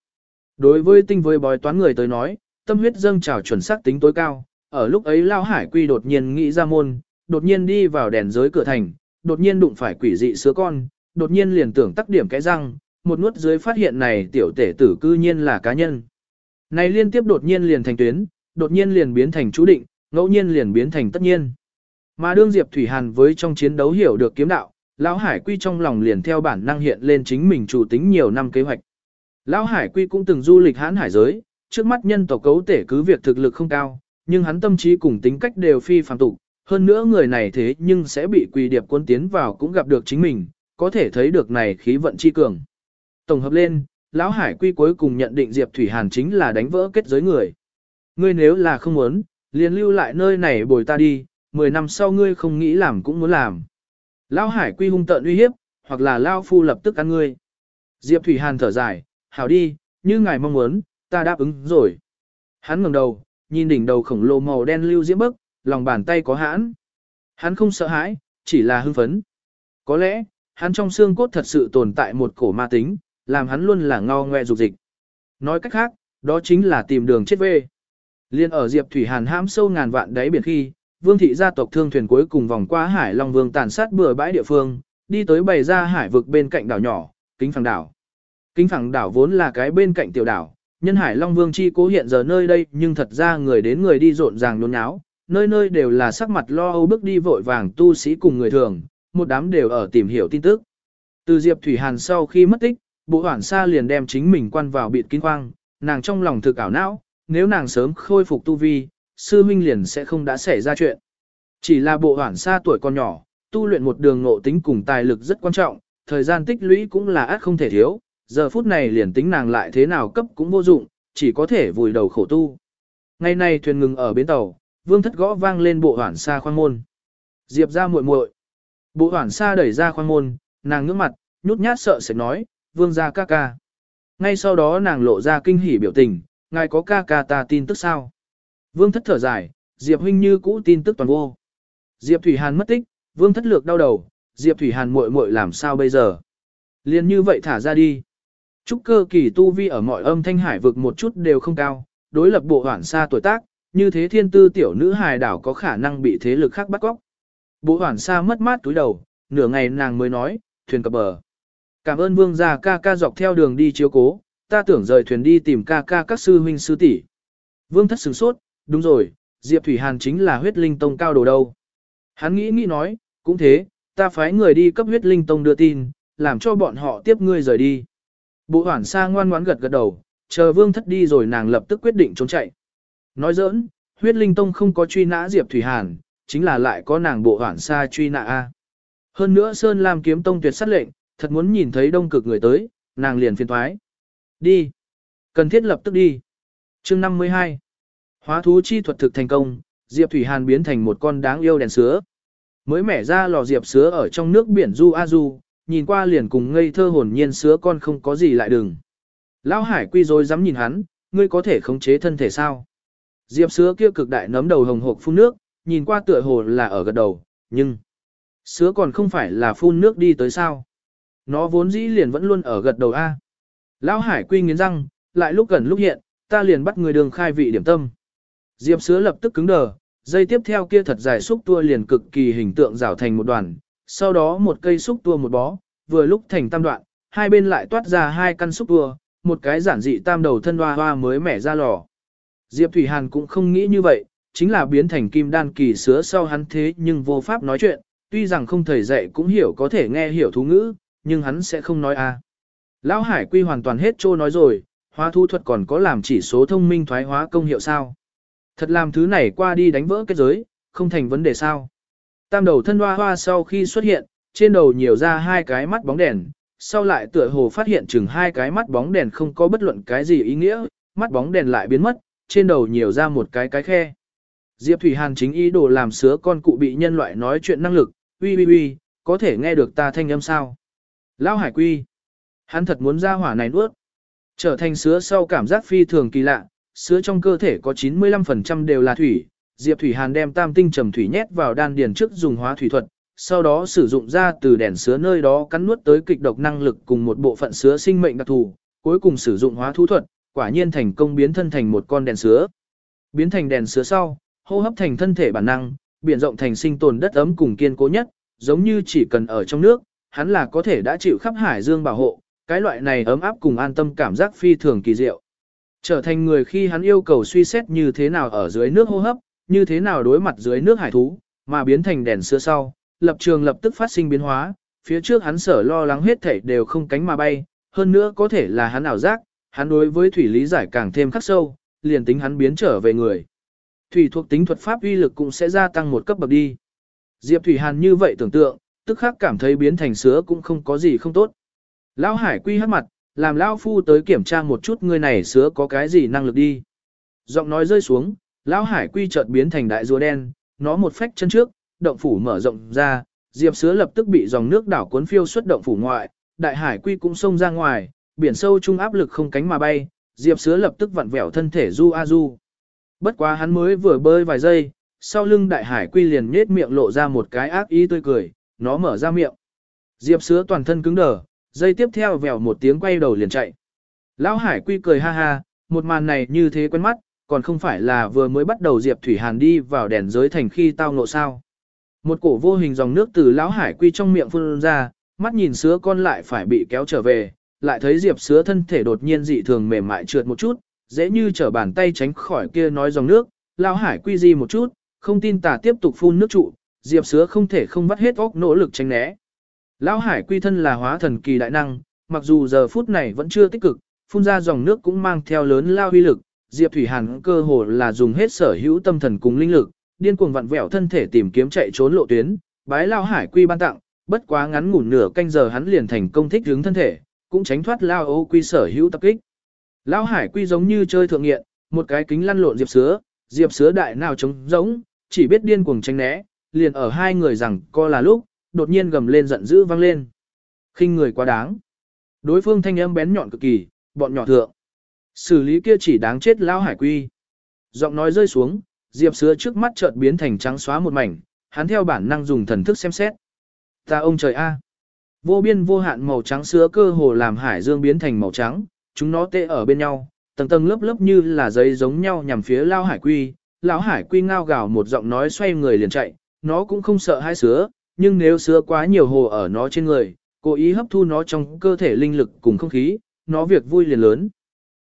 Đối với tinh với bói toán người tới nói, tâm huyết dâng trào chuẩn xác tính tối cao, ở lúc ấy lao Hải Quy đột nhiên nghĩ ra môn, đột nhiên đi vào đèn giới cửa thành, đột nhiên đụng phải quỷ dị sứa con, đột nhiên liền tưởng tắc điểm cái răng, một nuốt dưới phát hiện này tiểu tể tử cư nhiên là cá nhân. Này liên tiếp đột nhiên liền thành tuyến, đột nhiên liền biến thành chú định, ngẫu nhiên liền biến thành tất nhiên. Mà đương Diệp Thủy Hàn với trong chiến đấu hiểu được kiếm đạo, Lão Hải Quy trong lòng liền theo bản năng hiện lên chính mình chủ tính nhiều năm kế hoạch. Lão Hải Quy cũng từng du lịch hãn hải giới, trước mắt nhân tộc cấu tể cứ việc thực lực không cao, nhưng hắn tâm trí cùng tính cách đều phi phàm tục, hơn nữa người này thế nhưng sẽ bị quỳ điệp quân tiến vào cũng gặp được chính mình, có thể thấy được này khí vận chi cường. Tổng hợp lên, Lão Hải Quy cuối cùng nhận định Diệp Thủy Hàn chính là đánh vỡ kết giới người. Ngươi nếu là không muốn, liền lưu lại nơi này bồi ta đi, 10 năm sau ngươi không nghĩ làm cũng muốn làm. Lão Hải Quy hung tợn uy hiếp, hoặc là Lão Phu lập tức ăn ngươi. Diệp Thủy Hàn thở dài, hảo đi, như ngài mong muốn, ta đáp ứng rồi. Hắn ngẩng đầu, nhìn đỉnh đầu khổng lồ màu đen lưu diễm bức, lòng bàn tay có hãn. Hắn không sợ hãi, chỉ là hưng phấn. Có lẽ, hắn trong xương cốt thật sự tồn tại một cổ ma tính, làm hắn luôn là ngao ngoe dục dịch. Nói cách khác, đó chính là tìm đường chết về. Liên ở Diệp Thủy Hàn hãm sâu ngàn vạn đáy biển khi, Vương thị gia tộc thương thuyền cuối cùng vòng qua Hải Long Vương tàn sát bừa bãi địa phương, đi tới bày ra hải vực bên cạnh đảo nhỏ, Kính Phẳng đảo. Kính Phẳng đảo vốn là cái bên cạnh tiểu đảo, nhân Hải Long Vương chi cố hiện giờ nơi đây, nhưng thật ra người đến người đi rộn ràng nhốn nháo, nơi nơi đều là sắc mặt lo âu bước đi vội vàng tu sĩ cùng người thường, một đám đều ở tìm hiểu tin tức. Từ Diệp Thủy Hàn sau khi mất tích, bộ hoảng sa liền đem chính mình quan vào bịt kín khoang, nàng trong lòng thực ảo não, nếu nàng sớm khôi phục tu vi, sư minh liền sẽ không đã xảy ra chuyện. Chỉ là bộ hoảng sa tuổi còn nhỏ, tu luyện một đường ngộ tính cùng tài lực rất quan trọng, thời gian tích lũy cũng là át không thể thiếu, giờ phút này liền tính nàng lại thế nào cấp cũng vô dụng, chỉ có thể vùi đầu khổ tu. Ngày nay thuyền ngừng ở bến tàu, vương thất gõ vang lên bộ hoảng sa khoang môn. Diệp ra muội muội Bộ hoảng sa đẩy ra khoang môn, nàng ngước mặt, nhút nhát sợ sẽ nói, vương ra ca ca. Ngay sau đó nàng lộ ra kinh hỉ biểu tình, ngài có ca ca ta tin tức sao? Vương thất thở dài, Diệp huynh như cũ tin tức toàn vô. Diệp Thủy Hàn mất tích, Vương thất lược đau đầu, Diệp Thủy Hàn muội muội làm sao bây giờ? Liên như vậy thả ra đi. Trúc cơ kỳ tu vi ở mọi âm thanh hải vực một chút đều không cao, đối lập bộ hoảng xa tuổi tác, như thế thiên tư tiểu nữ hài đảo có khả năng bị thế lực khác bắt cóc. Bộ Hoản xa mất mát túi đầu, nửa ngày nàng mới nói, thuyền cập bờ. Cảm ơn vương gia ca ca dọc theo đường đi chiếu cố, ta tưởng rời thuyền đi tìm ca ca các sư huynh sư tỷ. Vương thất sửng sốt, đúng rồi, Diệp Thủy Hàn chính là huyết linh tông cao đồ đâu. Hắn nghĩ nghĩ nói, cũng thế, ta phái người đi cấp huyết linh tông đưa tin, làm cho bọn họ tiếp ngươi rời đi. Bộ Hoản sa ngoan ngoãn gật gật đầu, chờ vương thất đi rồi nàng lập tức quyết định trốn chạy. Nói giỡn, huyết linh tông không có truy nã Diệp Thủy Hàn, chính là lại có nàng bộ hoảng sa truy nã A. Hơn nữa Sơn Lam kiếm tông tuyệt sát lệnh, thật muốn nhìn thấy đông cực người tới, nàng liền phiền thoái. Đi. Cần thiết lập tức đi. chương 52. Hóa thú chi thuật thực thành công, Diệp Thủy Hàn biến thành một con đáng yêu đèn sứa. Mới mẻ ra lò diệp sứa ở trong nước biển du a du, nhìn qua liền cùng ngây thơ hồn nhiên sứa con không có gì lại đừng. Lão Hải quy rồi dám nhìn hắn, ngươi có thể khống chế thân thể sao? Diệp sứa kia cực đại nấm đầu hồng hộc phun nước, nhìn qua tựa hồ là ở gật đầu, nhưng sứa còn không phải là phun nước đi tới sao. Nó vốn dĩ liền vẫn luôn ở gật đầu A. Lão Hải quy nghiến răng, lại lúc gần lúc hiện, ta liền bắt người đường khai vị điểm tâm. Diệp sứa lập tức cứng đờ, dây tiếp theo kia thật dài xúc tua liền cực kỳ hình tượng rảo thành một đoàn, sau đó một cây xúc tua một bó, vừa lúc thành tam đoạn, hai bên lại toát ra hai căn xúc tua, một cái giản dị tam đầu thân hoa hoa mới mẻ ra lò. Diệp Thủy Hàn cũng không nghĩ như vậy, chính là biến thành kim đan kỳ sứa sau hắn thế nhưng vô pháp nói chuyện, tuy rằng không thầy dạy cũng hiểu có thể nghe hiểu thú ngữ, nhưng hắn sẽ không nói a. Lão Hải Quy hoàn toàn hết trô nói rồi, hóa thu thuật còn có làm chỉ số thông minh thoái hóa công hiệu sao. Thật làm thứ này qua đi đánh vỡ kết giới, không thành vấn đề sao. Tam đầu thân hoa hoa sau khi xuất hiện, trên đầu nhiều ra hai cái mắt bóng đèn, sau lại tựa hồ phát hiện chừng hai cái mắt bóng đèn không có bất luận cái gì ý nghĩa, mắt bóng đèn lại biến mất, trên đầu nhiều ra một cái cái khe. Diệp Thủy Hàn chính ý đồ làm sứa con cụ bị nhân loại nói chuyện năng lực, uy uy uy, có thể nghe được ta thanh âm sao? Lão Hải Quy, hắn thật muốn ra hỏa này nuốt. Trở thành sứa sau cảm giác phi thường kỳ lạ, sứa trong cơ thể có 95% đều là thủy, Diệp Thủy Hàn đem tam tinh trầm thủy nhét vào đan điền trước dùng hóa thủy thuật, sau đó sử dụng ra từ đèn sứa nơi đó cắn nuốt tới kịch độc năng lực cùng một bộ phận sứa sinh mệnh đặc thù, cuối cùng sử dụng hóa thú thuật, quả nhiên thành công biến thân thành một con đèn sứa. Biến thành đèn sứa sau, hô hấp thành thân thể bản năng, biển rộng thành sinh tồn đất ấm cùng kiên cố nhất, giống như chỉ cần ở trong nước, hắn là có thể đã chịu khắp hải dương bảo hộ, cái loại này ấm áp cùng an tâm cảm giác phi thường kỳ diệu. Trở thành người khi hắn yêu cầu suy xét như thế nào ở dưới nước hô hấp, như thế nào đối mặt dưới nước hải thú, mà biến thành đèn xưa sau, lập trường lập tức phát sinh biến hóa, phía trước hắn sở lo lắng hết thảy đều không cánh mà bay, hơn nữa có thể là hắn ảo giác, hắn đối với thủy lý giải càng thêm khắc sâu, liền tính hắn biến trở về người. Thủy thuộc tính thuật pháp uy lực cũng sẽ gia tăng một cấp bậc đi. Diệp Thủy Hàn như vậy tưởng tượng, tức khắc cảm thấy biến thành sứa cũng không có gì không tốt. Lão Hải quy hát mặt, làm Lão Phu tới kiểm tra một chút người này sứa có cái gì năng lực đi. Giọng nói rơi xuống, Lão Hải quy chợt biến thành đại rùa đen, nó một phách chân trước, động phủ mở rộng ra, Diệp Sứa lập tức bị dòng nước đảo cuốn phiêu xuất động phủ ngoại, đại hải quy cũng xông ra ngoài, biển sâu trung áp lực không cánh mà bay, Diệp Sứa lập tức vặn vẹo thân thể du a du. Bất quá hắn mới vừa bơi vài giây, sau lưng đại hải quy liền nhếch miệng lộ ra một cái ác ý tươi cười, nó mở ra miệng. Diệp Sứa toàn thân cứng đờ, dây tiếp theo vèo một tiếng quay đầu liền chạy. Lão hải quy cười ha ha, một màn này như thế quen mắt, còn không phải là vừa mới bắt đầu Diệp Thủy Hàn đi vào đèn giới thành khi tao ngộ sao. Một cổ vô hình dòng nước từ lão hải quy trong miệng phun ra, mắt nhìn sứa con lại phải bị kéo trở về, lại thấy diệp sứa thân thể đột nhiên dị thường mềm mại trượt một chút, dễ như trở bàn tay tránh khỏi kia nói dòng nước, lão hải quy di một chút, không tin tà tiếp tục phun nước trụ, diệp sứa không thể không vắt hết óc nỗ lực tránh né. Lão hải quy thân là hóa thần kỳ đại năng, mặc dù giờ phút này vẫn chưa tích cực, phun ra dòng nước cũng mang theo lớn lao huy lực, Diệp Thủy Hàn cơ hồ là dùng hết sở hữu tâm thần cùng linh lực, điên cuồng vặn vẹo thân thể tìm kiếm chạy trốn lộ tuyến, bái lao hải quy ban tặng, bất quá ngắn ngủn nửa canh giờ hắn liền thành công thích hướng thân thể, cũng tránh thoát lao ô quy sở hữu tập kích. Lão hải quy giống như chơi thượng nghiện, một cái kính lăn lộn diệp sứa, diệp sứa đại nào trống giống, chỉ biết điên cuồng tránh né, liền ở hai người rằng co là lúc, đột nhiên gầm lên giận dữ vang lên. khinh người quá đáng. Đối phương thanh âm bén nhọn cực kỳ, bọn nhỏ thượng. Xử lý kia chỉ đáng chết Lão hải quy. Giọng nói rơi xuống, Diệp Sứa trước mắt chợt biến thành trắng xóa một mảnh, hắn theo bản năng dùng thần thức xem xét. Ta ông trời a. Vô biên vô hạn màu trắng sứa cơ hồ làm hải dương biến thành màu trắng, chúng nó tê ở bên nhau, tầng tầng lớp lớp như là giấy giống nhau nhằm phía lao hải quy. Lão hải quy ngao gào một giọng nói xoay người liền chạy, nó cũng không sợ hai sứa, nhưng nếu sứa quá nhiều hồ ở nó trên người, cố ý hấp thu nó trong cơ thể linh lực cùng không khí, nó việc vui liền lớn.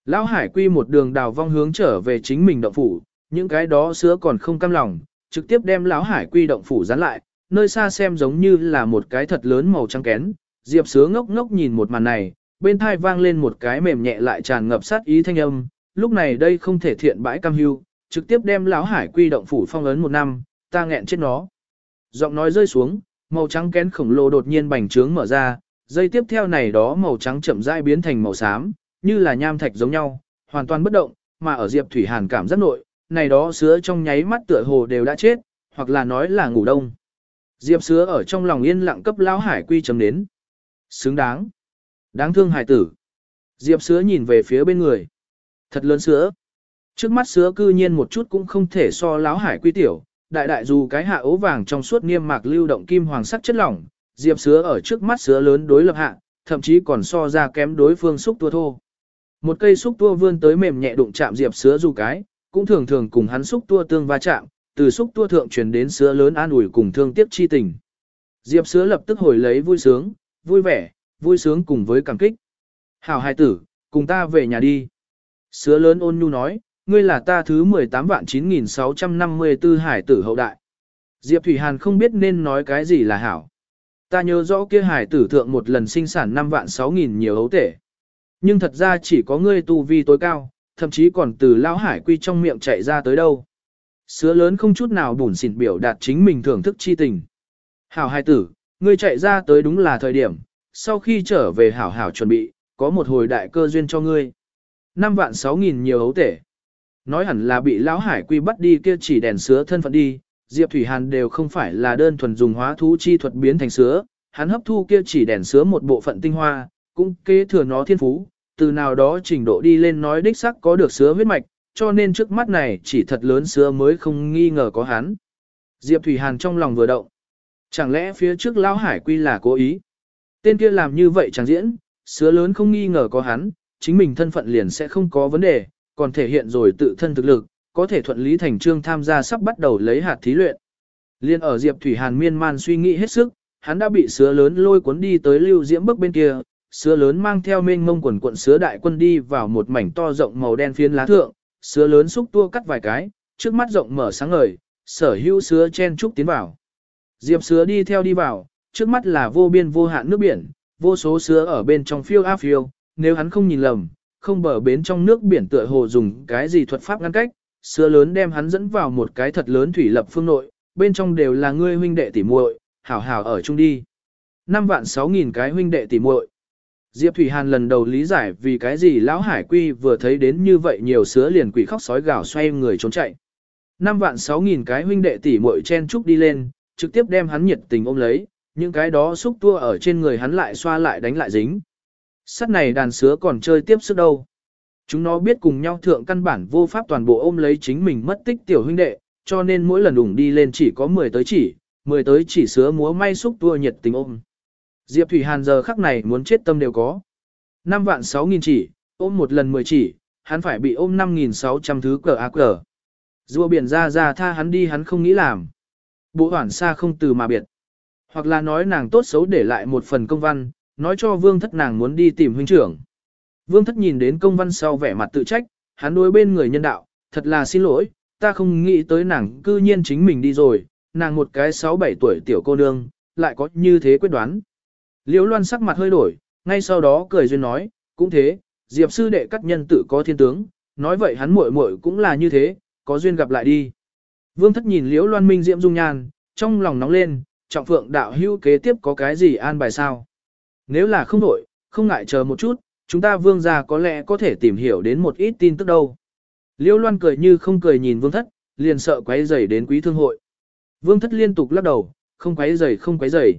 Lão hải quy một đường đào vong hướng trở về chính mình động phủ, những cái đó sứa còn không cam lòng, trực tiếp đem lão hải quy động phủ dán lại, nơi xa xem giống như là một cái thật lớn màu trắng kén. Diệp sứa ngốc ngốc nhìn một màn này, bên thai vang lên một cái mềm nhẹ lại tràn ngập sát ý thanh âm, lúc này đây không thể thiện bãi cam hưu, trực tiếp đem lão hải quy động phủ phong ấn một năm, ta nghẹn chết nó. Giọng nói rơi xuống, màu trắng kén khổng lồ đột nhiên bành trướng mở ra, dây tiếp theo này đó màu trắng chậm rãi biến thành màu xám, như là nham thạch giống nhau, hoàn toàn bất động, mà ở Diệp Thủy Hàn cảm giác nội, này đó sứa trong nháy mắt tựa hồ đều đã chết, hoặc là nói là ngủ đông. Diệp sứa ở trong lòng yên lặng cấp lão hải quy chấm đến. Xứng đáng. Đáng thương hải tử. Diệp sứa nhìn về phía bên người. Thật lớn sứa. Trước mắt sứa cư nhiên một chút cũng không thể so láo hải quy tiểu, đại đại dù cái hạ ố vàng trong suốt niêm mạc lưu động kim hoàng sắc chất lỏng, diệp sứa ở trước mắt sứa lớn đối lập hạ, thậm chí còn so ra kém đối phương xúc tua thô. Một cây xúc tua vươn tới mềm nhẹ đụng chạm diệp sứa dù cái, cũng thường thường cùng hắn xúc tua tương va chạm, từ xúc tua thượng truyền đến sứa lớn an ủi cùng thương tiếc chi tình. Diệp sứa lập tức hồi lấy vui sướng, vui vẻ, vui sướng cùng với cảm kích. Hảo hài tử, cùng ta về nhà đi. Sứa lớn ôn nhu nói, ngươi là ta thứ 18 vạn 9654 hải tử hậu đại. Diệp Thủy Hàn không biết nên nói cái gì là hảo. Ta nhớ rõ kia hải tử thượng một lần sinh sản 5 vạn 6 nghìn nhiều hấu tể. Nhưng thật ra chỉ có ngươi tu vi tối cao, thậm chí còn từ lão hải quy trong miệng chạy ra tới đâu. Sứa lớn không chút nào bùn xỉn biểu đạt chính mình thưởng thức chi tình. Hảo hải tử, ngươi chạy ra tới đúng là thời điểm, sau khi trở về hảo hảo chuẩn bị, có một hồi đại cơ duyên cho ngươi. 5 vạn 6 nghìn nhiều hấu tể. Nói hẳn là bị lão hải quy bắt đi kia chỉ đèn sứa thân phận đi, Diệp Thủy Hàn đều không phải là đơn thuần dùng hóa thú chi thuật biến thành sứa, hắn hấp thu kia chỉ đèn sứa một bộ phận tinh hoa, cũng kế thừa nó thiên phú, từ nào đó trình độ đi lên nói đích sắc có được sứa huyết mạch, cho nên trước mắt này chỉ thật lớn sứa mới không nghi ngờ có hắn. Diệp Thủy Hàn trong lòng vừa động. Chẳng lẽ phía trước lão hải quy là cố ý? Tên kia làm như vậy chẳng diễn, sứa lớn không nghi ngờ có hắn, chính mình thân phận liền sẽ không có vấn đề, còn thể hiện rồi tự thân thực lực, có thể thuận lý thành trương tham gia sắp bắt đầu lấy hạt thí luyện. Liên ở Diệp Thủy Hàn miên man suy nghĩ hết sức, hắn đã bị sứa lớn lôi cuốn đi tới lưu diễm bước bên kia, sứa lớn mang theo mênh mông quần quận sứa đại quân đi vào một mảnh to rộng màu đen phiến lá thượng, sứa lớn xúc tua cắt vài cái, trước mắt rộng mở sáng ngời, sở hữu sứa chen trúc tiến vào. Diệp sứa đi theo đi vào, trước mắt là vô biên vô hạn nước biển, vô số sứa ở bên trong phiêu áp phiêu, nếu hắn không nhìn lầm, không bờ bến trong nước biển tựa hồ dùng cái gì thuật pháp ngăn cách, sứa lớn đem hắn dẫn vào một cái thật lớn thủy lập phương nội, bên trong đều là ngươi huynh đệ tỉ muội, hảo hảo ở chung đi. 5 vạn sáu nghìn cái huynh đệ tỉ muội. Diệp Thủy Hàn lần đầu lý giải vì cái gì lão Hải Quy vừa thấy đến như vậy nhiều sứa liền quỷ khóc sói gào xoay người trốn chạy. 5 vạn sáu nghìn cái huynh đệ tỉ muội chen chúc đi lên, trực tiếp đem hắn nhiệt tình ôm lấy, những cái đó xúc tua ở trên người hắn lại xoa lại đánh lại dính. Sắt này đàn sứa còn chơi tiếp sức đâu. Chúng nó biết cùng nhau thượng căn bản vô pháp toàn bộ ôm lấy chính mình mất tích tiểu huynh đệ, cho nên mỗi lần đủng đi lên chỉ có 10 tới chỉ, 10 tới chỉ sứa múa may xúc tua nhiệt tình ôm. Diệp Thủy Hàn giờ khắc này muốn chết tâm đều có. 5 vạn 6 nghìn chỉ, ôm một lần 10 chỉ, hắn phải bị ôm 5.600 thứ cờ ác cờ. Rùa biển ra ra tha hắn đi hắn không nghĩ làm. Bộ hoảng xa không từ mà biệt. Hoặc là nói nàng tốt xấu để lại một phần công văn, nói cho vương thất nàng muốn đi tìm huynh trưởng. Vương thất nhìn đến công văn sau vẻ mặt tự trách, hắn đối bên người nhân đạo, thật là xin lỗi, ta không nghĩ tới nàng cư nhiên chính mình đi rồi, nàng một cái 6-7 tuổi tiểu cô nương, lại có như thế quyết đoán. Liễu loan sắc mặt hơi đổi, ngay sau đó cười duyên nói, cũng thế, diệp sư đệ các nhân tự có thiên tướng, nói vậy hắn muội muội cũng là như thế, có duyên gặp lại đi. Vương thất nhìn liễu loan minh diễm dung nhan, trong lòng nóng lên, trọng phượng đạo hưu kế tiếp có cái gì an bài sao? Nếu là không đổi, không ngại chờ một chút, chúng ta vương gia có lẽ có thể tìm hiểu đến một ít tin tức đâu. Liêu loan cười như không cười nhìn vương thất, liền sợ quấy rầy đến quý thương hội. Vương thất liên tục lắc đầu, không quấy rầy không quấy rầy.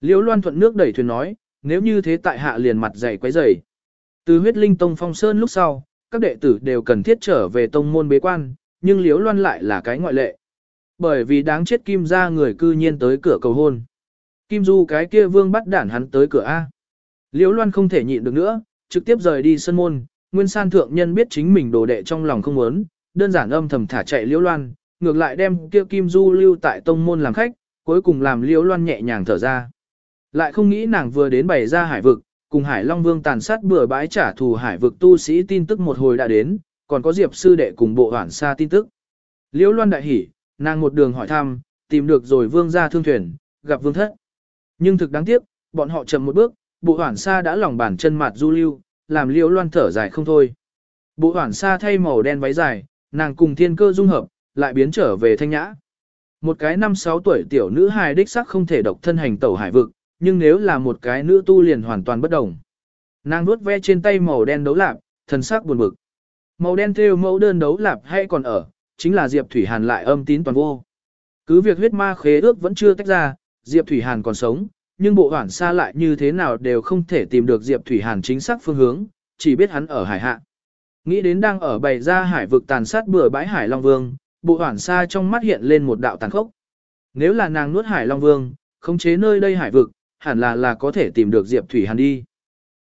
Liêu loan thuận nước đẩy thuyền nói, nếu như thế tại hạ liền mặt dày quấy rầy. Từ huyết linh tông phong sơn lúc sau, các đệ tử đều cần thiết trở về tông môn bế quan, nhưng liêu loan lại là cái ngoại lệ. Bởi vì đáng chết kim ra người cư nhiên tới cửa cầu hôn. Kim du cái kia vương bắt đản hắn tới cửa A. Liễu loan không thể nhịn được nữa, trực tiếp rời đi sân môn, nguyên san thượng nhân biết chính mình đồ đệ trong lòng không muốn, đơn giản âm thầm thả chạy liễu loan, ngược lại đem kia kim du lưu tại tông môn làm khách, cuối cùng làm liễu loan nhẹ nhàng thở ra. Lại không nghĩ nàng vừa đến bày ra hải vực, cùng hải long vương tàn sát bừa bãi trả thù hải vực tu sĩ tin tức một hồi đã đến, còn có diệp sư đệ cùng bộ hoảng xa tin tức. Liễu loan đại hỉ, nàng một đường hỏi thăm, tìm được rồi vương gia thương thuyền, gặp vương thất. Nhưng thực đáng tiếc, bọn họ chậm một bước, bộ hoảng xa đã lòng bàn chân mặt du lưu, làm liễu loan thở dài không thôi. Bộ hoảng xa thay màu đen váy dài, nàng cùng thiên cơ dung hợp, lại biến trở về thanh nhã. Một cái năm sáu tuổi tiểu nữ hài đích sắc không thể độc thân hành tẩu hải vực, nhưng nếu là một cái nữ tu liền hoàn toàn bất đồng. Nàng nuốt ve trên tay màu đen đấu lạp, thần sắc buồn bực. Màu đen theo mẫu đơn đấu lạp hay còn ở, chính là Diệp Thủy Hàn lại âm tín toàn vô. Cứ việc huyết ma khế ước vẫn chưa tách ra, Diệp Thủy Hàn còn sống, nhưng bộ hoảng xa lại như thế nào đều không thể tìm được Diệp Thủy Hàn chính xác phương hướng, chỉ biết hắn ở hải hạ. Nghĩ đến đang ở bày ra hải vực tàn sát bừa bãi hải Long Vương, bộ hoảng xa trong mắt hiện lên một đạo tàn khốc. Nếu là nàng nuốt hải long vương, khống chế nơi đây hải vực, hẳn là là có thể tìm được Diệp Thủy Hàn đi.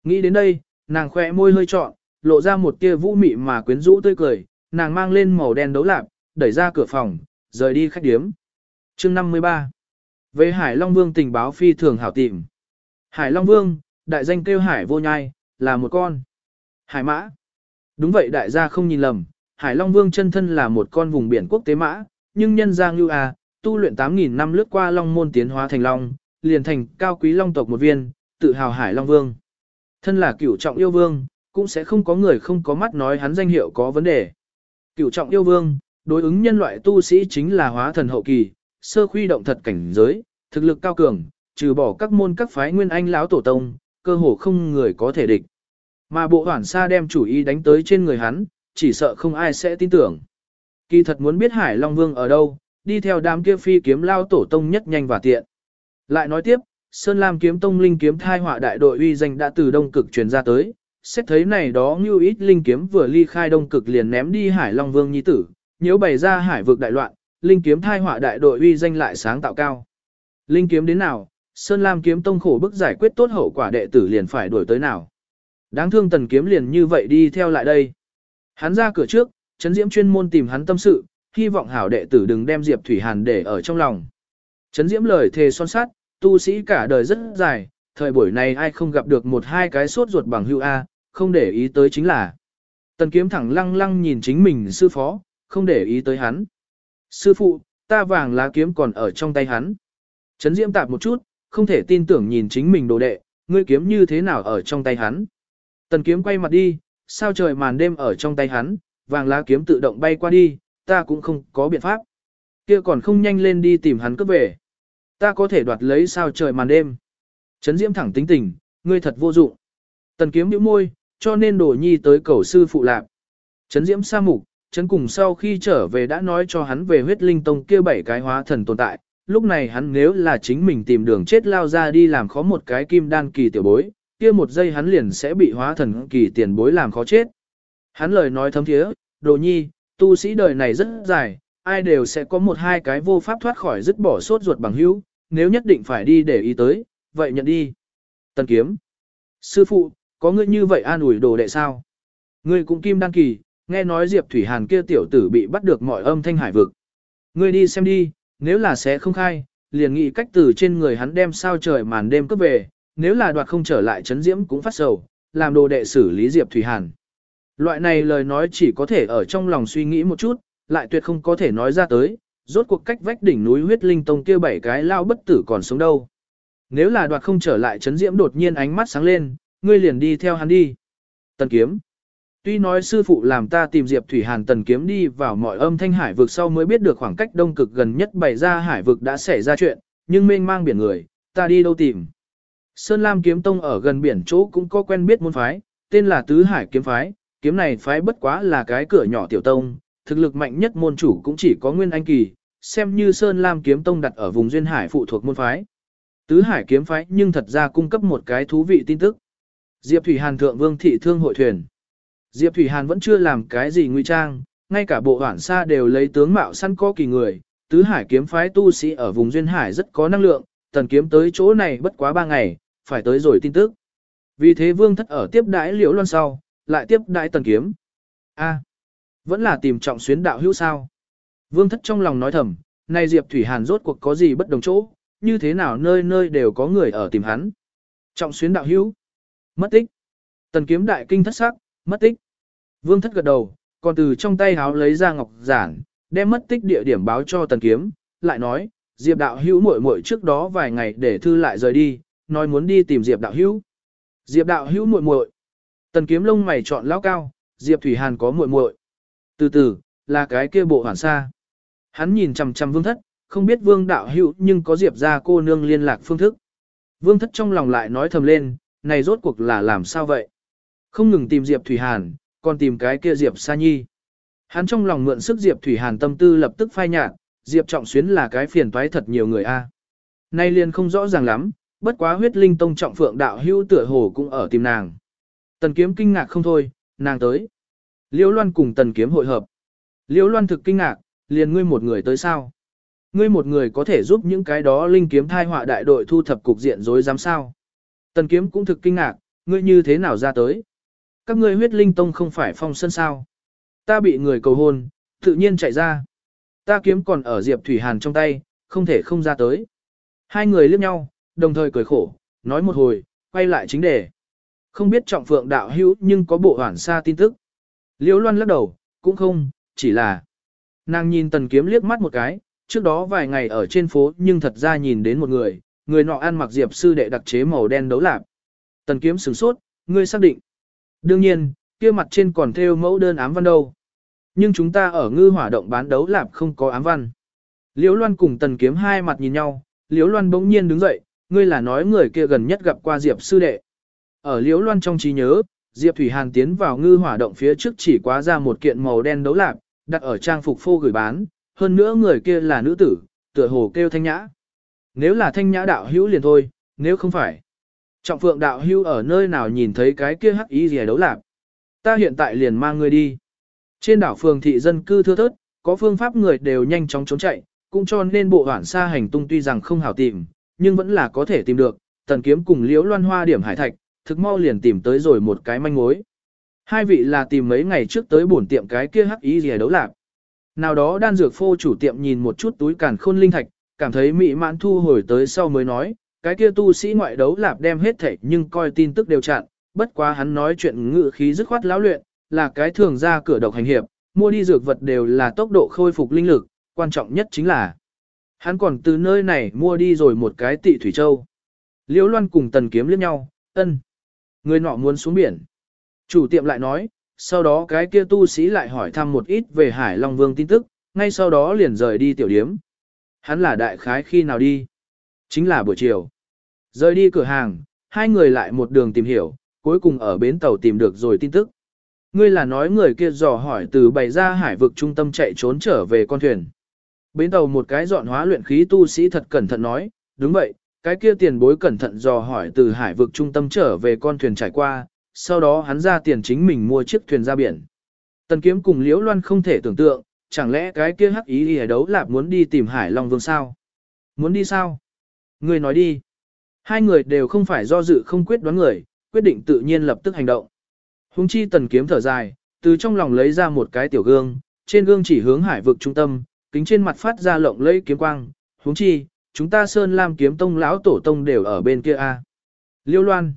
Nghĩ đến đây, nàng khỏe môi hơi trọn, lộ ra một tia vũ mị mà quyến rũ tươi cười, nàng mang lên màu đen đấu lạp, đẩy ra cửa phòng, rời đi khách điếm. Chương 53 Về Hải Long Vương tình báo phi thường hảo tìm. Hải Long Vương, đại danh kêu Hải vô nhai, là một con. Hải mã. Đúng vậy đại gia không nhìn lầm, Hải Long Vương chân thân là một con vùng biển quốc tế mã, nhưng nhân giang lưu à, tu luyện 8.000 năm lướt qua Long môn tiến hóa thành Long, liền thành cao quý Long tộc một viên, tự hào Hải Long Vương. Thân là cửu trọng yêu vương, cũng sẽ không có người không có mắt nói hắn danh hiệu có vấn đề. Cựu trọng yêu vương, đối ứng nhân loại tu sĩ chính là hóa thần hậu kỳ, sơ khuy động thật cảnh giới, thực lực cao cường, trừ bỏ các môn các phái nguyên anh lão tổ tông, cơ hồ không người có thể địch. Mà bộ hoản xa đem chủ ý đánh tới trên người hắn, chỉ sợ không ai sẽ tin tưởng. Kỳ thật muốn biết Hải Long Vương ở đâu, đi theo đám kia phi kiếm lao tổ tông nhất nhanh và tiện. Lại nói tiếp, Sơn Lam kiếm tông linh kiếm thai họa đại đội uy danh đã từ đông cực truyền ra tới, xét thấy này đó như ít linh kiếm vừa ly khai đông cực liền ném đi Hải Long Vương nhi tử, nếu bày ra hải vực đại loạn, linh kiếm thai họa đại đội uy danh lại sáng tạo cao. Linh kiếm đến nào, Sơn Lam kiếm tông khổ bức giải quyết tốt hậu quả đệ tử liền phải đuổi tới nào. Đáng thương tần kiếm liền như vậy đi theo lại đây. Hắn ra cửa trước, Trấn Diễm chuyên môn tìm hắn tâm sự, hy vọng hảo đệ tử đừng đem Diệp Thủy Hàn để ở trong lòng. Trấn Diễm lời thề son sát, tu sĩ cả đời rất dài, thời buổi này ai không gặp được một hai cái sốt ruột bằng hưu A, không để ý tới chính là. Tần kiếm thẳng lăng lăng nhìn chính mình sư phó, không để ý tới hắn. Sư phụ, ta vàng lá kiếm còn ở trong tay hắn. Trấn Diễm tạp một chút, không thể tin tưởng nhìn chính mình đồ đệ, ngươi kiếm như thế nào ở trong tay hắn. Tần kiếm quay mặt đi, sao trời màn đêm ở trong tay hắn, vàng lá kiếm tự động bay qua đi, ta cũng không có biện pháp. Kia còn không nhanh lên đi tìm hắn cướp về. Ta có thể đoạt lấy sao trời màn đêm. Trấn Diễm thẳng tính tình, ngươi thật vô dụng. Tần kiếm nhíu môi, cho nên đổ nhi tới cầu sư phụ lạp. Trấn Diễm sa mục, Trấn cùng sau khi trở về đã nói cho hắn về huyết linh tông kia bảy cái hóa thần tồn tại. Lúc này hắn nếu là chính mình tìm đường chết lao ra đi làm khó một cái kim đan kỳ tiểu bối, kia một giây hắn liền sẽ bị hóa thần kỳ tiền bối làm khó chết. Hắn lời nói thấm thiế, đồ nhi, tu sĩ đời này rất dài, ai đều sẽ có một hai cái vô pháp thoát khỏi dứt bỏ sốt ruột bằng hữu, nếu nhất định phải đi để ý tới, vậy nhận đi. Tần kiếm. Sư phụ, có ngươi như vậy an ủi đồ đệ sao? Ngươi cũng kim đăng kỳ, nghe nói Diệp Thủy Hàn kia tiểu tử bị bắt được mọi âm thanh hải vực. Ngươi đi xem đi, nếu là sẽ không khai, liền nghĩ cách từ trên người hắn đem sao trời màn đêm cướp về, nếu là đoạt không trở lại chấn diễm cũng phát sầu, làm đồ đệ xử lý Diệp Thủy Hàn. Loại này lời nói chỉ có thể ở trong lòng suy nghĩ một chút, lại tuyệt không có thể nói ra tới, rốt cuộc cách vách đỉnh núi huyết linh tông kia bảy cái lao bất tử còn sống đâu. Nếu là đoạt không trở lại chấn diễm đột nhiên ánh mắt sáng lên, ngươi liền đi theo hắn đi. Tần kiếm. Tuy nói sư phụ làm ta tìm Diệp Thủy Hàn tần kiếm đi vào mọi âm thanh hải vực sau mới biết được khoảng cách đông cực gần nhất bày ra hải vực đã xảy ra chuyện, nhưng mênh mang biển người, ta đi đâu tìm. Sơn Lam kiếm tông ở gần biển chỗ cũng có quen biết môn phái, tên là Tứ Hải kiếm phái, kiếm này phái bất quá là cái cửa nhỏ tiểu tông, thực lực mạnh nhất môn chủ cũng chỉ có Nguyên Anh Kỳ, xem như Sơn Lam kiếm tông đặt ở vùng duyên hải phụ thuộc môn phái. Tứ Hải kiếm phái nhưng thật ra cung cấp một cái thú vị tin tức. Diệp Thủy Hàn thượng vương thị thương hội thuyền. Diệp Thủy Hàn vẫn chưa làm cái gì nguy trang, ngay cả bộ hoảng xa đều lấy tướng mạo săn có kỳ người, tứ hải kiếm phái tu sĩ ở vùng duyên hải rất có năng lượng, tần kiếm tới chỗ này bất quá ba ngày, phải tới rồi tin tức. Vì thế vương thất ở tiếp đãi liễu loan sau, lại tiếp đãi tần kiếm. A, vẫn là tìm trọng xuyến đạo hữu sao. Vương thất trong lòng nói thầm, nay Diệp Thủy Hàn rốt cuộc có gì bất đồng chỗ, như thế nào nơi nơi đều có người ở tìm hắn. Trọng xuyến đạo hữu, mất tích. Tần kiếm đại kinh thất sắc, mất tích. Vương thất gật đầu, còn từ trong tay háo lấy ra ngọc giản, đem mất tích địa điểm báo cho tần kiếm, lại nói, Diệp đạo hữu muội muội trước đó vài ngày để thư lại rời đi, nói muốn đi tìm Diệp đạo hữu. Diệp đạo hữu muội muội. Tần kiếm lông mày chọn lao cao, Diệp Thủy Hàn có muội muội. Từ từ, là cái kia bộ hoàn sa. Hắn nhìn chằm chằm vương thất, không biết vương đạo hữu nhưng có Diệp gia cô nương liên lạc phương thức. Vương thất trong lòng lại nói thầm lên, này rốt cuộc là làm sao vậy? Không ngừng tìm Diệp Thủy Hàn, còn tìm cái kia Diệp Sa Nhi. Hắn trong lòng mượn sức Diệp Thủy Hàn tâm tư lập tức phai nhạt, Diệp Trọng Xuyến là cái phiền toái thật nhiều người a. À. Nay liền không rõ ràng lắm, bất quá huyết linh tông trọng phượng đạo hưu tựa hồ cũng ở tìm nàng. Tần kiếm kinh ngạc không thôi, nàng tới. Liễu Loan cùng tần kiếm hội hợp. Liễu Loan thực kinh ngạc, liền ngươi một người tới sao? Ngươi một người có thể giúp những cái đó linh kiếm thai họa đại đội thu thập cục diện rối dám sao? Tần kiếm cũng thực kinh ngạc, ngươi như thế nào ra tới? Các ngươi huyết linh tông không phải phong sân sao? Ta bị người cầu hôn, tự nhiên chạy ra. Ta kiếm còn ở Diệp Thủy Hàn trong tay, không thể không ra tới. Hai người liếc nhau, đồng thời cười khổ, nói một hồi, quay lại chính đề. Không biết trọng phượng đạo hữu nhưng có bộ hoảng xa tin tức. Liễu loan lắc đầu, cũng không, chỉ là. Nàng nhìn tần kiếm liếc mắt một cái, trước đó vài ngày ở trên phố nhưng thật ra nhìn đến một người, người nọ ăn mặc diệp sư đệ đặc chế màu đen đấu lạp. Tần kiếm sửng sốt, ngươi xác định. Đương nhiên, kia mặt trên còn theo mẫu đơn ám văn đâu. Nhưng chúng ta ở ngư hỏa động bán đấu lạp không có ám văn. Liễu Loan cùng Tần Kiếm hai mặt nhìn nhau, Liễu Loan bỗng nhiên đứng dậy, ngươi là nói người kia gần nhất gặp qua Diệp sư đệ. Ở Liễu Loan trong trí nhớ, Diệp Thủy Hàn tiến vào ngư hỏa động phía trước chỉ quá ra một kiện màu đen đấu lạp, đặt ở trang phục phô gửi bán, hơn nữa người kia là nữ tử, tựa hồ kêu thanh nhã. Nếu là thanh nhã đạo hữu liền thôi, nếu không phải. Trọng phượng đạo hữu ở nơi nào nhìn thấy cái kia hắc ý gì đấu lạp. Ta hiện tại liền mang ngươi đi. Trên đảo phường thị dân cư thưa thớt, có phương pháp người đều nhanh chóng trốn chạy, cũng cho nên bộ hoảng xa hành tung tuy rằng không hảo tìm, nhưng vẫn là có thể tìm được. Tần kiếm cùng liễu loan hoa điểm hải thạch, thực mau liền tìm tới rồi một cái manh mối. Hai vị là tìm mấy ngày trước tới bổn tiệm cái kia hắc ý gì đấu lạc. Nào đó đan dược phô chủ tiệm nhìn một chút túi càn khôn linh thạch, cảm thấy mị mãn thu hồi tới sau mới nói, cái kia tu sĩ ngoại đấu lạp đem hết thảy nhưng coi tin tức đều chặn, bất quá hắn nói chuyện ngự khí dứt khoát lão luyện, là cái thường ra cửa độc hành hiệp, mua đi dược vật đều là tốc độ khôi phục linh lực, quan trọng nhất chính là hắn còn từ nơi này mua đi rồi một cái tị thủy châu. Liễu Loan cùng Tần Kiếm liếc nhau, ân. Người nọ muốn xuống biển. Chủ tiệm lại nói, sau đó cái kia tu sĩ lại hỏi thăm một ít về Hải Long Vương tin tức, ngay sau đó liền rời đi tiểu điếm. Hắn là đại khái khi nào đi? Chính là buổi chiều. Rời đi cửa hàng, hai người lại một đường tìm hiểu, cuối cùng ở bến tàu tìm được rồi tin tức. Ngươi là nói người kia dò hỏi từ bày ra hải vực trung tâm chạy trốn trở về con thuyền. Bến tàu một cái dọn hóa luyện khí tu sĩ thật cẩn thận nói, đúng vậy, cái kia tiền bối cẩn thận dò hỏi từ hải vực trung tâm trở về con thuyền trải qua, sau đó hắn ra tiền chính mình mua chiếc thuyền ra biển. Tần kiếm cùng Liễu Loan không thể tưởng tượng, chẳng lẽ cái kia hắc ý đi đấu lạp muốn đi tìm Hải Long Vương sao? Muốn đi sao? Người nói đi. Hai người đều không phải do dự không quyết đoán người, quyết định tự nhiên lập tức hành động. Hùng chi tần kiếm thở dài, từ trong lòng lấy ra một cái tiểu gương, trên gương chỉ hướng hải vực trung tâm, kính trên mặt phát ra lộng lẫy kiếm quang. Hùng chi, chúng ta Sơn Lam kiếm tông lão tổ tông đều ở bên kia a. Liêu Loan.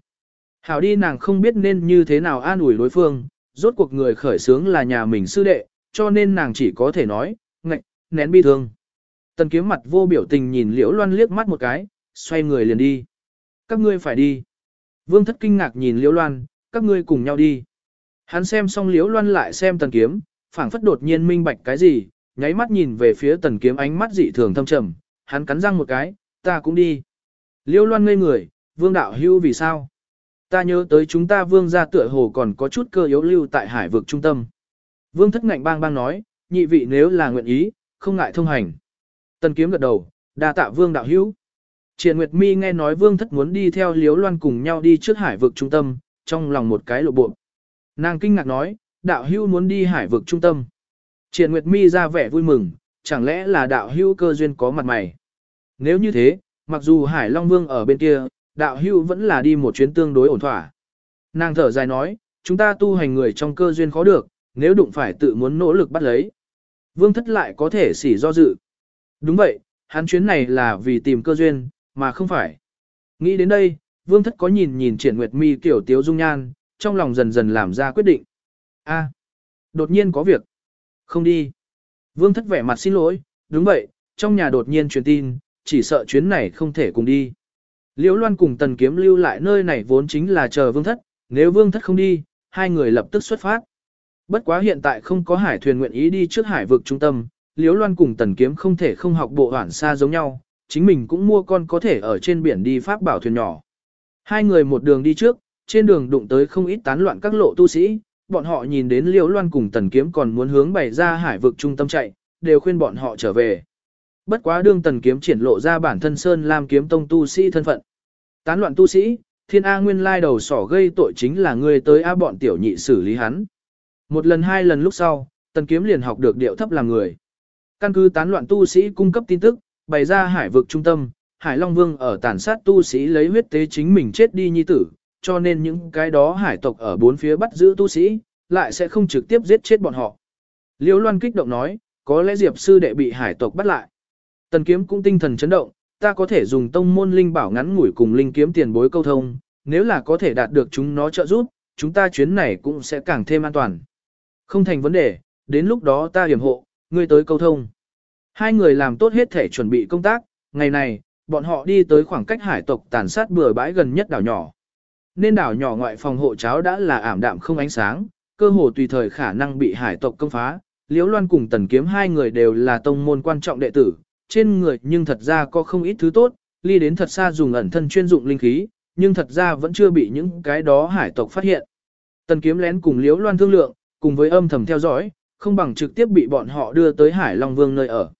Hảo đi nàng không biết nên như thế nào an ủi đối phương, rốt cuộc người khởi sướng là nhà mình sư đệ, cho nên nàng chỉ có thể nói, ngạch, nén bi thương. Tần kiếm mặt vô biểu tình nhìn Liễu Loan liếc mắt một cái, xoay người liền đi. Các ngươi phải đi. Vương thất kinh ngạc nhìn Liễu Loan, các ngươi cùng nhau đi. Hắn xem xong Liễu Loan lại xem tần kiếm, phảng phất đột nhiên minh bạch cái gì, nháy mắt nhìn về phía tần kiếm ánh mắt dị thường thâm trầm, hắn cắn răng một cái, ta cũng đi. Liễu Loan ngây người, vương đạo hưu vì sao? Ta nhớ tới chúng ta vương gia tựa hồ còn có chút cơ yếu lưu tại hải vực trung tâm. Vương thất ngạnh bang bang nói, nhị vị nếu là nguyện ý, không ngại thông hành. Tần kiếm gật đầu, đa tạ vương đạo hữu. Triển Nguyệt Mi nghe nói vương thất muốn đi theo liếu loan cùng nhau đi trước hải vực trung tâm, trong lòng một cái lộ bộ. Nàng kinh ngạc nói, đạo hữu muốn đi hải vực trung tâm. Triển Nguyệt Mi ra vẻ vui mừng, chẳng lẽ là đạo hữu cơ duyên có mặt mày. Nếu như thế, mặc dù Hải Long Vương ở bên kia, đạo hữu vẫn là đi một chuyến tương đối ổn thỏa. Nàng thở dài nói, chúng ta tu hành người trong cơ duyên khó được, nếu đụng phải tự muốn nỗ lực bắt lấy. Vương thất lại có thể xỉ do dự. Đúng vậy, hắn chuyến này là vì tìm cơ duyên, mà không phải. Nghĩ đến đây, vương thất có nhìn nhìn triển nguyệt mi kiểu tiếu dung nhan, trong lòng dần dần làm ra quyết định. A, đột nhiên có việc. Không đi. Vương thất vẻ mặt xin lỗi, đúng vậy, trong nhà đột nhiên truyền tin, chỉ sợ chuyến này không thể cùng đi. Liễu Loan cùng Tần Kiếm lưu lại nơi này vốn chính là chờ Vương Thất, nếu Vương Thất không đi, hai người lập tức xuất phát. Bất quá hiện tại không có hải thuyền nguyện ý đi trước hải vực trung tâm, Liễu Loan cùng Tần Kiếm không thể không học bộ hoản xa giống nhau, chính mình cũng mua con có thể ở trên biển đi pháp bảo thuyền nhỏ. Hai người một đường đi trước, trên đường đụng tới không ít tán loạn các lộ tu sĩ, bọn họ nhìn đến Liễu Loan cùng Tần Kiếm còn muốn hướng bày ra hải vực trung tâm chạy, đều khuyên bọn họ trở về. Bất quá đương Tần Kiếm triển lộ ra bản thân Sơn Lam kiếm tông tu sĩ thân phận. Tán loạn tu sĩ, thiên A nguyên lai đầu sỏ gây tội chính là người tới A bọn tiểu nhị xử lý hắn. Một lần hai lần lúc sau, tần kiếm liền học được điệu thấp làm người. Căn cứ tán loạn tu sĩ cung cấp tin tức, bày ra hải vực trung tâm, Hải Long Vương ở tàn sát tu sĩ lấy huyết tế chính mình chết đi nhi tử, cho nên những cái đó hải tộc ở bốn phía bắt giữ tu sĩ, lại sẽ không trực tiếp giết chết bọn họ. Liễu Loan kích động nói, có lẽ Diệp sư đệ bị hải tộc bắt lại. Tần kiếm cũng tinh thần chấn động, ta có thể dùng tông môn linh bảo ngắn ngủi cùng linh kiếm tiền bối câu thông, nếu là có thể đạt được chúng nó trợ giúp, chúng ta chuyến này cũng sẽ càng thêm an toàn. Không thành vấn đề, đến lúc đó ta hiểm hộ, ngươi tới câu thông. Hai người làm tốt hết thể chuẩn bị công tác, ngày này, bọn họ đi tới khoảng cách hải tộc tàn sát bừa bãi gần nhất đảo nhỏ. Nên đảo nhỏ ngoại phòng hộ cháo đã là ảm đạm không ánh sáng, cơ hồ tùy thời khả năng bị hải tộc công phá. Liễu Loan cùng Tần Kiếm hai người đều là tông môn quan trọng đệ tử, trên người nhưng thật ra có không ít thứ tốt, ly đến thật xa dùng ẩn thân chuyên dụng linh khí, nhưng thật ra vẫn chưa bị những cái đó hải tộc phát hiện. Tần Kiếm lén cùng Liễu Loan thương lượng, cùng với âm thầm theo dõi, không bằng trực tiếp bị bọn họ đưa tới Hải Long Vương nơi ở.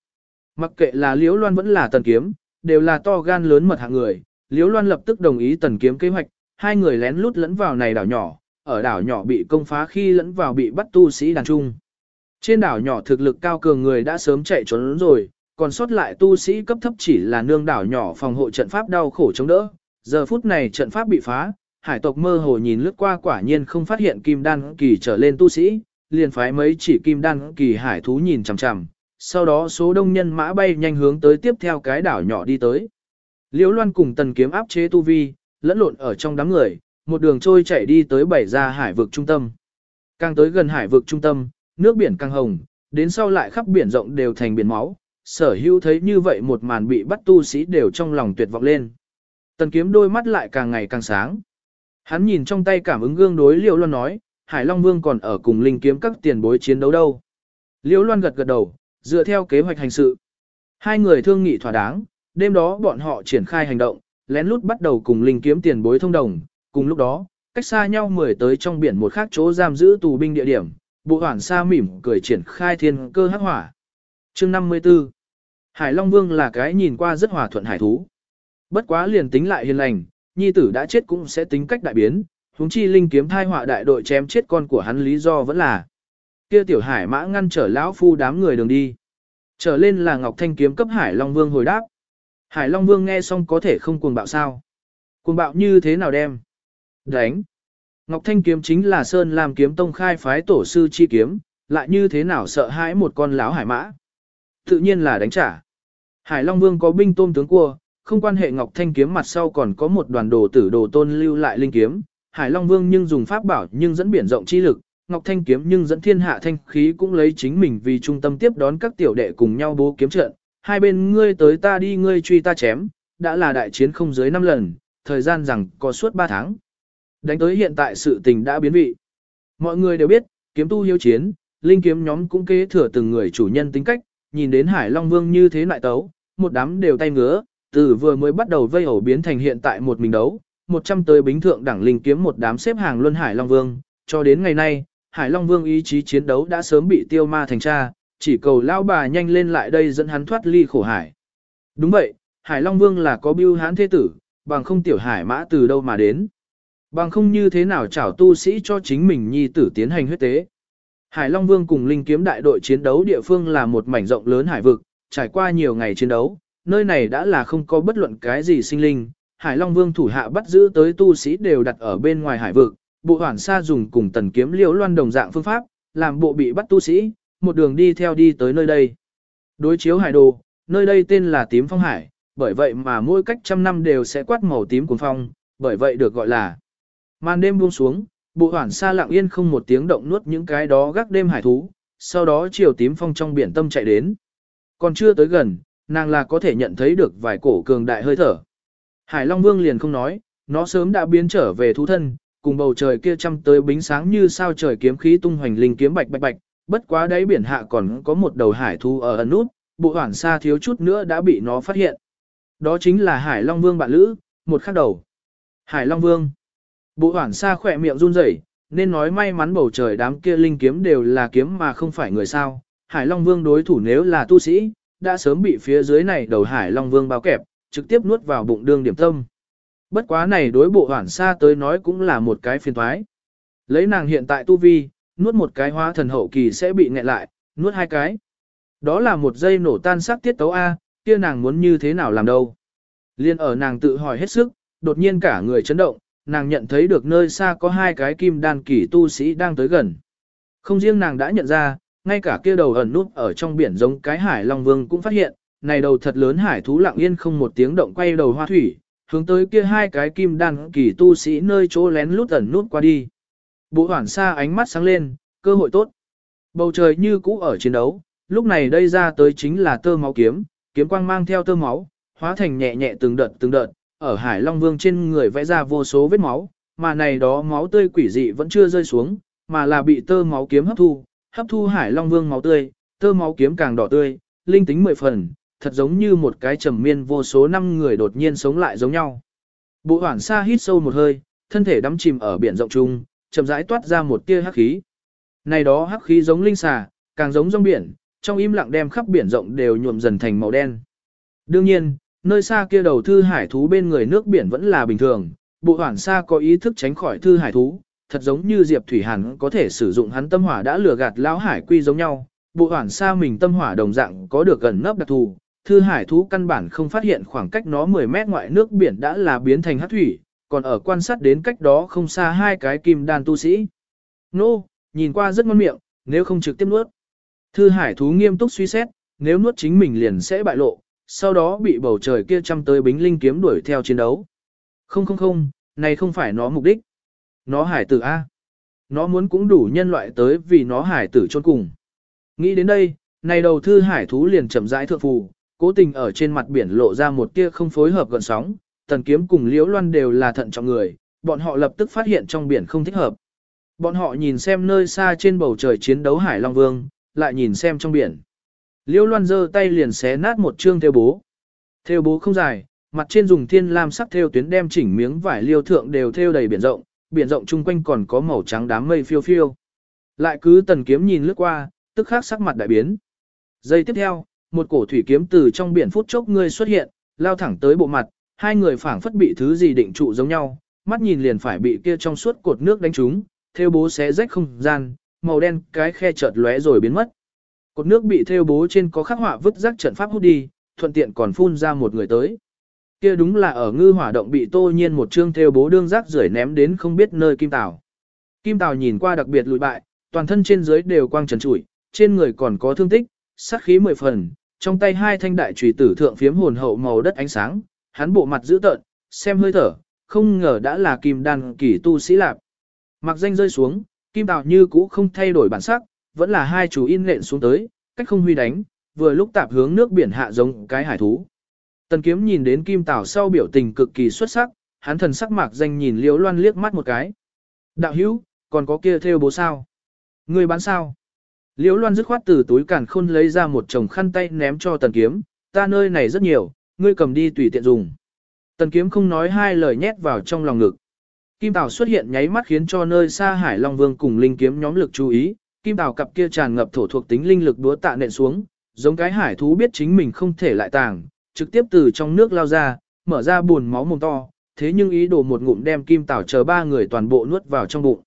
Mặc kệ là Liễu Loan vẫn là Tần Kiếm, đều là to gan lớn mật hạng người, Liễu Loan lập tức đồng ý Tần Kiếm kế hoạch, hai người lén lút lẫn vào này đảo nhỏ, ở đảo nhỏ bị công phá khi lẫn vào bị bắt tu sĩ đàn trung. Trên đảo nhỏ thực lực cao cường người đã sớm chạy trốn rồi, còn sót lại tu sĩ cấp thấp chỉ là nương đảo nhỏ phòng hộ trận pháp đau khổ chống đỡ. Giờ phút này trận pháp bị phá, hải tộc mơ hồ nhìn lướt qua quả nhiên không phát hiện kim đan kỳ trở lên tu sĩ, liền phái mấy chỉ kim đan kỳ hải thú nhìn chằm chằm, sau đó số đông nhân mã bay nhanh hướng tới tiếp theo cái đảo nhỏ đi tới. Liễu Loan cùng tần kiếm áp chế tu vi, lẫn lộn ở trong đám người, một đường trôi chạy đi tới bảy ra hải vực trung tâm. Càng tới gần hải vực trung tâm, nước biển càng hồng, đến sau lại khắp biển rộng đều thành biển máu, sở hữu thấy như vậy một màn bị bắt tu sĩ đều trong lòng tuyệt vọng lên. Tần kiếm đôi mắt lại càng ngày càng sáng. Hắn nhìn trong tay cảm ứng gương đối Liễu Loan nói, Hải Long Vương còn ở cùng linh kiếm các tiền bối chiến đấu đâu. Liễu Loan gật gật đầu, dựa theo kế hoạch hành sự. Hai người thương nghị thỏa đáng, đêm đó bọn họ triển khai hành động, lén lút bắt đầu cùng linh kiếm tiền bối thông đồng, cùng lúc đó, cách xa nhau mười tới trong biển một khác chỗ giam giữ tù binh địa điểm, bộ hoảng xa mỉm cười triển khai thiên cơ hắc hỏa. Chương 54 Hải Long Vương là cái nhìn qua rất hòa thuận hải thú. Bất quá liền tính lại hiền lành, nhi tử đã chết cũng sẽ tính cách đại biến, huống chi linh kiếm thai họa đại đội chém chết con của hắn lý do vẫn là kia tiểu hải mã ngăn trở lão phu đám người đường đi. Trở lên là Ngọc Thanh kiếm cấp Hải Long Vương hồi đáp. Hải Long Vương nghe xong có thể không cuồng bạo sao? Cuồng bạo như thế nào đem? Đánh. Ngọc Thanh kiếm chính là Sơn làm kiếm tông khai phái tổ sư chi kiếm, lại như thế nào sợ hãi một con lão hải mã? Tự nhiên là đánh trả. Hải Long Vương có binh tôm tướng cua, không quan hệ Ngọc Thanh kiếm mặt sau còn có một đoàn đồ tử đồ tôn lưu lại linh kiếm. Hải Long Vương nhưng dùng pháp bảo nhưng dẫn biển rộng chi lực, Ngọc Thanh kiếm nhưng dẫn thiên hạ thanh khí cũng lấy chính mình vì trung tâm tiếp đón các tiểu đệ cùng nhau bố kiếm trận, hai bên ngươi tới ta đi ngươi truy ta chém, đã là đại chiến không dưới 5 lần, thời gian rằng có suốt 3 tháng. Đánh tới hiện tại sự tình đã biến vị. Mọi người đều biết, kiếm tu hiếu chiến, linh kiếm nhóm cũng kế thừa từng người chủ nhân tính cách, nhìn đến Hải Long Vương như thế lại tấu, một đám đều tay ngứa, từ vừa mới bắt đầu vây ổ biến thành hiện tại một mình đấu, 100 tới bính thượng đẳng linh kiếm một đám xếp hàng luân Hải Long Vương, cho đến ngày nay, Hải Long Vương ý chí chiến đấu đã sớm bị tiêu ma thành tra, chỉ cầu lao bà nhanh lên lại đây dẫn hắn thoát ly khổ hải. Đúng vậy, Hải Long Vương là có bưu hán thế tử, bằng không tiểu hải mã từ đâu mà đến. Bằng không như thế nào chảo tu sĩ cho chính mình nhi tử tiến hành huyết tế. Hải Long Vương cùng Linh Kiếm đại đội chiến đấu địa phương là một mảnh rộng lớn hải vực, trải qua nhiều ngày chiến đấu, nơi này đã là không có bất luận cái gì sinh linh. Hải Long Vương thủ hạ bắt giữ tới tu sĩ đều đặt ở bên ngoài hải vực, bộ hoản sa dùng cùng tần kiếm liễu loan đồng dạng phương pháp, làm bộ bị bắt tu sĩ, một đường đi theo đi tới nơi đây. Đối chiếu hải đồ, nơi đây tên là tím phong hải, bởi vậy mà mỗi cách trăm năm đều sẽ quát màu tím cuồng phong, bởi vậy được gọi là. Màn đêm buông xuống, bộ hoản sa lặng yên không một tiếng động nuốt những cái đó gác đêm hải thú, sau đó chiều tím phong trong biển tâm chạy đến. Còn chưa tới gần, nàng là có thể nhận thấy được vài cổ cường đại hơi thở. Hải Long Vương liền không nói, nó sớm đã biến trở về thú thân, cùng bầu trời kia chăm tới bính sáng như sao trời kiếm khí tung hoành linh kiếm bạch bạch bạch, bất quá đáy biển hạ còn có một đầu hải thú ở ẩn nút, bộ hoảng xa thiếu chút nữa đã bị nó phát hiện. Đó chính là Hải Long Vương bạn lữ, một khắc đầu. Hải Long Vương. Bộ hoảng xa khỏe miệng run rẩy, nên nói may mắn bầu trời đám kia linh kiếm đều là kiếm mà không phải người sao. Hải Long Vương đối thủ nếu là tu sĩ, đã sớm bị phía dưới này đầu Hải Long Vương bao kẹp, trực tiếp nuốt vào bụng đương điểm tâm. Bất quá này đối bộ hoản xa tới nói cũng là một cái phiền thoái. Lấy nàng hiện tại tu vi, nuốt một cái hóa thần hậu kỳ sẽ bị nghẹn lại, nuốt hai cái. Đó là một giây nổ tan sắc tiết tấu A, kia nàng muốn như thế nào làm đâu. Liên ở nàng tự hỏi hết sức, đột nhiên cả người chấn động, nàng nhận thấy được nơi xa có hai cái kim đan kỳ tu sĩ đang tới gần. Không riêng nàng đã nhận ra, ngay cả kia đầu ẩn nút ở trong biển giống cái hải long vương cũng phát hiện, này đầu thật lớn hải thú lặng yên không một tiếng động quay đầu hoa thủy, hướng tới kia hai cái kim đan kỳ tu sĩ nơi chỗ lén lút ẩn nút qua đi. Bộ hoảng xa ánh mắt sáng lên, cơ hội tốt. Bầu trời như cũ ở chiến đấu, lúc này đây ra tới chính là tơ máu kiếm, kiếm quang mang theo tơ máu, hóa thành nhẹ nhẹ từng đợt từng đợt, ở Hải Long Vương trên người vẽ ra vô số vết máu, mà này đó máu tươi quỷ dị vẫn chưa rơi xuống, mà là bị tơ máu kiếm hấp thu, hấp thu Hải Long Vương máu tươi, tơ máu kiếm càng đỏ tươi, linh tính mười phần, thật giống như một cái trầm miên vô số năm người đột nhiên sống lại giống nhau. Bộ hoảng xa hít sâu một hơi, thân thể đắm chìm ở biển rộng trung, chậm rãi toát ra một tia hắc khí. Này đó hắc khí giống linh xà, càng giống rong biển, trong im lặng đem khắp biển rộng đều nhuộm dần thành màu đen. Đương nhiên, nơi xa kia đầu thư hải thú bên người nước biển vẫn là bình thường, bộ hoảng xa có ý thức tránh khỏi thư hải thú, thật giống như Diệp Thủy Hàn có thể sử dụng hắn tâm hỏa đã lừa gạt lão hải quy giống nhau, bộ hoảng xa mình tâm hỏa đồng dạng có được gần nấp đặc thù, thư hải thú căn bản không phát hiện khoảng cách nó 10 mét ngoại nước biển đã là biến thành hắc thủy, còn ở quan sát đến cách đó không xa hai cái kim đan tu sĩ. Nô, nhìn qua rất ngon miệng, nếu không trực tiếp nuốt. Thư hải thú nghiêm túc suy xét, nếu nuốt chính mình liền sẽ bại lộ, sau đó bị bầu trời kia chăm tới bính linh kiếm đuổi theo chiến đấu. Không không không, này không phải nó mục đích. Nó hải tử A. Nó muốn cũng đủ nhân loại tới vì nó hải tử chôn cùng. Nghĩ đến đây, này đầu thư hải thú liền chậm rãi thượng phù, cố tình ở trên mặt biển lộ ra một tia không phối hợp gần sóng, tần kiếm cùng liễu loan đều là thận trọng người, bọn họ lập tức phát hiện trong biển không thích hợp. Bọn họ nhìn xem nơi xa trên bầu trời chiến đấu Hải Long Vương, lại nhìn xem trong biển. Liễu loan giơ tay liền xé nát một chương theo bố. Theo bố không dài, mặt trên dùng thiên lam sắc theo tuyến đem chỉnh miếng vải liêu thượng đều theo đầy biển rộng, biển rộng chung quanh còn có màu trắng đám mây phiêu phiêu. Lại cứ tần kiếm nhìn lướt qua, tức khắc sắc mặt đại biến. Giây tiếp theo, một cổ thủy kiếm từ trong biển phút chốc ngươi xuất hiện, lao thẳng tới bộ mặt, hai người phảng phất bị thứ gì định trụ giống nhau, mắt nhìn liền phải bị kia trong suốt cột nước đánh trúng, theo bố xé rách không gian, màu đen cái khe chợt lóe rồi biến mất. Cột nước bị theo bố trên có khắc họa vứt rác trận pháp hút đi, thuận tiện còn phun ra một người tới. Kia đúng là ở ngư hỏa động bị tô nhiên một chương theo bố đương rác rưởi ném đến không biết nơi kim tảo. Kim tảo nhìn qua đặc biệt lụi bại, toàn thân trên dưới đều quang trần trụi, trên người còn có thương tích, sát khí mười phần, trong tay hai thanh đại chùy tử thượng phiếm hồn hậu màu đất ánh sáng, hắn bộ mặt dữ tợn, xem hơi thở, không ngờ đã là kim đan kỳ tu sĩ lạp. Mặc danh rơi xuống, kim tảo như cũ không thay đổi bản sắc, vẫn là hai chú in lện xuống tới, cách không huy đánh, vừa lúc tạp hướng nước biển hạ giống cái hải thú. Tần kiếm nhìn đến kim tảo sau biểu tình cực kỳ xuất sắc, hắn thần sắc mạc danh nhìn liễu loan liếc mắt một cái. Đạo hữu, còn có kia theo bố sao? Người bán sao? Liễu loan dứt khoát từ túi càn khôn lấy ra một chồng khăn tay ném cho tần kiếm, ta nơi này rất nhiều, ngươi cầm đi tùy tiện dùng. Tần kiếm không nói hai lời nhét vào trong lòng ngực. Kim Tảo xuất hiện nháy mắt khiến cho nơi xa Hải Long Vương cùng linh kiếm nhóm lực chú ý, Kim Tảo cặp kia tràn ngập thổ thuộc tính linh lực đúa tạ nện xuống, giống cái hải thú biết chính mình không thể lại tàng, trực tiếp từ trong nước lao ra, mở ra buồn máu mồm to, thế nhưng ý đồ một ngụm đem Kim Tảo chờ ba người toàn bộ nuốt vào trong bụng.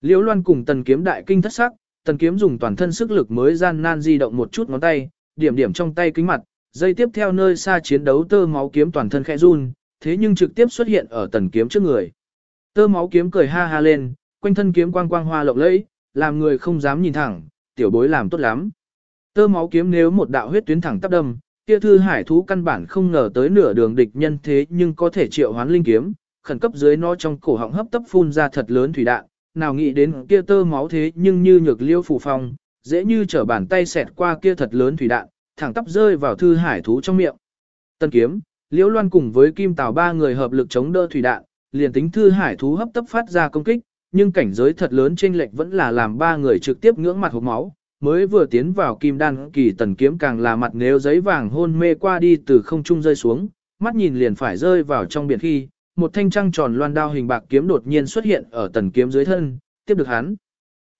Liễu Loan cùng Tần Kiếm đại kinh thất sắc, Tần Kiếm dùng toàn thân sức lực mới gian nan di động một chút ngón tay, điểm điểm trong tay kính mặt, dây tiếp theo nơi xa chiến đấu tơ máu kiếm toàn thân khẽ run, thế nhưng trực tiếp xuất hiện ở Tần Kiếm trước người. Tơ máu kiếm cười ha ha lên, quanh thân kiếm quang quang hoa lộng lẫy, làm người không dám nhìn thẳng, tiểu bối làm tốt lắm. Tơ máu kiếm nếu một đạo huyết tuyến thẳng tắp đâm, kia thư hải thú căn bản không ngờ tới nửa đường địch nhân thế nhưng có thể triệu hoán linh kiếm, khẩn cấp dưới nó trong cổ họng hấp tấp phun ra thật lớn thủy đạn, nào nghĩ đến kia tơ máu thế nhưng như nhược liêu phủ phong, dễ như trở bàn tay xẹt qua kia thật lớn thủy đạn, thẳng tắp rơi vào thư hải thú trong miệng. Tân kiếm, liễu loan cùng với kim tào ba người hợp lực chống đỡ thủy đạn, liền tính thư hải thú hấp tấp phát ra công kích, nhưng cảnh giới thật lớn trên lệch vẫn là làm ba người trực tiếp ngưỡng mặt hộp máu, mới vừa tiến vào kim đan kỳ tần kiếm càng là mặt nếu giấy vàng hôn mê qua đi từ không trung rơi xuống, mắt nhìn liền phải rơi vào trong biển khi, một thanh trăng tròn loan đao hình bạc kiếm đột nhiên xuất hiện ở tần kiếm dưới thân, tiếp được hắn.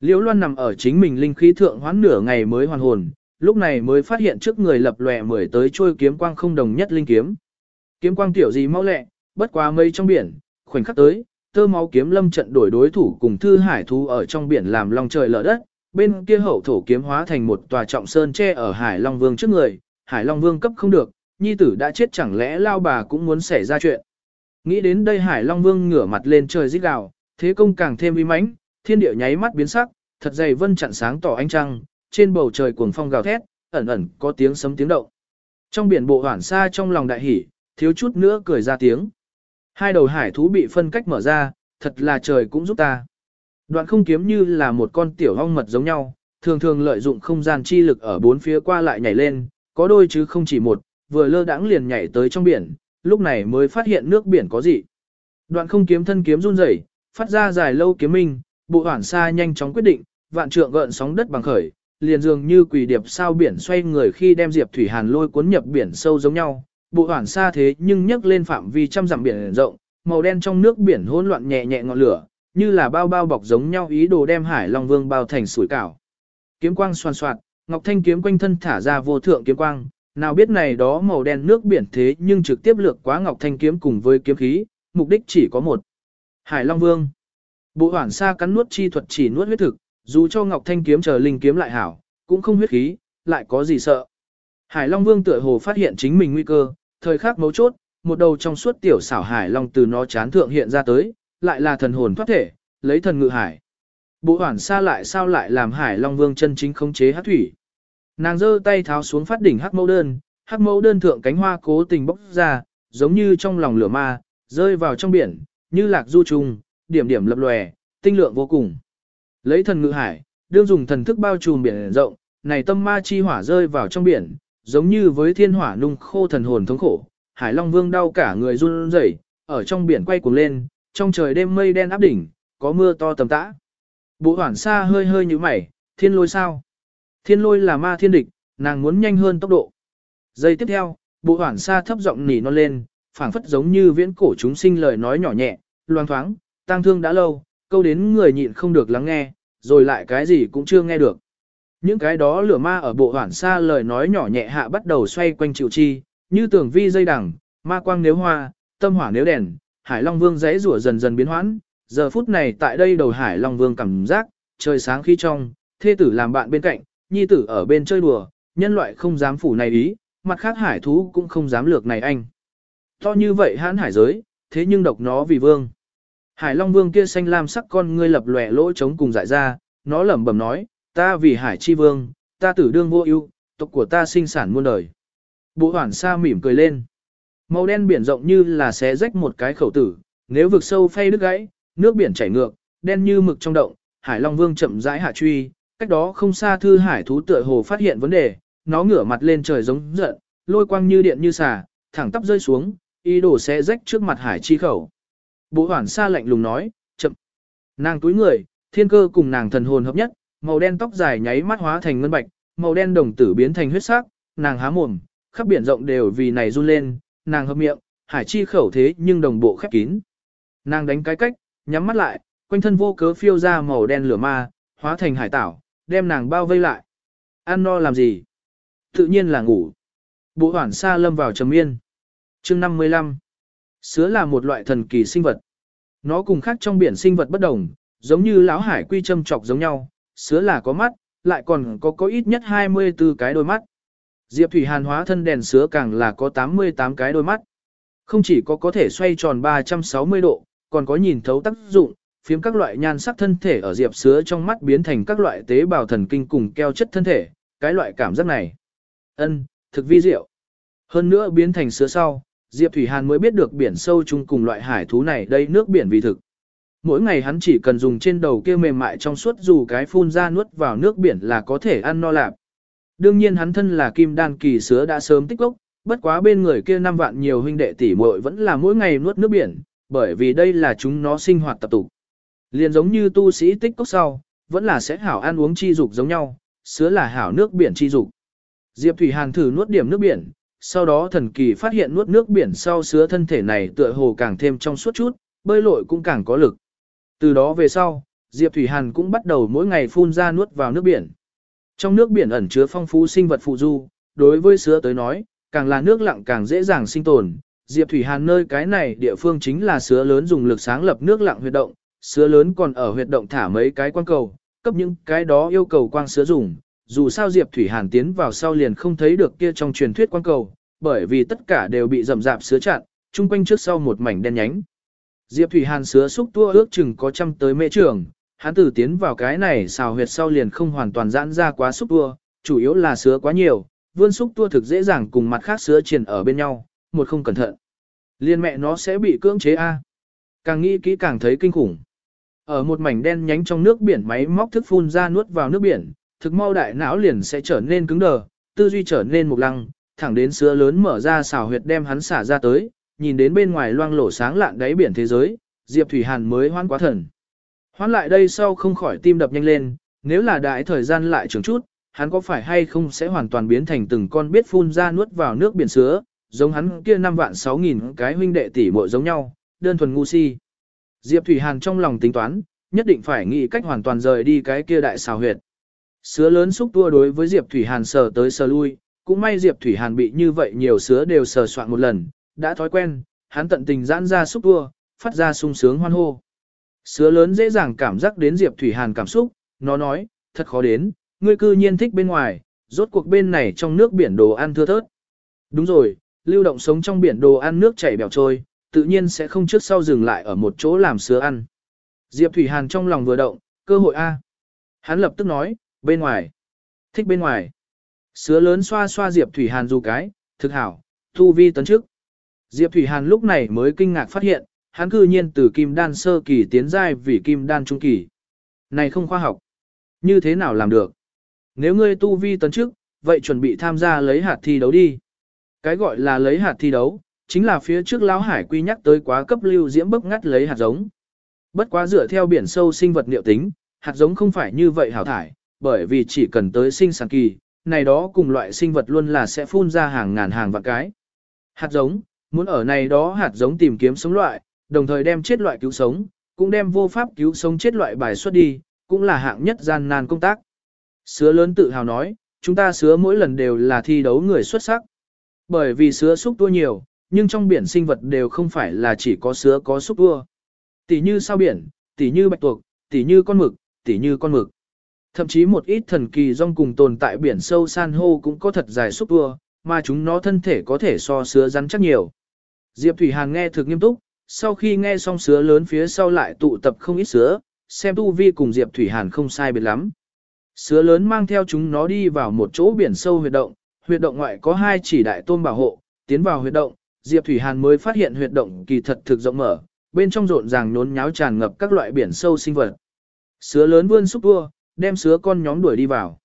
Liễu Loan nằm ở chính mình linh khí thượng hoán nửa ngày mới hoàn hồn, lúc này mới phát hiện trước người lập lòe mười tới trôi kiếm quang không đồng nhất linh kiếm. Kiếm quang tiểu gì mau lẹ, bất quá mây trong biển, khoảnh khắc tới, tơ máu kiếm lâm trận đổi đối thủ cùng thư hải thú ở trong biển làm lòng trời lở đất, bên kia hậu thổ kiếm hóa thành một tòa trọng sơn che ở Hải Long Vương trước người, Hải Long Vương cấp không được, nhi tử đã chết chẳng lẽ lao bà cũng muốn xảy ra chuyện. Nghĩ đến đây Hải Long Vương ngửa mặt lên trời rít gào, thế công càng thêm uy mãnh, thiên địa nháy mắt biến sắc, thật dày vân chặn sáng tỏ ánh trăng, trên bầu trời cuồng phong gào thét, ẩn ẩn có tiếng sấm tiếng động. Trong biển bộ hoản xa trong lòng đại hỉ, thiếu chút nữa cười ra tiếng. Hai đầu hải thú bị phân cách mở ra, thật là trời cũng giúp ta. Đoạn không kiếm như là một con tiểu hong mật giống nhau, thường thường lợi dụng không gian chi lực ở bốn phía qua lại nhảy lên, có đôi chứ không chỉ một, vừa lơ đãng liền nhảy tới trong biển, lúc này mới phát hiện nước biển có gì. Đoạn không kiếm thân kiếm run rẩy, phát ra dài lâu kiếm minh, bộ hoản xa nhanh chóng quyết định, vạn trượng gợn sóng đất bằng khởi, liền dường như quỷ điệp sao biển xoay người khi đem Diệp Thủy Hàn lôi cuốn nhập biển sâu giống nhau, bộ hoản xa thế nhưng nhấc lên phạm vi trăm dặm biển rộng, màu đen trong nước biển hỗn loạn nhẹ nhẹ ngọn lửa, như là bao bao bọc giống nhau ý đồ đem Hải Long Vương bao thành sủi cảo. Kiếm quang xoan xoạt, Ngọc Thanh kiếm quanh thân thả ra vô thượng kiếm quang, nào biết này đó màu đen nước biển thế nhưng trực tiếp lược quá Ngọc Thanh kiếm cùng với kiếm khí, mục đích chỉ có một. Hải Long Vương. Bộ Hoản xa cắn nuốt chi thuật chỉ nuốt huyết thực, dù cho Ngọc Thanh kiếm chờ linh kiếm lại hảo, cũng không huyết khí, lại có gì sợ. Hải Long Vương tựa hồ phát hiện chính mình nguy cơ, thời khắc mấu chốt, một đầu trong suốt tiểu xảo Hải Long từ nó chán thượng hiện ra tới, lại là thần hồn thoát thể, lấy thần ngự hải. Bộ hoản xa lại sao lại làm Hải Long Vương chân chính khống chế hát thủy. Nàng giơ tay tháo xuống phát đỉnh hắc mẫu đơn, hắc mẫu đơn thượng cánh hoa cố tình bốc ra, giống như trong lòng lửa ma, rơi vào trong biển, như lạc du trùng, điểm điểm lập lòe, tinh lượng vô cùng. Lấy thần ngự hải, đương dùng thần thức bao trùm biển rộng, này tâm ma chi hỏa rơi vào trong biển, giống như với thiên hỏa nung khô thần hồn thống khổ. Hải Long Vương đau cả người run rẩy, ở trong biển quay cuồng lên, trong trời đêm mây đen áp đỉnh, có mưa to tầm tã. Bộ hoảng xa hơi hơi như mày, thiên lôi sao? Thiên lôi là ma thiên địch, nàng muốn nhanh hơn tốc độ. Giây tiếp theo, bộ hoảng xa thấp giọng nỉ non lên, phảng phất giống như viễn cổ chúng sinh lời nói nhỏ nhẹ, loang thoáng, tang thương đã lâu, câu đến người nhịn không được lắng nghe, rồi lại cái gì cũng chưa nghe được. Những cái đó lửa ma ở bộ hoảng xa lời nói nhỏ nhẹ hạ bắt đầu xoay quanh chịu chi, như tưởng vi dây đằng, ma quang nếu hoa, tâm hỏa nếu đèn, Hải Long Vương dãy rủa dần dần biến hoãn, giờ phút này tại đây đầu Hải Long Vương cảm giác, trời sáng khi trong, thê tử làm bạn bên cạnh, nhi tử ở bên chơi đùa, nhân loại không dám phủ này ý, mặt khác hải thú cũng không dám lược này anh. To như vậy hãn hải giới, thế nhưng độc nó vì vương. Hải Long Vương kia xanh lam sắc con ngươi lập lòe lỗ trống cùng dại ra, nó lẩm bẩm nói, ta vì hải chi vương, ta tử đương vô ưu, tộc của ta sinh sản muôn đời. Bộ hoảng sa mỉm cười lên. Màu đen biển rộng như là xé rách một cái khẩu tử, nếu vực sâu phay đứt gãy, nước biển chảy ngược, đen như mực trong động, Hải Long Vương chậm rãi hạ truy, cách đó không xa thư hải thú tựa hồ phát hiện vấn đề, nó ngửa mặt lên trời giống giận, lôi quang như điện như xà, thẳng tắp rơi xuống, ý đồ xé rách trước mặt hải chi khẩu. Bố hoản xa lạnh lùng nói, chậm. Nàng túi người, thiên cơ cùng nàng thần hồn hợp nhất, màu đen tóc dài nháy mắt hóa thành ngân bạch, màu đen đồng tử biến thành huyết sắc, nàng há mồm, khắp biển rộng đều vì này run lên, nàng hợp miệng, hải chi khẩu thế nhưng đồng bộ khép kín. Nàng đánh cái cách, nhắm mắt lại, quanh thân vô cớ phiêu ra màu đen lửa ma, hóa thành hải tảo, đem nàng bao vây lại. Ăn no làm gì? Tự nhiên là ngủ. Bộ hoảng xa lâm vào trầm yên. chương 55. Sứa là một loại thần kỳ sinh vật. Nó cùng khác trong biển sinh vật bất đồng, giống như lão hải quy châm trọc giống nhau, sứa là có mắt, lại còn có có ít nhất 24 cái đôi mắt. Diệp Thủy Hàn hóa thân đèn sứa càng là có 88 cái đôi mắt. Không chỉ có có thể xoay tròn 360 độ, còn có nhìn thấu tác dụng, phiếm các loại nhan sắc thân thể ở diệp sứa trong mắt biến thành các loại tế bào thần kinh cùng keo chất thân thể, cái loại cảm giác này. ân thực vi diệu. Hơn nữa biến thành sứa sau, Diệp Thủy Hàn mới biết được biển sâu chung cùng loại hải thú này đây nước biển vì thực. Mỗi ngày hắn chỉ cần dùng trên đầu kia mềm mại trong suốt dù cái phun ra nuốt vào nước biển là có thể ăn no lạp. Đương nhiên hắn thân là kim đan kỳ sứa đã sớm tích lốc, bất quá bên người kia năm vạn nhiều huynh đệ tỷ muội vẫn là mỗi ngày nuốt nước biển, bởi vì đây là chúng nó sinh hoạt tập tục. Liền giống như tu sĩ tích cốc sau, vẫn là sẽ hảo ăn uống chi dục giống nhau, sứa là hảo nước biển chi dục. Diệp Thủy Hàn thử nuốt điểm nước biển, sau đó thần kỳ phát hiện nuốt nước biển sau sứa thân thể này tựa hồ càng thêm trong suốt chút, bơi lội cũng càng có lực. Từ đó về sau, Diệp Thủy Hàn cũng bắt đầu mỗi ngày phun ra nuốt vào nước biển. Trong nước biển ẩn chứa phong phú sinh vật phụ du, đối với sứa tới nói, càng là nước lặng càng dễ dàng sinh tồn. Diệp Thủy Hàn nơi cái này địa phương chính là sứa lớn dùng lực sáng lập nước lặng huyệt động, sứa lớn còn ở huyệt động thả mấy cái quan cầu, cấp những cái đó yêu cầu quang sứa dùng. Dù sao Diệp Thủy Hàn tiến vào sau liền không thấy được kia trong truyền thuyết quang cầu, bởi vì tất cả đều bị rậm rạp sứa chặn, chung quanh trước sau một mảnh đen nhánh. Diệp Thủy Hàn sứa xúc tua ước chừng có trăm tới mễ trường, hắn tử tiến vào cái này xào huyệt sau liền không hoàn toàn giãn ra quá xúc tua, chủ yếu là sứa quá nhiều, vươn xúc tua thực dễ dàng cùng mặt khác sứa triền ở bên nhau, một không cẩn thận. Liên mẹ nó sẽ bị cưỡng chế A. Càng nghĩ kỹ càng thấy kinh khủng. Ở một mảnh đen nhánh trong nước biển máy móc thức phun ra nuốt vào nước biển, thực mau đại não liền sẽ trở nên cứng đờ, tư duy trở nên mục lăng, thẳng đến sứa lớn mở ra xào huyệt đem hắn xả ra tới, nhìn đến bên ngoài loang lổ sáng lạn đáy biển thế giới, Diệp Thủy Hàn mới hoan quá thần. Hoán lại đây sau không khỏi tim đập nhanh lên, nếu là đại thời gian lại trường chút, hắn có phải hay không sẽ hoàn toàn biến thành từng con biết phun ra nuốt vào nước biển sứa, giống hắn kia 5 vạn 6 nghìn cái huynh đệ tỷ muội giống nhau, đơn thuần ngu si. Diệp Thủy Hàn trong lòng tính toán, nhất định phải nghĩ cách hoàn toàn rời đi cái kia đại xào huyệt. Sứa lớn xúc tua đối với Diệp Thủy Hàn sờ tới sờ lui, cũng may Diệp Thủy Hàn bị như vậy nhiều sứa đều sờ soạn một lần, đã thói quen, hắn tận tình giãn ra xúc tua, phát ra sung sướng hoan hô. Sứa lớn dễ dàng cảm giác đến Diệp Thủy Hàn cảm xúc, nó nói, thật khó đến, ngươi cư nhiên thích bên ngoài, rốt cuộc bên này trong nước biển đồ ăn thưa thớt. Đúng rồi, lưu động sống trong biển đồ ăn nước chảy bèo trôi, tự nhiên sẽ không trước sau dừng lại ở một chỗ làm sứa ăn. Diệp Thủy Hàn trong lòng vừa động, cơ hội A. Hắn lập tức nói, bên ngoài. Thích bên ngoài. Sứa lớn xoa xoa Diệp Thủy Hàn dù cái, thực hảo, thu vi tấn trước. Diệp Thủy Hàn lúc này mới kinh ngạc phát hiện, hắn cư nhiên từ kim đan sơ kỳ tiến giai vì kim đan trung kỳ. Này không khoa học. Như thế nào làm được? Nếu ngươi tu vi tấn trước, vậy chuẩn bị tham gia lấy hạt thi đấu đi. Cái gọi là lấy hạt thi đấu, chính là phía trước lão hải quy nhắc tới quá cấp lưu diễm bức ngắt lấy hạt giống. Bất quá dựa theo biển sâu sinh vật liệu tính, hạt giống không phải như vậy hảo thải, bởi vì chỉ cần tới sinh sản kỳ, này đó cùng loại sinh vật luôn là sẽ phun ra hàng ngàn hàng vạn cái. Hạt giống, muốn ở này đó hạt giống tìm kiếm sống loại, đồng thời đem chết loại cứu sống, cũng đem vô pháp cứu sống chết loại bài xuất đi, cũng là hạng nhất gian nan công tác. Sứa lớn tự hào nói, chúng ta sứa mỗi lần đều là thi đấu người xuất sắc. Bởi vì sứa xúc tua nhiều, nhưng trong biển sinh vật đều không phải là chỉ có sứa có xúc tua. Tỷ như sao biển, tỷ như bạch tuộc, tỷ như con mực, tỷ như con mực. Thậm chí một ít thần kỳ rong cùng tồn tại biển sâu san hô cũng có thật dài xúc tua, mà chúng nó thân thể có thể so sứa rắn chắc nhiều. Diệp Thủy Hàn nghe thực nghiêm túc, sau khi nghe xong sứa lớn phía sau lại tụ tập không ít sứa, xem tu vi cùng Diệp Thủy Hàn không sai biệt lắm. Sứa lớn mang theo chúng nó đi vào một chỗ biển sâu huyệt động, huyệt động ngoại có hai chỉ đại tôm bảo hộ, tiến vào huyệt động, Diệp Thủy Hàn mới phát hiện huyệt động kỳ thật thực rộng mở, bên trong rộn ràng nhốn nháo tràn ngập các loại biển sâu sinh vật. Sứa lớn vươn xúc tua, đem sứa con nhóm đuổi đi vào.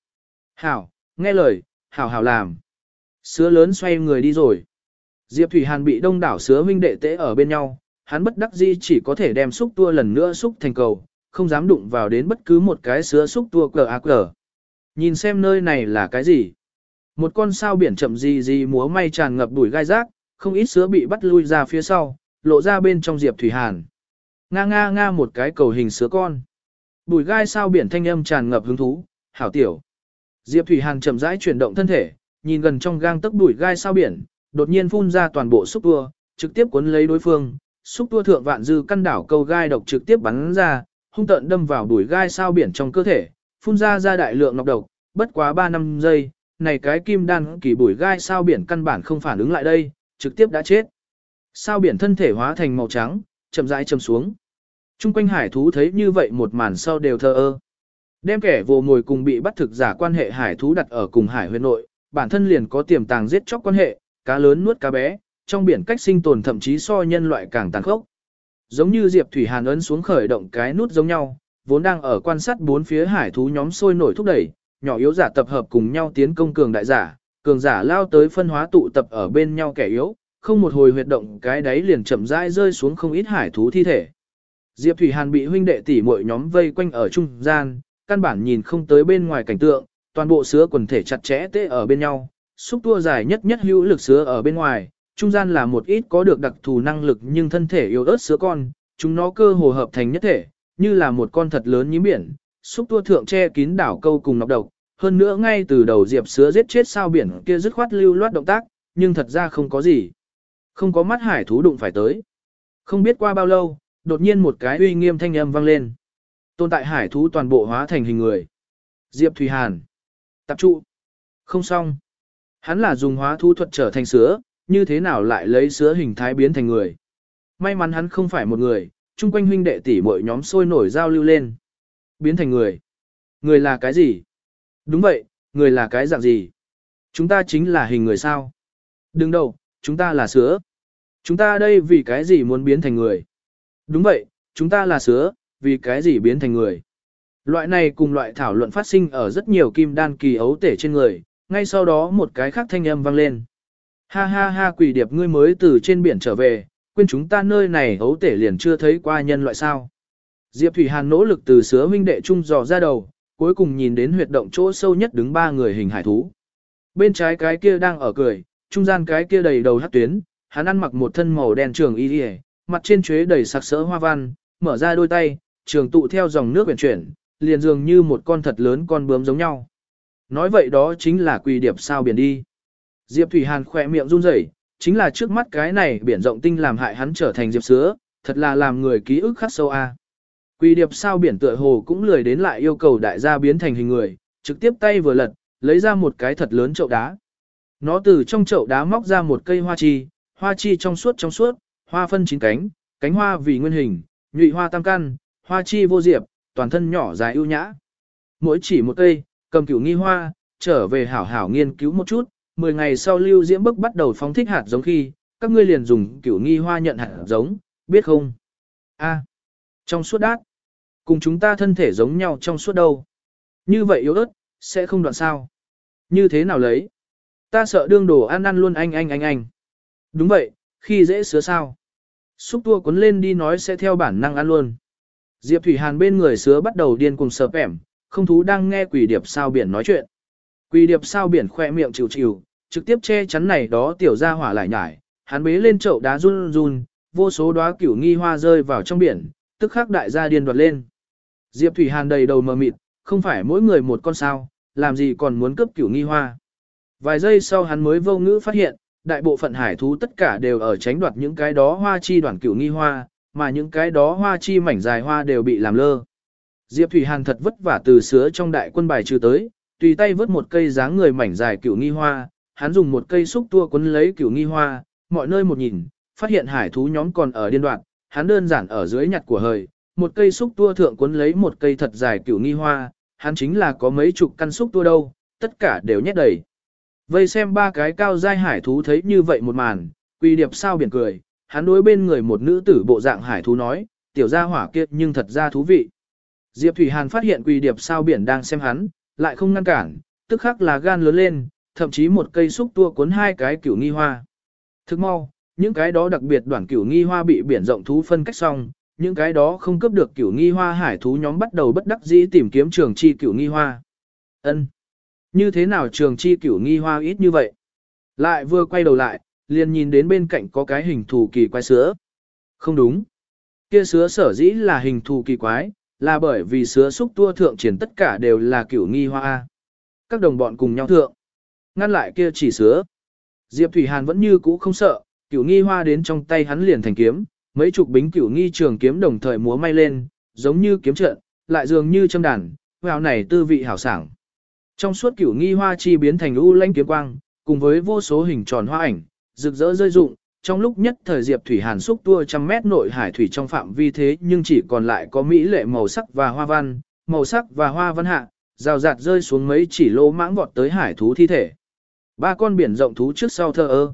Hảo, nghe lời, hảo hảo làm. Sứa lớn xoay người đi rồi. Diệp Thủy Hàn bị đông đảo sứa huynh đệ tế ở bên nhau, hắn bất đắc dĩ chỉ có thể đem xúc tua lần nữa xúc thành cầu, không dám đụng vào đến bất cứ một cái sứa xúc tua cờ ác cờ. Nhìn xem nơi này là cái gì. Một con sao biển chậm gì gì múa may tràn ngập đuổi gai rác, không ít sứa bị bắt lui ra phía sau, lộ ra bên trong Diệp Thủy Hàn. Nga nga nga một cái cầu hình sứa con. Bùi gai sao biển thanh âm tràn ngập hứng thú, hảo tiểu. Diệp Thủy Hàn chậm rãi chuyển động thân thể, nhìn gần trong gang tấc bùi gai sao biển, đột nhiên phun ra toàn bộ xúc tua, trực tiếp cuốn lấy đối phương, xúc tua thượng vạn dư căn đảo câu gai độc trực tiếp bắn ra, hung tận đâm vào đuổi gai sao biển trong cơ thể, phun ra ra đại lượng nọc độc, bất quá 3 năm giây, này cái kim đan kỳ bùi gai sao biển căn bản không phản ứng lại đây, trực tiếp đã chết. Sao biển thân thể hóa thành màu trắng, chậm rãi chìm xuống. Trung quanh hải thú thấy như vậy một màn sau đều thờ ơ. Đem kẻ vô ngồi cùng bị bắt thực giả quan hệ hải thú đặt ở cùng hải huyên nội, bản thân liền có tiềm tàng giết chóc quan hệ, cá lớn nuốt cá bé, trong biển cách sinh tồn thậm chí so nhân loại càng tàn khốc. Giống như Diệp Thủy Hàn ấn xuống khởi động cái nút giống nhau, vốn đang ở quan sát bốn phía hải thú nhóm sôi nổi thúc đẩy, nhỏ yếu giả tập hợp cùng nhau tiến công cường đại giả, cường giả lao tới phân hóa tụ tập ở bên nhau kẻ yếu, không một hồi huyệt động cái đáy liền chậm rãi rơi xuống không ít hải thú thi thể. Diệp Thủy Hàn bị huynh đệ tỷ muội nhóm vây quanh ở trung gian, căn bản nhìn không tới bên ngoài cảnh tượng, toàn bộ sứa quần thể chặt chẽ tê ở bên nhau, xúc tua dài nhất nhất hữu lực sứa ở bên ngoài, trung gian là một ít có được đặc thù năng lực nhưng thân thể yếu ớt sứa con, chúng nó cơ hồ hợp thành nhất thể, như là một con thật lớn nhím biển, xúc tua thượng che kín đảo câu cùng nọc độc, hơn nữa ngay từ đầu diệp sứa giết chết sao biển kia dứt khoát lưu loát động tác, nhưng thật ra không có gì. Không có mắt hải thú đụng phải tới. Không biết qua bao lâu, đột nhiên một cái uy nghiêm thanh âm vang lên. Tồn tại hải thú toàn bộ hóa thành hình người. Diệp Thủy Hàn. Tập trụ. Không xong. Hắn là dùng hóa thu thuật trở thành sứa, như thế nào lại lấy sứa hình thái biến thành người. May mắn hắn không phải một người, chung quanh huynh đệ tỷ mỗi nhóm sôi nổi giao lưu lên. Biến thành người. Người là cái gì? Đúng vậy, người là cái dạng gì? Chúng ta chính là hình người sao? Đừng đâu, chúng ta là sứa. Chúng ta đây vì cái gì muốn biến thành người? Đúng vậy, chúng ta là sứa, vì cái gì biến thành người? Loại này cùng loại thảo luận phát sinh ở rất nhiều kim đan kỳ ấu tể trên người, ngay sau đó một cái khác thanh âm vang lên. Ha ha ha quỷ điệp ngươi mới từ trên biển trở về, quên chúng ta nơi này ấu tể liền chưa thấy qua nhân loại sao. Diệp Thủy Hàn nỗ lực từ sứa huynh đệ trung dò ra đầu, cuối cùng nhìn đến huyệt động chỗ sâu nhất đứng ba người hình hải thú. Bên trái cái kia đang ở cười, trung gian cái kia đầy đầu hát tuyến, hắn ăn mặc một thân màu đen trường y y, mặt trên chuế đầy sặc sỡ hoa văn, mở ra đôi tay, trường tụ theo dòng nước biển chuyển, liền dường như một con thật lớn con bướm giống nhau. Nói vậy đó chính là quỳ điệp sao biển đi. Diệp Thủy Hàn khỏe miệng run rẩy, chính là trước mắt cái này biển rộng tinh làm hại hắn trở thành diệp sứa, thật là làm người ký ức khắc sâu a. Quỳ điệp sao biển tựa hồ cũng lười đến lại yêu cầu đại gia biến thành hình người, trực tiếp tay vừa lật, lấy ra một cái thật lớn chậu đá. Nó từ trong chậu đá móc ra một cây hoa chi, hoa chi trong suốt trong suốt, hoa phân chín cánh, cánh hoa vì nguyên hình, nhụy hoa tam căn, hoa chi vô diệp, toàn thân nhỏ dài ưu nhã. Mỗi chỉ một cây, cầm cửu nghi hoa, trở về hảo hảo nghiên cứu một chút, 10 ngày sau lưu diễm bức bắt đầu phóng thích hạt giống khi, các ngươi liền dùng cửu nghi hoa nhận hạt giống, biết không? A. À, trong suốt đát. Cùng chúng ta thân thể giống nhau trong suốt đâu. Như vậy yếu ớt, sẽ không đoạn sao. Như thế nào lấy? Ta sợ đương đồ ăn ăn luôn anh anh anh anh. Đúng vậy, khi dễ sứa sao. Xúc tua cuốn lên đi nói sẽ theo bản năng ăn luôn. Diệp Thủy Hàn bên người sứa bắt đầu điên cùng sợp ẻm, không thú đang nghe quỷ điệp sao biển nói chuyện. Quỷ điệp sao biển khoe miệng chịu chịu, trực tiếp che chắn này đó tiểu ra hỏa lại nhải, hắn bế lên chậu đá run run, vô số đóa cửu nghi hoa rơi vào trong biển, tức khắc đại gia điên đoạt lên. Diệp Thủy Hàn đầy đầu mờ mịt, không phải mỗi người một con sao, làm gì còn muốn cướp cửu nghi hoa. Vài giây sau hắn mới vô ngữ phát hiện, đại bộ phận hải thú tất cả đều ở tránh đoạt những cái đó hoa chi đoàn cửu nghi hoa, mà những cái đó hoa chi mảnh dài hoa đều bị làm lơ. Diệp Thủy Hàn thật vất vả từ sứa trong đại quân bài trừ tới, tùy tay vớt một cây dáng người mảnh dài cửu nghi hoa, hắn dùng một cây xúc tua quấn lấy cửu nghi hoa, mọi nơi một nhìn, phát hiện hải thú nhóm còn ở điên đoạn, hắn đơn giản ở dưới nhặt của hời, một cây xúc tua thượng quấn lấy một cây thật dài cửu nghi hoa, hắn chính là có mấy chục căn xúc tua đâu, tất cả đều nhét đầy. Vây xem ba cái cao giai hải thú thấy như vậy một màn, quỳ điệp sao biển cười, hắn đối bên người một nữ tử bộ dạng hải thú nói, tiểu gia hỏa kia nhưng thật ra thú vị. Diệp Thủy Hàn phát hiện quỳ điệp sao biển đang xem hắn, lại không ngăn cản, tức khắc là gan lớn lên, thậm chí một cây xúc tua cuốn hai cái cửu nghi hoa. Thức mau, những cái đó đặc biệt đoạn cửu nghi hoa bị biển rộng thú phân cách xong, những cái đó không cướp được cửu nghi hoa hải thú nhóm bắt đầu bất đắc dĩ tìm kiếm trường chi cửu nghi hoa. Ân, Như thế nào trường chi cửu nghi hoa ít như vậy? Lại vừa quay đầu lại, liền nhìn đến bên cạnh có cái hình thù kỳ quái sứa. Không đúng. Kia sứa sở dĩ là hình thù kỳ quái, là bởi vì sứa xúc tua thượng triển tất cả đều là cửu nghi hoa. Các đồng bọn cùng nhau thượng. Ngăn lại kia chỉ sứa. Diệp Thủy Hàn vẫn như cũ không sợ, cửu nghi hoa đến trong tay hắn liền thành kiếm, mấy chục bính cửu nghi trường kiếm đồng thời múa may lên, giống như kiếm trận, lại dường như châm đàn, vào này tư vị hảo sảng. Trong suốt cửu nghi hoa chi biến thành u lanh kiếm quang, cùng với vô số hình tròn hoa ảnh, rực rỡ rơi rụng, trong lúc nhất thời Diệp Thủy Hàn xúc tua trăm mét nội hải thủy trong phạm vi thế nhưng chỉ còn lại có mỹ lệ màu sắc và hoa văn, màu sắc và hoa văn hạ, rào rạt rơi xuống mấy chỉ lô mãng vọt tới hải thú thi thể. Ba con biển rộng thú trước sau thơ ơ.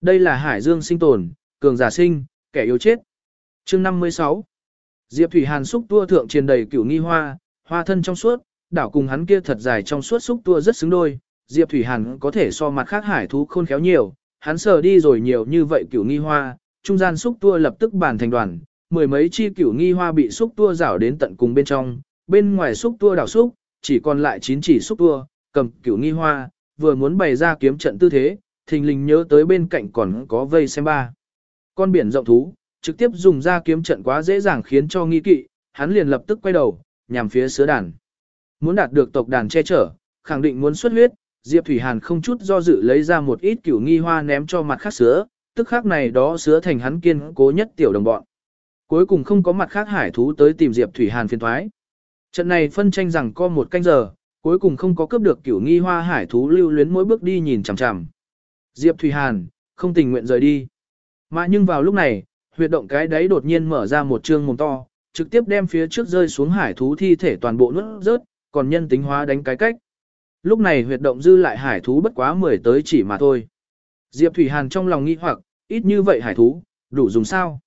Đây là hải dương sinh tồn, cường giả sinh, kẻ yếu chết. chương 56 Diệp Thủy Hàn xúc tua thượng triền đầy cửu nghi hoa, hoa thân trong suốt, đảo cùng hắn kia thật dài trong suốt xúc tua rất xứng đôi. Diệp Thủy Hàn có thể so mặt khác hải thú khôn khéo nhiều, hắn sờ đi rồi nhiều như vậy cửu nghi hoa, trung gian xúc tua lập tức bàn thành đoàn, mười mấy chi cửu nghi hoa bị xúc tua rảo đến tận cùng bên trong, bên ngoài xúc tua đảo xúc, chỉ còn lại chín chỉ xúc tua, cầm cửu nghi hoa, vừa muốn bày ra kiếm trận tư thế, thình lình nhớ tới bên cạnh còn có vây xem ba. Con biển rộng thú, trực tiếp dùng ra kiếm trận quá dễ dàng khiến cho nghi kỵ, hắn liền lập tức quay đầu, nhằm phía sứa đàn. Muốn đạt được tộc đàn che chở, khẳng định muốn xuất huyết, Diệp Thủy Hàn không chút do dự lấy ra một ít cửu nghi hoa ném cho mặt khác sứa, tức khác này đó sứa thành hắn kiên cố nhất tiểu đồng bọn. Cuối cùng không có mặt khác hải thú tới tìm Diệp Thủy Hàn phiền thoái. Trận này phân tranh rằng có một canh giờ, cuối cùng không có cướp được cửu nghi hoa hải thú lưu luyến mỗi bước đi nhìn chằm chằm. Diệp Thủy Hàn, không tình nguyện rời đi. Mà nhưng vào lúc này, huyệt động cái đấy đột nhiên mở ra một trương mồm to, trực tiếp đem phía trước rơi xuống hải thú thi thể toàn bộ nuốt rớt, còn nhân tính hóa đánh cái cách. Lúc này huyệt động dư lại hải thú bất quá 10 tới chỉ mà thôi. Diệp Thủy Hàn trong lòng nghi hoặc, ít như vậy hải thú, đủ dùng sao?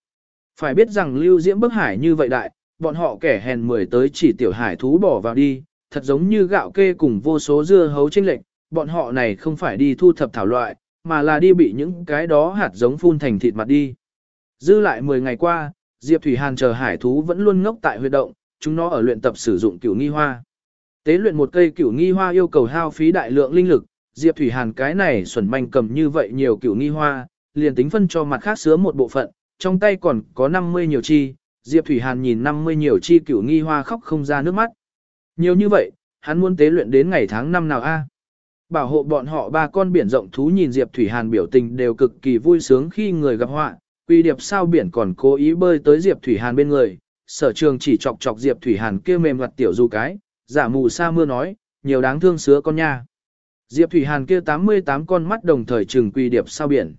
Phải biết rằng lưu diễm bức hải như vậy đại, bọn họ kẻ hèn 10 tới chỉ tiểu hải thú bỏ vào đi, thật giống như gạo kê cùng vô số dưa hấu chênh lệch, bọn họ này không phải đi thu thập thảo loại, mà là đi bị những cái đó hạt giống phun thành thịt mặt đi. Dư lại 10 ngày qua, Diệp Thủy Hàn chờ hải thú vẫn luôn ngốc tại huyệt động, chúng nó ở luyện tập sử dụng cửu nghi hoa. Tế luyện một cây cửu nghi hoa yêu cầu hao phí đại lượng linh lực, Diệp Thủy Hàn cái này xuẩn manh cầm như vậy nhiều cửu nghi hoa, liền tính phân cho mặt khác sứa một bộ phận, trong tay còn có 50 nhiều chi, Diệp Thủy Hàn nhìn 50 nhiều chi cửu nghi hoa khóc không ra nước mắt. Nhiều như vậy, hắn muốn tế luyện đến ngày tháng năm nào a? Bảo hộ bọn họ ba con biển rộng thú nhìn Diệp Thủy Hàn biểu tình đều cực kỳ vui sướng khi người gặp họa, Quy điệp sao biển còn cố ý bơi tới Diệp Thủy Hàn bên người, sở trường chỉ chọc chọc Diệp Thủy Hàn kia mềm mặt tiểu du cái, giả mù sa mưa nói, nhiều đáng thương sứa con nha. Diệp Thủy Hàn kia 88 con mắt đồng thời trừng quy điệp sao biển.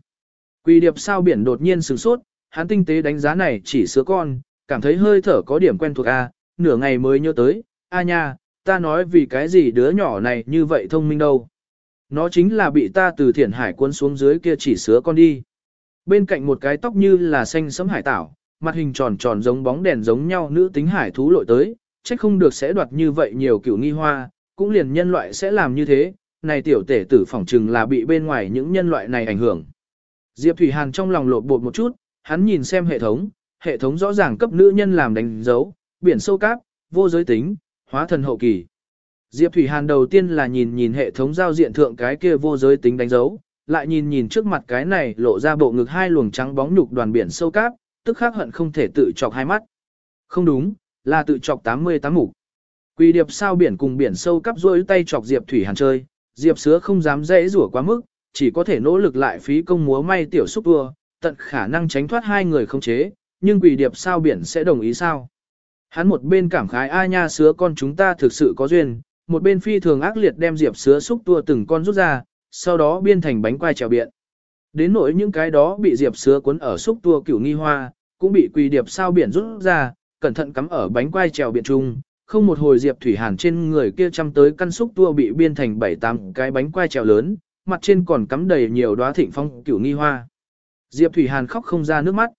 Quy điệp sao biển đột nhiên sửng sốt, hắn tinh tế đánh giá này chỉ sứa con, cảm thấy hơi thở có điểm quen thuộc a, nửa ngày mới nhớ tới, a nha, ta nói vì cái gì đứa nhỏ này như vậy thông minh đâu. Nó chính là bị ta từ thiển hải quân xuống dưới kia chỉ sứa con đi. Bên cạnh một cái tóc như là xanh sẫm hải tảo, mặt hình tròn tròn giống bóng đèn giống nhau nữ tính hải thú lội tới, trách không được sẽ đoạt như vậy nhiều kiểu nghi hoa, cũng liền nhân loại sẽ làm như thế, này tiểu tể tử phỏng trừng là bị bên ngoài những nhân loại này ảnh hưởng. Diệp Thủy Hàn trong lòng lột bột một chút, hắn nhìn xem hệ thống, hệ thống rõ ràng cấp nữ nhân làm đánh dấu, biển sâu cáp, vô giới tính, hóa thần hậu kỳ. Diệp Thủy Hàn đầu tiên là nhìn nhìn hệ thống giao diện thượng cái kia vô giới tính đánh dấu, lại nhìn nhìn trước mặt cái này lộ ra bộ ngực hai luồng trắng bóng nhục đoàn biển sâu cáp, tức khắc hận không thể tự chọc hai mắt. Không đúng, là tự chọc 88 mục. Quỳ điệp sao biển cùng biển sâu cắp rôi tay chọc Diệp Thủy Hàn chơi, Diệp Sứa không dám dễ rủa quá mức, chỉ có thể nỗ lực lại phí công múa may tiểu xúc vua, tận khả năng tránh thoát hai người không chế, nhưng quỳ điệp sao biển sẽ đồng ý sao? Hắn một bên cảm khái a nha sứa con chúng ta thực sự có duyên, một bên phi thường ác liệt đem Diệp Sứa xúc tua từng con rút ra, sau đó biên thành bánh quai trèo biện. Đến nỗi những cái đó bị diệp sứa cuốn ở xúc tua cửu nghi hoa, cũng bị quỳ điệp sao biển rút ra, cẩn thận cắm ở bánh quai trèo biện trung. Không một hồi diệp thủy hàn trên người kia chăm tới căn xúc tua bị biên thành bảy tám cái bánh quai trèo lớn, mặt trên còn cắm đầy nhiều đóa thịnh phong cửu nghi hoa. Diệp thủy hàn khóc không ra nước mắt.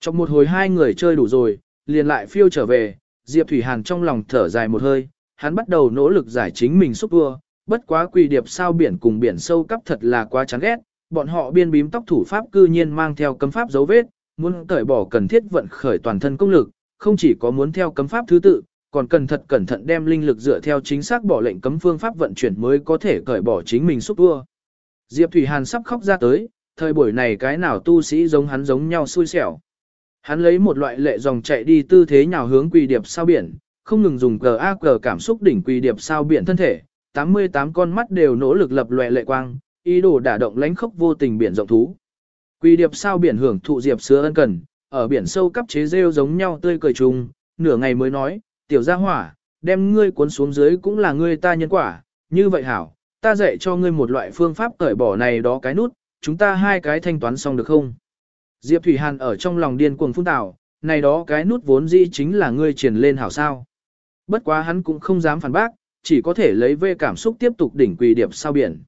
Trong một hồi hai người chơi đủ rồi, liền lại phiêu trở về, Diệp Thủy Hàn trong lòng thở dài một hơi, hắn bắt đầu nỗ lực giải chính mình xúc vua bất quá quỳ điệp sao biển cùng biển sâu cấp thật là quá chán ghét, bọn họ biên bím tóc thủ pháp cư nhiên mang theo cấm pháp dấu vết, muốn cởi bỏ cần thiết vận khởi toàn thân công lực, không chỉ có muốn theo cấm pháp thứ tự, còn cần thật cẩn thận đem linh lực dựa theo chính xác bỏ lệnh cấm phương pháp vận chuyển mới có thể cởi bỏ chính mình xúc vua. Diệp Thủy Hàn sắp khóc ra tới, thời buổi này cái nào tu sĩ giống hắn giống nhau xui xẻo. Hắn lấy một loại lệ dòng chạy đi tư thế nhào hướng quỳ điệp sao biển, không ngừng dùng cờ ác cờ cảm xúc đỉnh quỳ điệp sao biển thân thể, 88 con mắt đều nỗ lực lập lòe lệ quang, ý đồ đả động lánh khốc vô tình biển rộng thú. Quỳ điệp sao biển hưởng thụ diệp sứa ân cần, ở biển sâu cấp chế rêu giống nhau tươi cười trùng. nửa ngày mới nói, tiểu gia hỏa, đem ngươi cuốn xuống dưới cũng là ngươi ta nhân quả, như vậy hảo, ta dạy cho ngươi một loại phương pháp cởi bỏ này đó cái nút, chúng ta hai cái thanh toán xong được không? Diệp Thủy Hàn ở trong lòng điên cuồng phun tạo, này đó cái nút vốn dĩ chính là ngươi triển lên hảo sao. Bất quá hắn cũng không dám phản bác, chỉ có thể lấy về cảm xúc tiếp tục đỉnh quỳ điệp sao biển.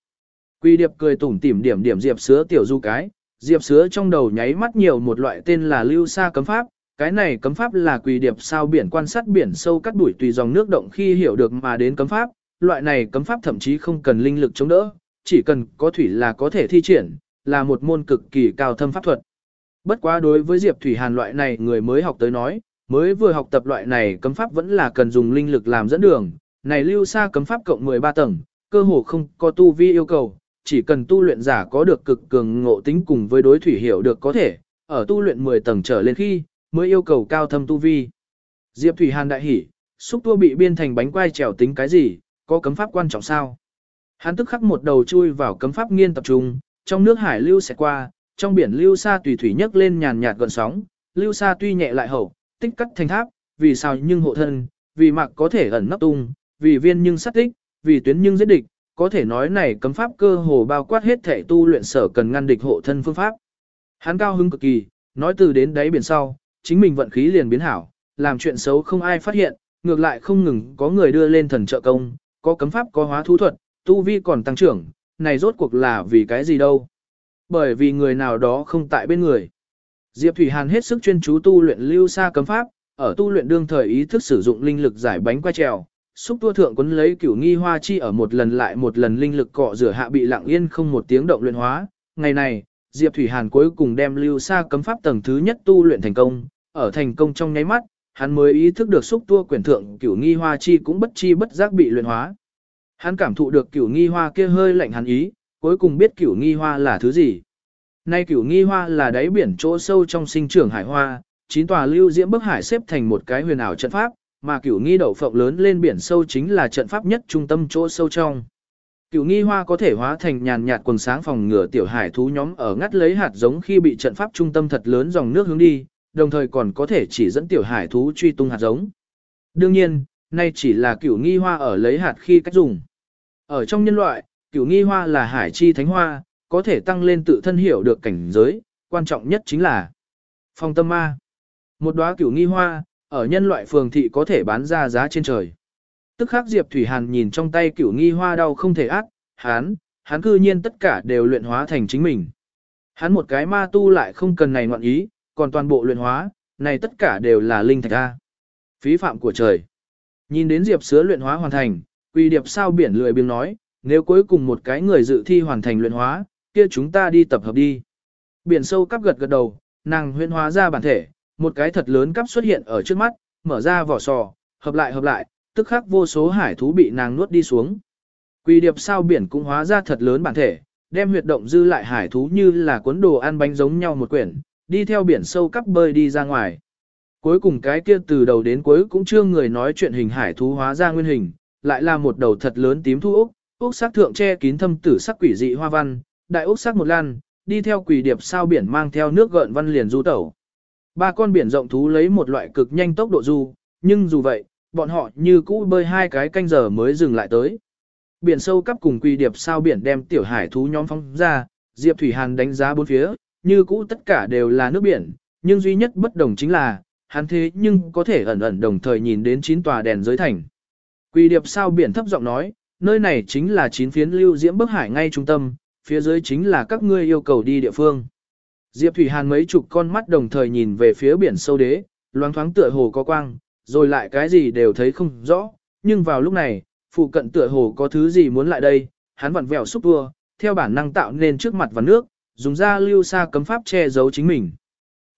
Quỳ điệp cười tủm tỉm điểm điểm diệp sứa tiểu du cái, diệp sứa trong đầu nháy mắt nhiều một loại tên là lưu sa cấm pháp, cái này cấm pháp là quỳ điệp sao biển quan sát biển sâu cắt đuổi tùy dòng nước động khi hiểu được mà đến cấm pháp, loại này cấm pháp thậm chí không cần linh lực chống đỡ, chỉ cần có thủy là có thể thi triển, là một môn cực kỳ cao thâm pháp thuật. Bất quá đối với Diệp Thủy Hàn loại này người mới học tới nói, mới vừa học tập loại này cấm pháp vẫn là cần dùng linh lực làm dẫn đường, này lưu xa cấm pháp cộng 13 tầng, cơ hồ không có tu vi yêu cầu, chỉ cần tu luyện giả có được cực cường ngộ tính cùng với đối thủy hiểu được có thể, ở tu luyện 10 tầng trở lên khi, mới yêu cầu cao thâm tu vi. Diệp Thủy Hàn đại hỉ, xúc tua bị biên thành bánh quai trèo tính cái gì, có cấm pháp quan trọng sao? Hắn tức khắc một đầu chui vào cấm pháp nghiên tập trung, trong nước hải lưu sẽ qua, trong biển lưu xa tùy thủy nhấc lên nhàn nhạt gợn sóng, lưu xa tuy nhẹ lại hậu, tích cắt thành tháp, vì sao nhưng hộ thân, vì mạc có thể ẩn nấp tung, vì viên nhưng sát tích, vì tuyến nhưng giết địch, có thể nói này cấm pháp cơ hồ bao quát hết thể tu luyện sở cần ngăn địch hộ thân phương pháp. Hắn cao hứng cực kỳ, nói từ đến đáy biển sau, chính mình vận khí liền biến hảo, làm chuyện xấu không ai phát hiện, ngược lại không ngừng có người đưa lên thần trợ công, có cấm pháp có hóa thú thuật, tu vi còn tăng trưởng, này rốt cuộc là vì cái gì đâu. Bởi vì người nào đó không tại bên người. Diệp Thủy Hàn hết sức chuyên chú tu luyện lưu xa cấm pháp, ở tu luyện đương thời ý thức sử dụng linh lực giải bánh quay trèo, xúc tua thượng quấn lấy cửu nghi hoa chi ở một lần lại một lần linh lực cọ rửa hạ bị lặng yên không một tiếng động luyện hóa. Ngày này, Diệp Thủy Hàn cuối cùng đem lưu xa cấm pháp tầng thứ nhất tu luyện thành công, ở thành công trong nháy mắt, hắn mới ý thức được xúc tua quyển thượng cửu nghi hoa chi cũng bất chi bất giác bị luyện hóa. Hắn cảm thụ được cửu nghi hoa kia hơi lạnh hắn ý, cuối cùng biết cửu nghi hoa là thứ gì. Nay cửu nghi hoa là đáy biển chỗ sâu trong sinh trưởng hải hoa, chín tòa lưu diễm bức hải xếp thành một cái huyền ảo trận pháp, mà cửu nghi đậu phộng lớn lên biển sâu chính là trận pháp nhất trung tâm chỗ sâu trong. Cửu nghi hoa có thể hóa thành nhàn nhạt quần sáng phòng ngừa tiểu hải thú nhóm ở ngắt lấy hạt giống khi bị trận pháp trung tâm thật lớn dòng nước hướng đi, đồng thời còn có thể chỉ dẫn tiểu hải thú truy tung hạt giống. Đương nhiên, nay chỉ là cửu nghi hoa ở lấy hạt khi cách dùng. Ở trong nhân loại, cửu nghi hoa là hải chi thánh hoa, có thể tăng lên tự thân hiểu được cảnh giới, quan trọng nhất chính là phong tâm ma. Một đóa cửu nghi hoa, ở nhân loại phường thị có thể bán ra giá trên trời. Tức khắc Diệp Thủy Hàn nhìn trong tay cửu nghi hoa đau không thể ác, hắn, hắn cư nhiên tất cả đều luyện hóa thành chính mình. Hắn một cái ma tu lại không cần này ngoạn ý, còn toàn bộ luyện hóa, này tất cả đều là linh thạch A. Phí phạm của trời. Nhìn đến Diệp Sứa luyện hóa hoàn thành, Quỳ Điệp sao biển lười biếng nói, nếu cuối cùng một cái người dự thi hoàn thành luyện hóa, kia chúng ta đi tập hợp đi. Biển sâu cắp gật gật đầu, nàng huyễn hóa ra bản thể, một cái thật lớn cắp xuất hiện ở trước mắt, mở ra vỏ sò, hợp lại hợp lại, tức khắc vô số hải thú bị nàng nuốt đi xuống. Quỳ điệp sao biển cũng hóa ra thật lớn bản thể, đem huyệt động dư lại hải thú như là cuốn đồ ăn bánh giống nhau một quyển, đi theo biển sâu cắp bơi đi ra ngoài. Cuối cùng cái kia từ đầu đến cuối cũng chưa người nói chuyện hình hải thú hóa ra nguyên hình, lại là một đầu thật lớn tím thu ốc, ốc sắc thượng che kín thâm tử sắc quỷ dị hoa văn, đại ốc sắc một lan, đi theo quỷ điệp sao biển mang theo nước gợn văn liền du tẩu. Ba con biển rộng thú lấy một loại cực nhanh tốc độ du, nhưng dù vậy, bọn họ như cũ bơi hai cái canh giờ mới dừng lại tới. Biển sâu cắp cùng quỷ điệp sao biển đem tiểu hải thú nhóm phóng ra, Diệp Thủy Hàn đánh giá bốn phía, như cũ tất cả đều là nước biển, nhưng duy nhất bất đồng chính là, hắn thế nhưng có thể ẩn ẩn đồng thời nhìn đến chín tòa đèn giới thành. Quỷ điệp sao biển thấp giọng nói, nơi này chính là chín phiến lưu diễm bức hải ngay trung tâm, phía dưới chính là các ngươi yêu cầu đi địa phương. Diệp Thủy Hàn mấy chục con mắt đồng thời nhìn về phía biển sâu đế, loáng thoáng tựa hồ có quang, rồi lại cái gì đều thấy không rõ, nhưng vào lúc này, phụ cận tựa hồ có thứ gì muốn lại đây, hắn vặn vẹo xúc vua, theo bản năng tạo nên trước mặt và nước, dùng ra lưu xa cấm pháp che giấu chính mình.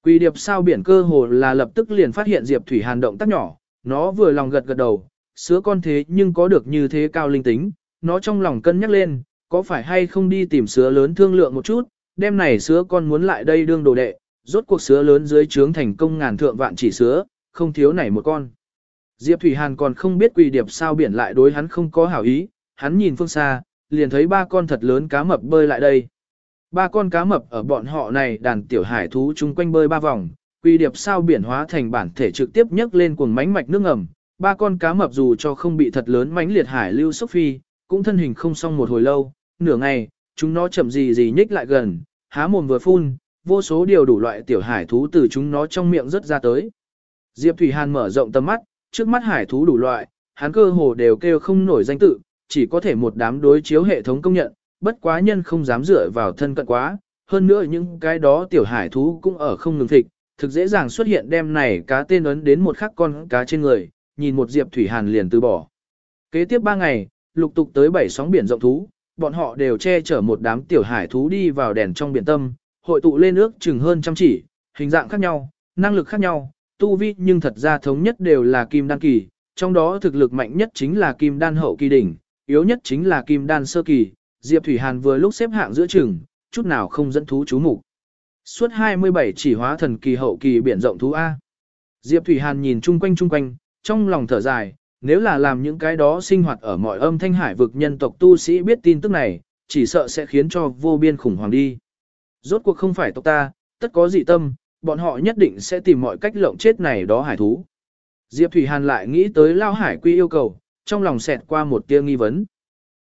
Quỳ điệp sao biển cơ hồ là lập tức liền phát hiện Diệp Thủy Hàn động tác nhỏ, nó vừa lòng gật gật đầu, sứa con thế nhưng có được như thế cao linh tính, nó trong lòng cân nhắc lên, có phải hay không đi tìm sứa lớn thương lượng một chút, đêm này sứa con muốn lại đây đương đồ đệ, rốt cuộc sứa lớn dưới trướng thành công ngàn thượng vạn chỉ sứa, không thiếu này một con. Diệp Thủy Hàn còn không biết quỳ điệp sao biển lại đối hắn không có hảo ý, hắn nhìn phương xa, liền thấy ba con thật lớn cá mập bơi lại đây. Ba con cá mập ở bọn họ này đàn tiểu hải thú chung quanh bơi ba vòng, quỳ điệp sao biển hóa thành bản thể trực tiếp nhấc lên cuồng mánh mạch nước ngầm. Ba con cá mập dù cho không bị thật lớn mánh liệt hải lưu sốc phi, cũng thân hình không xong một hồi lâu, nửa ngày, chúng nó chậm gì gì nhích lại gần, há mồm vừa phun, vô số điều đủ loại tiểu hải thú từ chúng nó trong miệng rất ra tới. Diệp Thủy Hàn mở rộng tầm mắt, trước mắt hải thú đủ loại, hắn cơ hồ đều kêu không nổi danh tự, chỉ có thể một đám đối chiếu hệ thống công nhận, bất quá nhân không dám dựa vào thân cận quá, hơn nữa những cái đó tiểu hải thú cũng ở không ngừng thịt, thực dễ dàng xuất hiện đem này cá tên ấn đến một khắc con cá trên người, nhìn một Diệp Thủy Hàn liền từ bỏ. Kế tiếp 3 ngày, lục tục tới 7 sóng biển rộng thú, bọn họ đều che chở một đám tiểu hải thú đi vào đèn trong biển tâm, hội tụ lên nước chừng hơn trăm chỉ, hình dạng khác nhau, năng lực khác nhau, tu vi nhưng thật ra thống nhất đều là kim đan kỳ, trong đó thực lực mạnh nhất chính là kim đan hậu kỳ đỉnh, yếu nhất chính là kim đan sơ kỳ, Diệp Thủy Hàn vừa lúc xếp hạng giữa chừng, chút nào không dẫn thú chú mục. Suốt 27 chỉ hóa thần kỳ hậu kỳ biển rộng thú A. Diệp Thủy Hàn nhìn chung quanh chung quanh, trong lòng thở dài, nếu là làm những cái đó sinh hoạt ở mọi âm thanh hải vực nhân tộc tu sĩ biết tin tức này, chỉ sợ sẽ khiến cho vô biên khủng hoảng đi. Rốt cuộc không phải tộc ta, tất có dị tâm, bọn họ nhất định sẽ tìm mọi cách lộng chết này đó hải thú. Diệp Thủy Hàn lại nghĩ tới Lao Hải Quy yêu cầu, trong lòng xẹt qua một tia nghi vấn.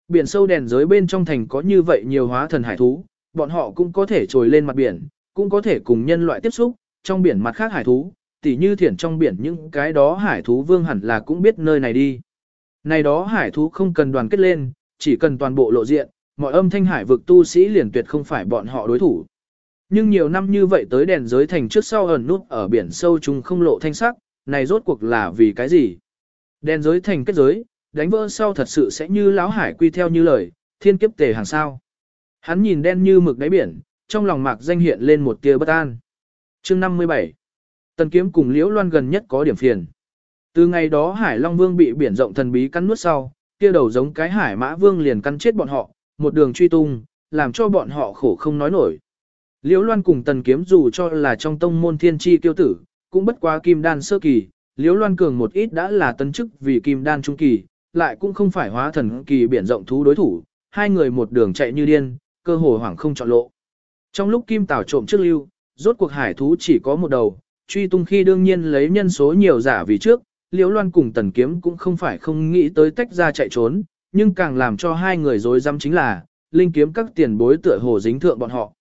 Biển sâu đèn giới bên trong thành có như vậy nhiều hóa thần hải thú, bọn họ cũng có thể trồi lên mặt biển, cũng có thể cùng nhân loại tiếp xúc, trong biển mặt khác hải thú, tỉ như thiển trong biển những cái đó hải thú vương hẳn là cũng biết nơi này đi. Này đó hải thú không cần đoàn kết lên, chỉ cần toàn bộ lộ diện, mọi âm thanh hải vực tu sĩ liền tuyệt không phải bọn họ đối thủ. Nhưng nhiều năm như vậy tới đèn giới thành trước sau ẩn nút ở biển sâu chúng không lộ thanh sắc, này rốt cuộc là vì cái gì? Đèn giới thành kết giới, đánh vỡ sau thật sự sẽ như lão hải quy theo như lời, thiên kiếp tề hàng sao. Hắn nhìn đen như mực đáy biển, trong lòng mạc danh hiện lên một tia bất an. chương 57 Tần kiếm cùng Liễu Loan gần nhất có điểm phiền. Từ ngày đó Hải Long Vương bị biển rộng thần bí cắn nuốt sau, kia đầu giống cái Hải Mã Vương liền cắn chết bọn họ, một đường truy tung, làm cho bọn họ khổ không nói nổi. Liễu Loan cùng Tần Kiếm dù cho là trong tông môn thiên chi tiêu tử, cũng bất quá kim đan sơ kỳ, Liễu Loan cường một ít đã là tân chức vì kim đan trung kỳ, lại cũng không phải hóa thần kỳ biển rộng thú đối thủ, hai người một đường chạy như điên, cơ hồ hoảng không chọn lộ. Trong lúc kim tảo trộm trước lưu, rốt cuộc hải thú chỉ có một đầu, truy tung khi đương nhiên lấy nhân số nhiều giả vì trước, Liễu Loan cùng Tần Kiếm cũng không phải không nghĩ tới tách ra chạy trốn, nhưng càng làm cho hai người rối rắm chính là, linh kiếm các tiền bối tựa hồ dính thượng bọn họ.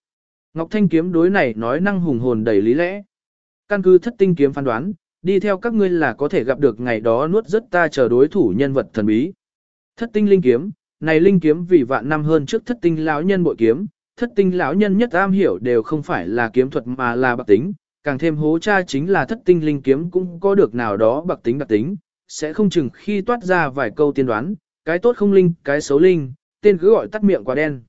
Ngọc Thanh kiếm đối này nói năng hùng hồn đầy lý lẽ. Căn cứ thất tinh kiếm phán đoán, đi theo các ngươi là có thể gặp được ngày đó nuốt rất ta chờ đối thủ nhân vật thần bí. Thất tinh linh kiếm, này linh kiếm vì vạn năm hơn trước thất tinh lão nhân bội kiếm, thất tinh lão nhân nhất am hiểu đều không phải là kiếm thuật mà là bạc tính, càng thêm hố cha chính là thất tinh linh kiếm cũng có được nào đó bạc tính đặc tính, sẽ không chừng khi toát ra vài câu tiên đoán, cái tốt không linh, cái xấu linh, tên cứ gọi tắt miệng quá đen.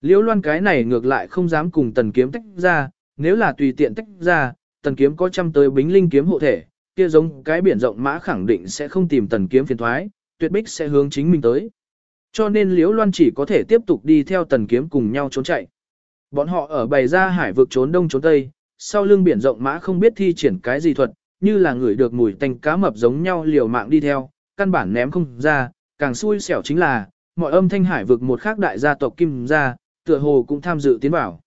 Liễu loan cái này ngược lại không dám cùng tần kiếm tách ra, nếu là tùy tiện tách ra, tần kiếm có trăm tới bính linh kiếm hộ thể, kia giống cái biển rộng mã khẳng định sẽ không tìm tần kiếm phiền thoái, tuyệt bích sẽ hướng chính mình tới. Cho nên liễu loan chỉ có thể tiếp tục đi theo tần kiếm cùng nhau trốn chạy. Bọn họ ở bày ra hải vực trốn đông trốn tây, sau lưng biển rộng mã không biết thi triển cái gì thuật, như là người được mùi tanh cá mập giống nhau liều mạng đi theo, căn bản ném không ra, càng xui xẻo chính là, mọi âm thanh hải vực một khác đại gia tộc Kim gia, tựa hồ cũng tham dự tiến vào.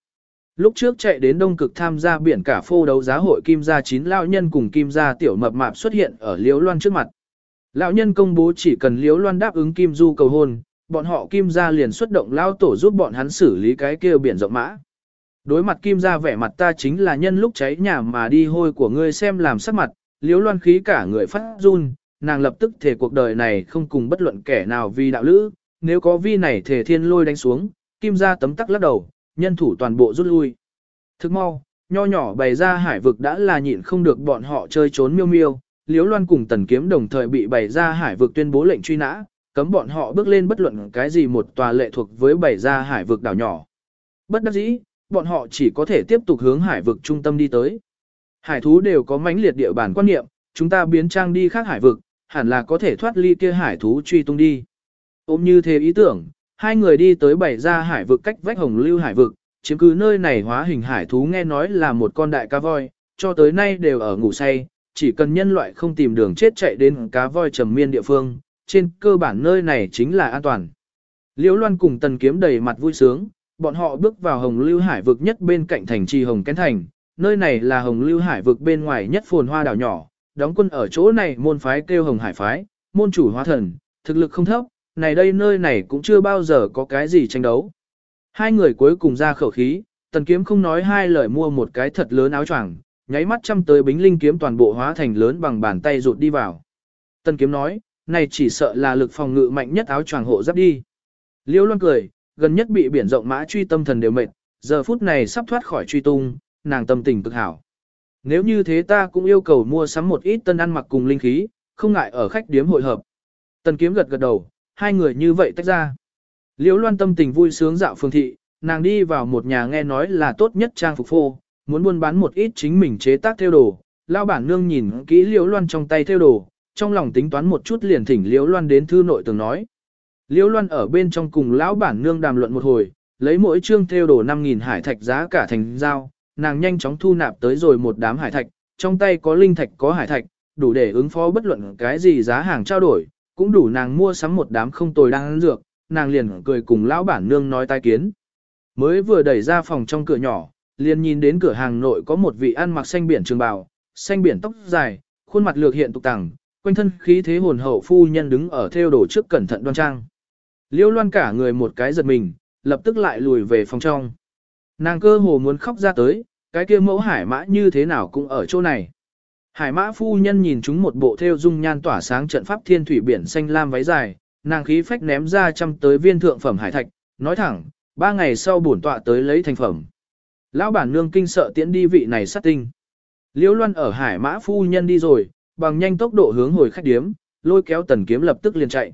Lúc trước chạy đến Đông Cực tham gia biển cả phô đấu giá hội Kim gia chín lão nhân cùng Kim gia tiểu mập mạp xuất hiện ở Liễu Loan trước mặt. Lão nhân công bố chỉ cần Liễu Loan đáp ứng Kim Du cầu hôn, bọn họ Kim gia liền xuất động lao tổ giúp bọn hắn xử lý cái kia biển rộng mã. Đối mặt Kim gia vẻ mặt ta chính là nhân lúc cháy nhà mà đi hôi của ngươi xem làm sắc mặt, Liễu Loan khí cả người phát run, nàng lập tức thể cuộc đời này không cùng bất luận kẻ nào vì đạo lữ, nếu có vi này thể thiên lôi đánh xuống, kim ra tấm tắc lắc đầu, nhân thủ toàn bộ rút lui. Thức mau, nho nhỏ bày ra hải vực đã là nhịn không được bọn họ chơi trốn miêu miêu, liếu loan cùng tần kiếm đồng thời bị bày ra hải vực tuyên bố lệnh truy nã, cấm bọn họ bước lên bất luận cái gì một tòa lệ thuộc với bày ra hải vực đảo nhỏ. Bất đắc dĩ, bọn họ chỉ có thể tiếp tục hướng hải vực trung tâm đi tới. Hải thú đều có mãnh liệt địa bàn quan niệm, chúng ta biến trang đi khác hải vực, hẳn là có thể thoát ly kia hải thú truy tung đi. Ôm như thế ý tưởng, hai người đi tới bảy ra hải vực cách vách hồng lưu hải vực, chiếm cứ nơi này hóa hình hải thú nghe nói là một con đại cá voi, cho tới nay đều ở ngủ say, chỉ cần nhân loại không tìm đường chết chạy đến cá voi trầm miên địa phương, trên cơ bản nơi này chính là an toàn. Liễu Loan cùng Tần Kiếm đầy mặt vui sướng, bọn họ bước vào Hồng Lưu Hải vực nhất bên cạnh thành trì Hồng Kén Thành, nơi này là Hồng Lưu Hải vực bên ngoài nhất phồn hoa đảo nhỏ, đóng quân ở chỗ này môn phái kêu Hồng Hải phái, môn chủ hóa thần, thực lực không thấp, này đây nơi này cũng chưa bao giờ có cái gì tranh đấu. Hai người cuối cùng ra khẩu khí, tần kiếm không nói hai lời mua một cái thật lớn áo choàng, nháy mắt chăm tới bính linh kiếm toàn bộ hóa thành lớn bằng bàn tay rụt đi vào. Tần kiếm nói, này chỉ sợ là lực phòng ngự mạnh nhất áo choàng hộ giáp đi. Liêu loan cười, gần nhất bị biển rộng mã truy tâm thần đều mệt, giờ phút này sắp thoát khỏi truy tung, nàng tâm tình cực hảo. Nếu như thế ta cũng yêu cầu mua sắm một ít tân ăn mặc cùng linh khí, không ngại ở khách điếm hội hợp. Tần kiếm gật gật đầu, hai người như vậy tách ra. Liễu loan tâm tình vui sướng dạo phương thị, nàng đi vào một nhà nghe nói là tốt nhất trang phục phô, muốn buôn bán một ít chính mình chế tác theo đồ. lão bản nương nhìn kỹ liễu loan trong tay theo đồ, trong lòng tính toán một chút liền thỉnh liễu loan đến thư nội tường nói. Liễu loan ở bên trong cùng lão bản nương đàm luận một hồi, lấy mỗi chương theo đồ 5.000 hải thạch giá cả thành giao, nàng nhanh chóng thu nạp tới rồi một đám hải thạch, trong tay có linh thạch có hải thạch, đủ để ứng phó bất luận cái gì giá hàng trao đổi, cũng đủ nàng mua sắm một đám không tồi đang ăn dược, nàng liền cười cùng lão bản nương nói tai kiến. Mới vừa đẩy ra phòng trong cửa nhỏ, liền nhìn đến cửa hàng nội có một vị ăn mặc xanh biển trường bào, xanh biển tóc dài, khuôn mặt lược hiện tục tẳng, quanh thân khí thế hồn hậu phu nhân đứng ở theo đổ trước cẩn thận đoan trang. Liêu loan cả người một cái giật mình, lập tức lại lùi về phòng trong. Nàng cơ hồ muốn khóc ra tới, cái kia mẫu hải mã như thế nào cũng ở chỗ này. Hải mã phu nhân nhìn chúng một bộ theo dung nhan tỏa sáng trận pháp thiên thủy biển xanh lam váy dài, nàng khí phách ném ra trăm tới viên thượng phẩm hải thạch, nói thẳng, ba ngày sau bổn tọa tới lấy thành phẩm. Lão bản nương kinh sợ tiễn đi vị này sát tinh. Liễu Loan ở hải mã phu nhân đi rồi, bằng nhanh tốc độ hướng hồi khách điếm, lôi kéo tần kiếm lập tức liền chạy.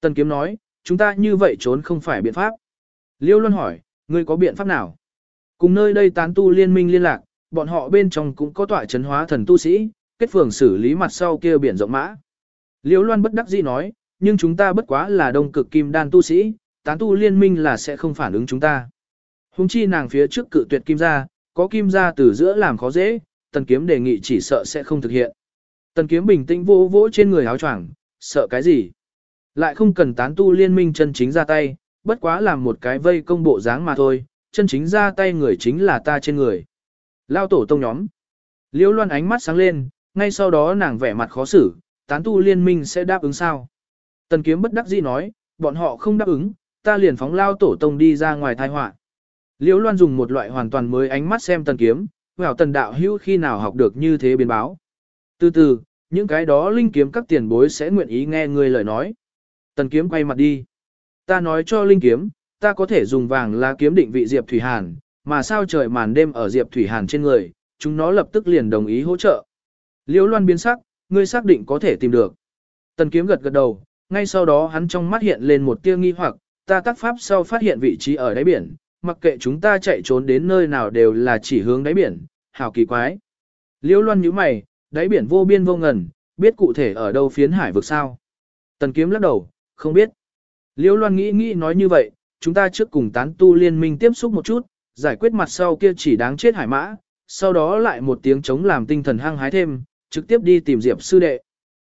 Tần kiếm nói, chúng ta như vậy trốn không phải biện pháp. Liêu Loan hỏi, ngươi có biện pháp nào? Cùng nơi đây tán tu liên minh liên lạc, bọn họ bên trong cũng có tọa chấn hóa thần tu sĩ, kết phường xử lý mặt sau kia biển rộng mã. Liêu Loan bất đắc dĩ nói, nhưng chúng ta bất quá là đông cực kim đan tu sĩ, tán tu liên minh là sẽ không phản ứng chúng ta. Hùng chi nàng phía trước cự tuyệt kim gia, có kim gia từ giữa làm khó dễ, tần kiếm đề nghị chỉ sợ sẽ không thực hiện. Tần kiếm bình tĩnh vỗ vỗ trên người áo choàng, sợ cái gì? Lại không cần tán tu liên minh chân chính ra tay, bất quá làm một cái vây công bộ dáng mà thôi, chân chính ra tay người chính là ta trên người. Lao tổ tông nhóm. Liễu loan ánh mắt sáng lên, ngay sau đó nàng vẻ mặt khó xử, tán tu liên minh sẽ đáp ứng sao? Tần kiếm bất đắc dĩ nói, bọn họ không đáp ứng, ta liền phóng lao tổ tông đi ra ngoài thai họa. Liễu loan dùng một loại hoàn toàn mới ánh mắt xem tần kiếm, vào tần đạo hữu khi nào học được như thế biến báo. Từ từ, những cái đó linh kiếm các tiền bối sẽ nguyện ý nghe người lời nói. Tần kiếm quay mặt đi. Ta nói cho linh kiếm, ta có thể dùng vàng lá kiếm định vị Diệp Thủy Hàn, mà sao trời màn đêm ở Diệp Thủy Hàn trên người, chúng nó lập tức liền đồng ý hỗ trợ. Liễu loan biến sắc, ngươi xác định có thể tìm được. Tần kiếm gật gật đầu, ngay sau đó hắn trong mắt hiện lên một tia nghi hoặc, ta tác pháp sau phát hiện vị trí ở đáy biển, mặc kệ chúng ta chạy trốn đến nơi nào đều là chỉ hướng đáy biển, hào kỳ quái. Liễu loan nhíu mày, đáy biển vô biên vô ngần, biết cụ thể ở đâu phiến hải vực sao. Tần kiếm lắc đầu, không biết. Liễu loan nghĩ nghĩ nói như vậy, chúng ta trước cùng tán tu liên minh tiếp xúc một chút, giải quyết mặt sau kia chỉ đáng chết hải mã, sau đó lại một tiếng chống làm tinh thần hăng hái thêm, trực tiếp đi tìm Diệp sư đệ.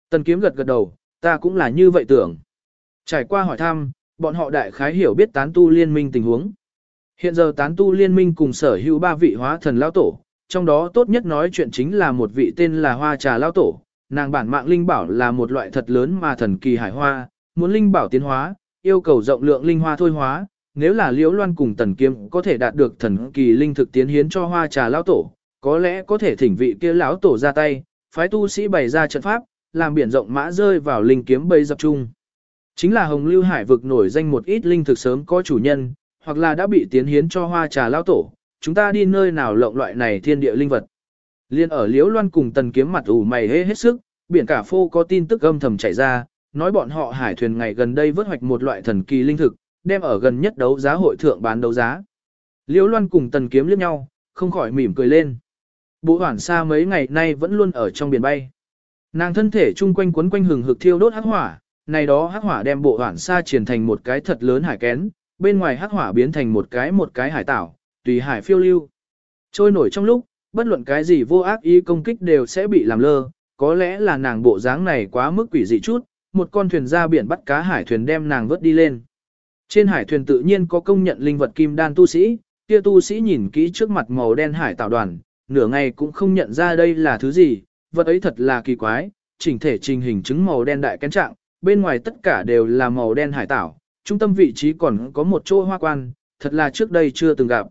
Tần kiếm gật gật đầu, ta cũng là như vậy tưởng. Trải qua hỏi thăm, bọn họ đại khái hiểu biết tán tu liên minh tình huống. Hiện giờ tán tu liên minh cùng sở hữu ba vị hóa thần lao tổ, trong đó tốt nhất nói chuyện chính là một vị tên là hoa trà lao tổ, nàng bản mạng linh bảo là một loại thật lớn mà thần kỳ hải hoa, muốn linh bảo tiến hóa, yêu cầu rộng lượng linh hoa thôi hóa, nếu là liễu loan cùng tần kiếm có thể đạt được thần kỳ linh thực tiến hiến cho hoa trà lão tổ, có lẽ có thể thỉnh vị kia lão tổ ra tay, phái tu sĩ bày ra trận pháp, làm biển rộng mã rơi vào linh kiếm bầy dập trung. Chính là Hồng Lưu Hải vực nổi danh một ít linh thực sớm có chủ nhân, hoặc là đã bị tiến hiến cho hoa trà lão tổ, chúng ta đi nơi nào lộng loại này thiên địa linh vật. Liên ở Liễu Loan cùng tần kiếm mặt ủ mày hê hết sức, biển cả phô có tin tức âm thầm chảy ra, nói bọn họ hải thuyền ngày gần đây vớt hoạch một loại thần kỳ linh thực, đem ở gần nhất đấu giá hội thượng bán đấu giá. Liễu Loan cùng tần kiếm liếc nhau, không khỏi mỉm cười lên. Bộ hoảng xa mấy ngày nay vẫn luôn ở trong biển bay. Nàng thân thể chung quanh quấn quanh hừng hực thiêu đốt hắc hỏa, này đó hắc hỏa đem bộ hoảng xa triển thành một cái thật lớn hải kén, bên ngoài hắc hỏa biến thành một cái một cái hải tảo, tùy hải phiêu lưu. Trôi nổi trong lúc, bất luận cái gì vô ác ý công kích đều sẽ bị làm lơ, có lẽ là nàng bộ dáng này quá mức quỷ dị chút, một con thuyền ra biển bắt cá hải thuyền đem nàng vớt đi lên. Trên hải thuyền tự nhiên có công nhận linh vật kim đan tu sĩ, kia tu sĩ nhìn kỹ trước mặt màu đen hải tạo đoàn, nửa ngày cũng không nhận ra đây là thứ gì, vật ấy thật là kỳ quái, chỉnh thể trình hình chứng màu đen đại kén trạng, bên ngoài tất cả đều là màu đen hải tảo, trung tâm vị trí còn có một chỗ hoa quan, thật là trước đây chưa từng gặp.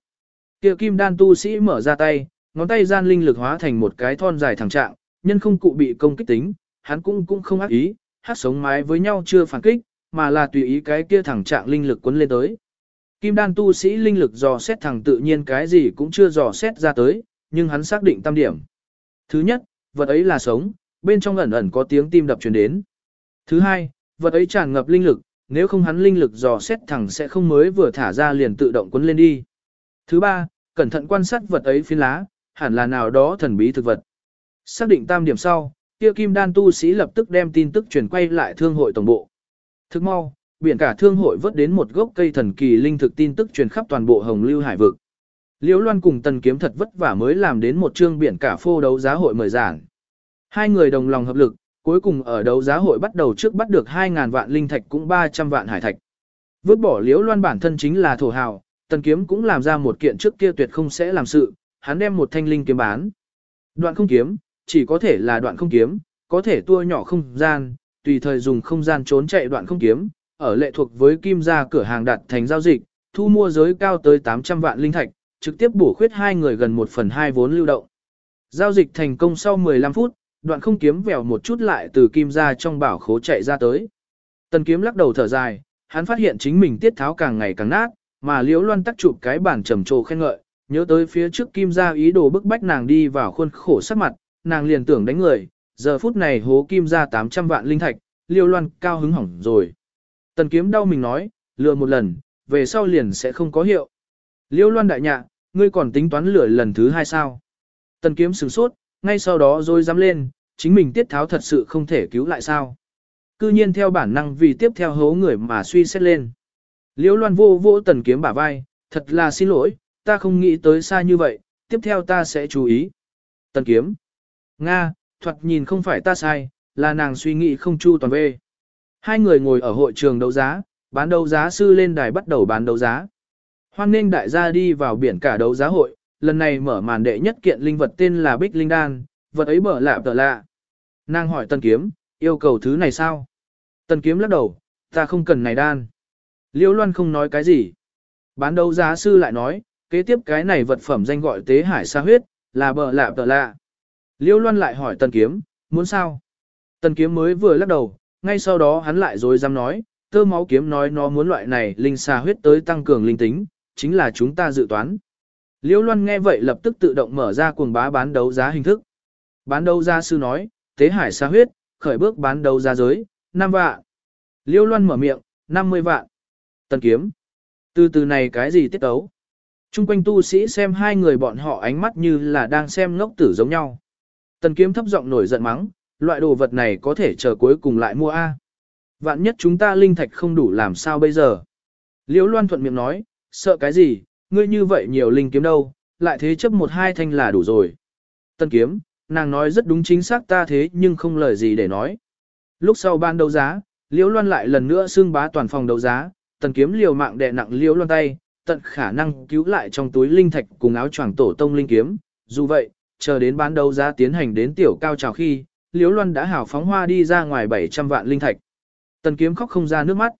Kia kim đan tu sĩ mở ra tay, ngón tay gian linh lực hóa thành một cái thon dài thẳng trạng, nhân không cụ bị công kích tính, hắn cũng cũng không ác ý, hát sống mái với nhau chưa phản kích, mà là tùy ý cái kia thẳng trạng linh lực cuốn lên tới. Kim đan tu sĩ linh lực dò xét thẳng tự nhiên cái gì cũng chưa dò xét ra tới, nhưng hắn xác định tam điểm. Thứ nhất, vật ấy là sống, bên trong ẩn ẩn có tiếng tim đập truyền đến. Thứ hai, vật ấy tràn ngập linh lực, nếu không hắn linh lực dò xét thẳng sẽ không mới vừa thả ra liền tự động cuốn lên đi. Thứ ba, cẩn thận quan sát vật ấy phiến lá, hẳn là nào đó thần bí thực vật. Xác định tam điểm sau, kia kim đan tu sĩ lập tức đem tin tức truyền quay lại thương hội tổng bộ. Thức mau, biển cả thương hội vớt đến một gốc cây thần kỳ linh thực tin tức truyền khắp toàn bộ Hồng Lưu Hải vực. Liễu Loan cùng Tần Kiếm thật vất vả mới làm đến một chương biển cả phô đấu giá hội mời giảng. Hai người đồng lòng hợp lực, cuối cùng ở đấu giá hội bắt đầu trước bắt được 2.000 vạn linh thạch cũng 300 vạn hải thạch. Vứt bỏ Liễu Loan bản thân chính là thổ hào, Tần Kiếm cũng làm ra một kiện trước kia tuyệt không sẽ làm sự, hắn đem một thanh linh kiếm bán. Đoạn không kiếm, chỉ có thể là đoạn không kiếm, có thể tua nhỏ không gian, tùy thời dùng không gian trốn chạy đoạn không kiếm, ở lệ thuộc với kim gia cửa hàng đặt thành giao dịch, thu mua giới cao tới 800 vạn linh thạch, trực tiếp bổ khuyết hai người gần 1 phần 2 vốn lưu động. Giao dịch thành công sau 15 phút, đoạn không kiếm vèo một chút lại từ kim gia trong bảo khố chạy ra tới. Tần kiếm lắc đầu thở dài, hắn phát hiện chính mình tiết tháo càng ngày càng nát, mà liễu loan tắc chụp cái bản trầm trồ khen ngợi, nhớ tới phía trước kim gia ý đồ bức bách nàng đi vào khuôn khổ sắc mặt, nàng liền tưởng đánh người, giờ phút này hố kim ra 800 vạn linh thạch, liêu loan cao hứng hỏng rồi. Tần kiếm đau mình nói, lừa một lần, về sau liền sẽ không có hiệu. liêu loan đại nhạ, ngươi còn tính toán lừa lần thứ hai sao? Tần kiếm sửng sốt, ngay sau đó rồi dám lên, chính mình tiết tháo thật sự không thể cứu lại sao? Cư nhiên theo bản năng vì tiếp theo hố người mà suy xét lên. liêu loan vô vô tần kiếm bả vai, thật là xin lỗi, ta không nghĩ tới xa như vậy, tiếp theo ta sẽ chú ý. Tần kiếm. Nga, thoạt nhìn không phải ta sai, là nàng suy nghĩ không chu toàn về. Hai người ngồi ở hội trường đấu giá, bán đấu giá sư lên đài bắt đầu bán đấu giá. Hoan nghênh đại gia đi vào biển cả đấu giá hội, lần này mở màn đệ nhất kiện linh vật tên là Bích Linh Đan, vật ấy bở lạ tờ lạ. Nàng hỏi Tần Kiếm, yêu cầu thứ này sao? Tần Kiếm lắc đầu, ta không cần này đan. Liễu Loan không nói cái gì. Bán đấu giá sư lại nói, kế tiếp cái này vật phẩm danh gọi tế hải sa huyết, là bờ lạ tờ lạ. Liêu Loan lại hỏi Tần Kiếm, muốn sao? Tần Kiếm mới vừa lắc đầu, ngay sau đó hắn lại rồi dám nói, tơ máu kiếm nói nó muốn loại này linh xà huyết tới tăng cường linh tính, chính là chúng ta dự toán. Liêu Loan nghe vậy lập tức tự động mở ra cuồng bá bán đấu giá hình thức. Bán đấu giá sư nói, tế hải xà huyết, khởi bước bán đấu giá giới, 5 vạn. Liêu Loan mở miệng, 50 vạn. Tần kiếm. Từ từ này cái gì tiết tấu? Trung quanh tu sĩ xem hai người bọn họ ánh mắt như là đang xem ngốc tử giống nhau. Tần kiếm thấp giọng nổi giận mắng, loại đồ vật này có thể chờ cuối cùng lại mua A. Vạn nhất chúng ta linh thạch không đủ làm sao bây giờ? Liễu Loan thuận miệng nói, sợ cái gì, ngươi như vậy nhiều linh kiếm đâu, lại thế chấp một hai thanh là đủ rồi. Tần kiếm, nàng nói rất đúng chính xác ta thế nhưng không lời gì để nói. Lúc sau ban đấu giá, Liễu Loan lại lần nữa xưng bá toàn phòng đấu giá, tần kiếm liều mạng đè nặng Liễu Loan tay, tận khả năng cứu lại trong túi linh thạch cùng áo choàng tổ tông linh kiếm. Dù vậy, chờ đến bán đấu giá tiến hành đến tiểu cao trào khi, Liễu Loan đã hảo phóng hoa đi ra ngoài 700 vạn linh thạch. Tần kiếm khóc không ra nước mắt.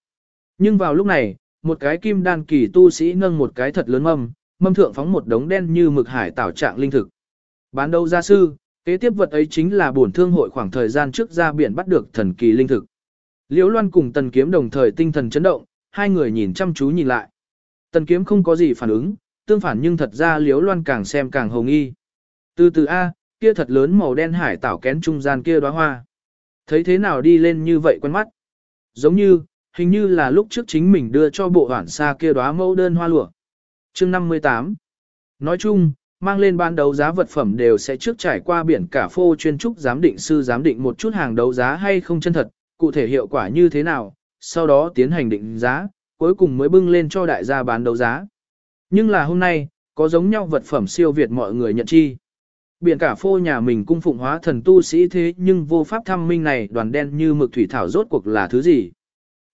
Nhưng vào lúc này, một cái kim đan kỳ tu sĩ nâng một cái thật lớn mâm, mâm thượng phóng một đống đen như mực hải tảo trạng linh thực. Bán đấu gia sư, kế tiếp vật ấy chính là bổn thương hội khoảng thời gian trước ra biển bắt được thần kỳ linh thực. Liễu Loan cùng Tần Kiếm đồng thời tinh thần chấn động, hai người nhìn chăm chú nhìn lại. Tần Kiếm không có gì phản ứng, tương phản nhưng thật ra Liễu Loan càng xem càng hồng nghi. Từ từ A, kia thật lớn màu đen hải tảo kén trung gian kia đóa hoa. Thấy thế nào đi lên như vậy quen mắt. Giống như, hình như là lúc trước chính mình đưa cho bộ hoảng xa kia đóa mẫu đơn hoa lụa. chương 58 Nói chung, mang lên ban đấu giá vật phẩm đều sẽ trước trải qua biển cả phô chuyên trúc giám định sư giám định một chút hàng đấu giá hay không chân thật, cụ thể hiệu quả như thế nào, sau đó tiến hành định giá, cuối cùng mới bưng lên cho đại gia bán đấu giá. Nhưng là hôm nay, có giống nhau vật phẩm siêu việt mọi người nhận chi. Biển cả phô nhà mình cung phụng hóa thần tu sĩ thế nhưng vô pháp thăm minh này đoàn đen như mực thủy thảo rốt cuộc là thứ gì.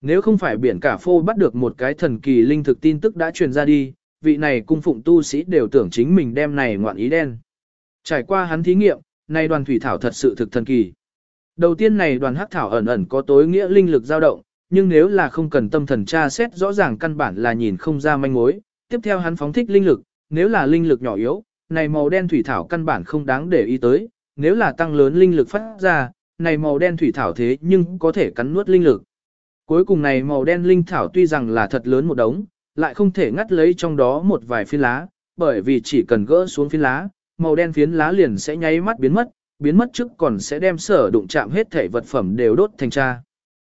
Nếu không phải biển cả phô bắt được một cái thần kỳ linh thực tin tức đã truyền ra đi, vị này cung phụng tu sĩ đều tưởng chính mình đem này ngoạn ý đen. Trải qua hắn thí nghiệm, này đoàn thủy thảo thật sự thực thần kỳ. Đầu tiên này đoàn hắc thảo ẩn ẩn có tối nghĩa linh lực dao động, nhưng nếu là không cần tâm thần tra xét rõ ràng căn bản là nhìn không ra manh mối. Tiếp theo hắn phóng thích linh lực, nếu là linh lực nhỏ yếu, này màu đen thủy thảo căn bản không đáng để ý tới, nếu là tăng lớn linh lực phát ra, này màu đen thủy thảo thế nhưng có thể cắn nuốt linh lực. Cuối cùng này màu đen linh thảo tuy rằng là thật lớn một đống, lại không thể ngắt lấy trong đó một vài phiến lá, bởi vì chỉ cần gỡ xuống phiến lá, màu đen phiến lá liền sẽ nháy mắt biến mất, biến mất trước còn sẽ đem sở đụng chạm hết thể vật phẩm đều đốt thành cha.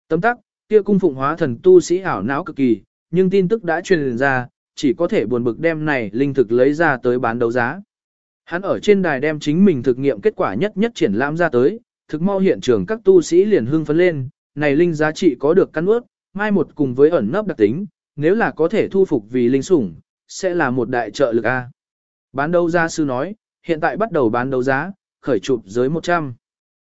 Tấm tắc, kia cung phụng hóa thần tu sĩ ảo não cực kỳ, nhưng tin tức đã truyền ra, chỉ có thể buồn bực đem này linh thực lấy ra tới bán đấu giá. Hắn ở trên đài đem chính mình thực nghiệm kết quả nhất nhất triển lãm ra tới, thực mau hiện trường các tu sĩ liền hưng phấn lên, này linh giá trị có được căn ướt, mai một cùng với ẩn nấp đặc tính, nếu là có thể thu phục vì linh sủng, sẽ là một đại trợ lực A. Bán đấu giá sư nói, hiện tại bắt đầu bán đấu giá, khởi chụp giới 100.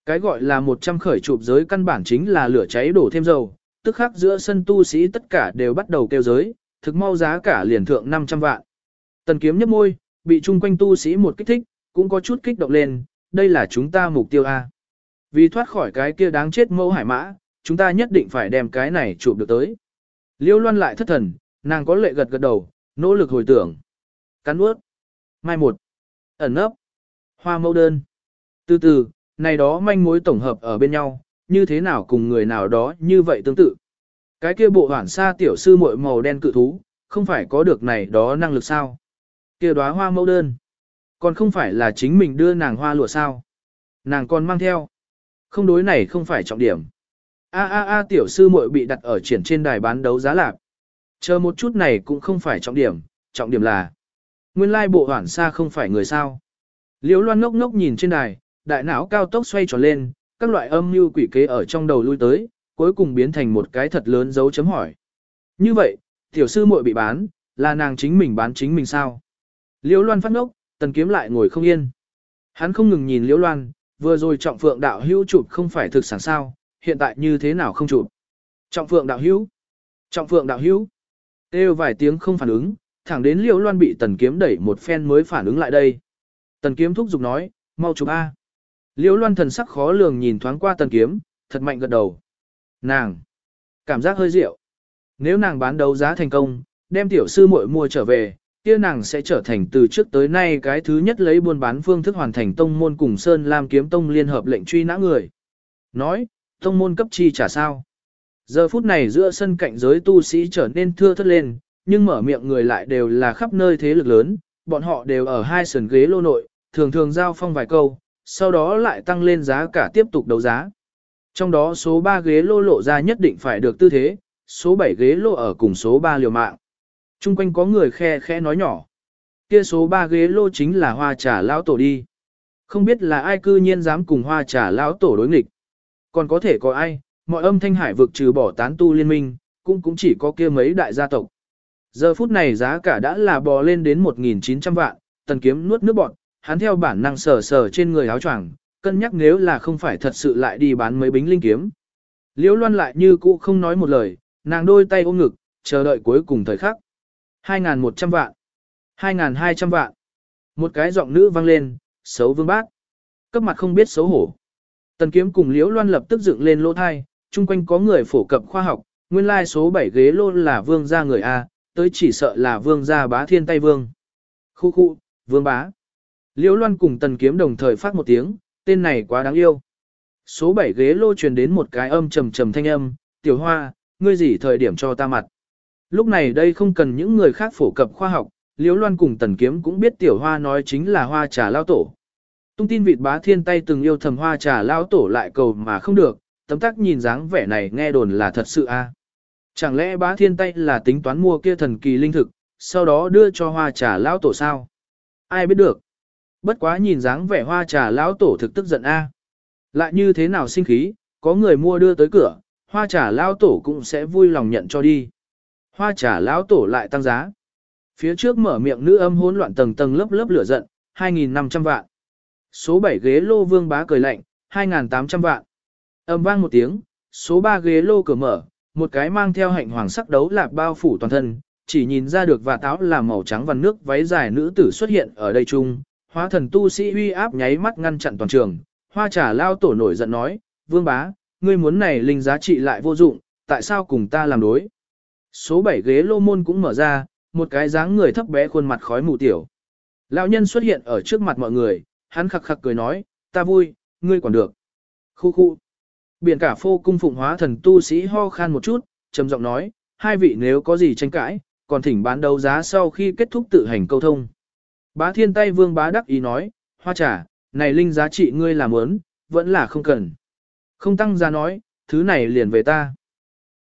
Cái gọi là 100 khởi chụp giới căn bản chính là lửa cháy đổ thêm dầu, tức khắc giữa sân tu sĩ tất cả đều bắt đầu kêu giới, thực mau giá cả liền thượng 500 vạn. Tần kiếm nhấp môi, bị chung quanh tu sĩ một kích thích, cũng có chút kích động lên, đây là chúng ta mục tiêu A. Vì thoát khỏi cái kia đáng chết mẫu hải mã, chúng ta nhất định phải đem cái này chụp được tới. Liêu loan lại thất thần, nàng có lệ gật gật đầu, nỗ lực hồi tưởng. Cắn ướt. Mai một. Ẩn ấp, Hoa mẫu đơn. Từ từ, này đó manh mối tổng hợp ở bên nhau, như thế nào cùng người nào đó như vậy tương tự. Cái kia bộ hoản xa tiểu sư muội màu đen cự thú, không phải có được này đó năng lực sao. kia đóa hoa mẫu đơn. Còn không phải là chính mình đưa nàng hoa lụa sao. Nàng còn mang theo. Không đối này không phải trọng điểm. A a a tiểu sư muội bị đặt ở triển trên đài bán đấu giá lạc. Chờ một chút này cũng không phải trọng điểm, trọng điểm là nguyên lai bộ hoản xa không phải người sao. Liễu loan ngốc ngốc nhìn trên đài, đại não cao tốc xoay tròn lên, các loại âm mưu quỷ kế ở trong đầu lui tới, cuối cùng biến thành một cái thật lớn dấu chấm hỏi. Như vậy, tiểu sư muội bị bán, là nàng chính mình bán chính mình sao? Liễu loan phát ngốc, tần kiếm lại ngồi không yên. Hắn không ngừng nhìn liễu loan, vừa rồi trọng phượng đạo hữu chụp không phải thực sản sao, hiện tại như thế nào không chụp. Trọng phượng đạo hữu, trọng phượng đạo hữu, kêu vài tiếng không phản ứng, thẳng đến liễu loan bị tần kiếm đẩy một phen mới phản ứng lại đây. Tần kiếm thúc giục nói, mau chụp A. Liễu loan thần sắc khó lường nhìn thoáng qua tần kiếm, thật mạnh gật đầu. Nàng, cảm giác hơi rượu. Nếu nàng bán đấu giá thành công, đem tiểu sư muội mua trở về, kia nàng sẽ trở thành từ trước tới nay cái thứ nhất lấy buôn bán phương thức hoàn thành tông môn cùng Sơn Lam kiếm tông liên hợp lệnh truy nã người. Nói, tông môn cấp chi trả sao. Giờ phút này giữa sân cạnh giới tu sĩ trở nên thưa thất lên, nhưng mở miệng người lại đều là khắp nơi thế lực lớn, bọn họ đều ở hai sườn ghế lô nội, thường thường giao phong vài câu, sau đó lại tăng lên giá cả tiếp tục đấu giá. Trong đó số 3 ghế lô lộ ra nhất định phải được tư thế, số 7 ghế lô ở cùng số 3 liều mạng. Trung quanh có người khe khẽ nói nhỏ. Kia số 3 ghế lô chính là hoa trà lão tổ đi. Không biết là ai cư nhiên dám cùng hoa trà lão tổ đối nghịch. Còn có thể có ai, mọi âm thanh hải vực trừ bỏ tán tu liên minh, cũng cũng chỉ có kia mấy đại gia tộc. Giờ phút này giá cả đã là bò lên đến 1.900 vạn, tần kiếm nuốt nước bọt, hắn theo bản năng sờ sờ trên người áo choàng, cân nhắc nếu là không phải thật sự lại đi bán mấy bính linh kiếm. Liễu loan lại như cũ không nói một lời, nàng đôi tay ôm ngực, chờ đợi cuối cùng thời khắc. 2.100 vạn, 2.200 vạn. Một cái giọng nữ vang lên, xấu vương bác. Cấp mặt không biết xấu hổ. Tần kiếm cùng Liễu Loan lập tức dựng lên lỗ thai, chung quanh có người phổ cập khoa học, nguyên lai số 7 ghế lô là vương gia người A, tới chỉ sợ là vương gia bá thiên tay vương. Khu khu, vương bá. Liễu Loan cùng tần kiếm đồng thời phát một tiếng, tên này quá đáng yêu. Số 7 ghế lô truyền đến một cái âm trầm trầm thanh âm, tiểu hoa, ngươi gì thời điểm cho ta mặt. Lúc này đây không cần những người khác phổ cập khoa học, Liễu Loan cùng tần kiếm cũng biết tiểu hoa nói chính là hoa trà lao tổ. Tung tin vịt bá thiên tay từng yêu thầm hoa trà lao tổ lại cầu mà không được, tấm tắc nhìn dáng vẻ này nghe đồn là thật sự a. Chẳng lẽ bá thiên tay là tính toán mua kia thần kỳ linh thực, sau đó đưa cho hoa trà lão tổ sao? Ai biết được? Bất quá nhìn dáng vẻ hoa trà lão tổ thực tức giận a. Lại như thế nào sinh khí, có người mua đưa tới cửa, hoa trà lão tổ cũng sẽ vui lòng nhận cho đi. Hoa trà lão tổ lại tăng giá. Phía trước mở miệng nữ âm hỗn loạn tầng tầng lớp lớp lửa giận, 2.500 vạn. Số 7 ghế lô vương bá cười lạnh, 2.800 vạn. Âm vang một tiếng, số 3 ghế lô cửa mở, một cái mang theo hạnh hoàng sắc đấu lạp bao phủ toàn thân, chỉ nhìn ra được và táo là màu trắng và nước váy dài nữ tử xuất hiện ở đây chung, hóa thần tu sĩ uy áp nháy mắt ngăn chặn toàn trường, hoa trà lao tổ nổi giận nói, vương bá, ngươi muốn này linh giá trị lại vô dụng, tại sao cùng ta làm đối? Số 7 ghế lô môn cũng mở ra, một cái dáng người thấp bé khuôn mặt khói mù tiểu. Lão nhân xuất hiện ở trước mặt mọi người, hắn khặc khặc cười nói, ta vui, ngươi còn được. Khu khu. Biển cả phô cung phụng hóa thần tu sĩ ho khan một chút, trầm giọng nói, hai vị nếu có gì tranh cãi, còn thỉnh bán đấu giá sau khi kết thúc tự hành câu thông. Bá thiên tay vương bá đắc ý nói, hoa trà, này linh giá trị ngươi làm ớn, vẫn là không cần. Không tăng giá nói, thứ này liền về ta.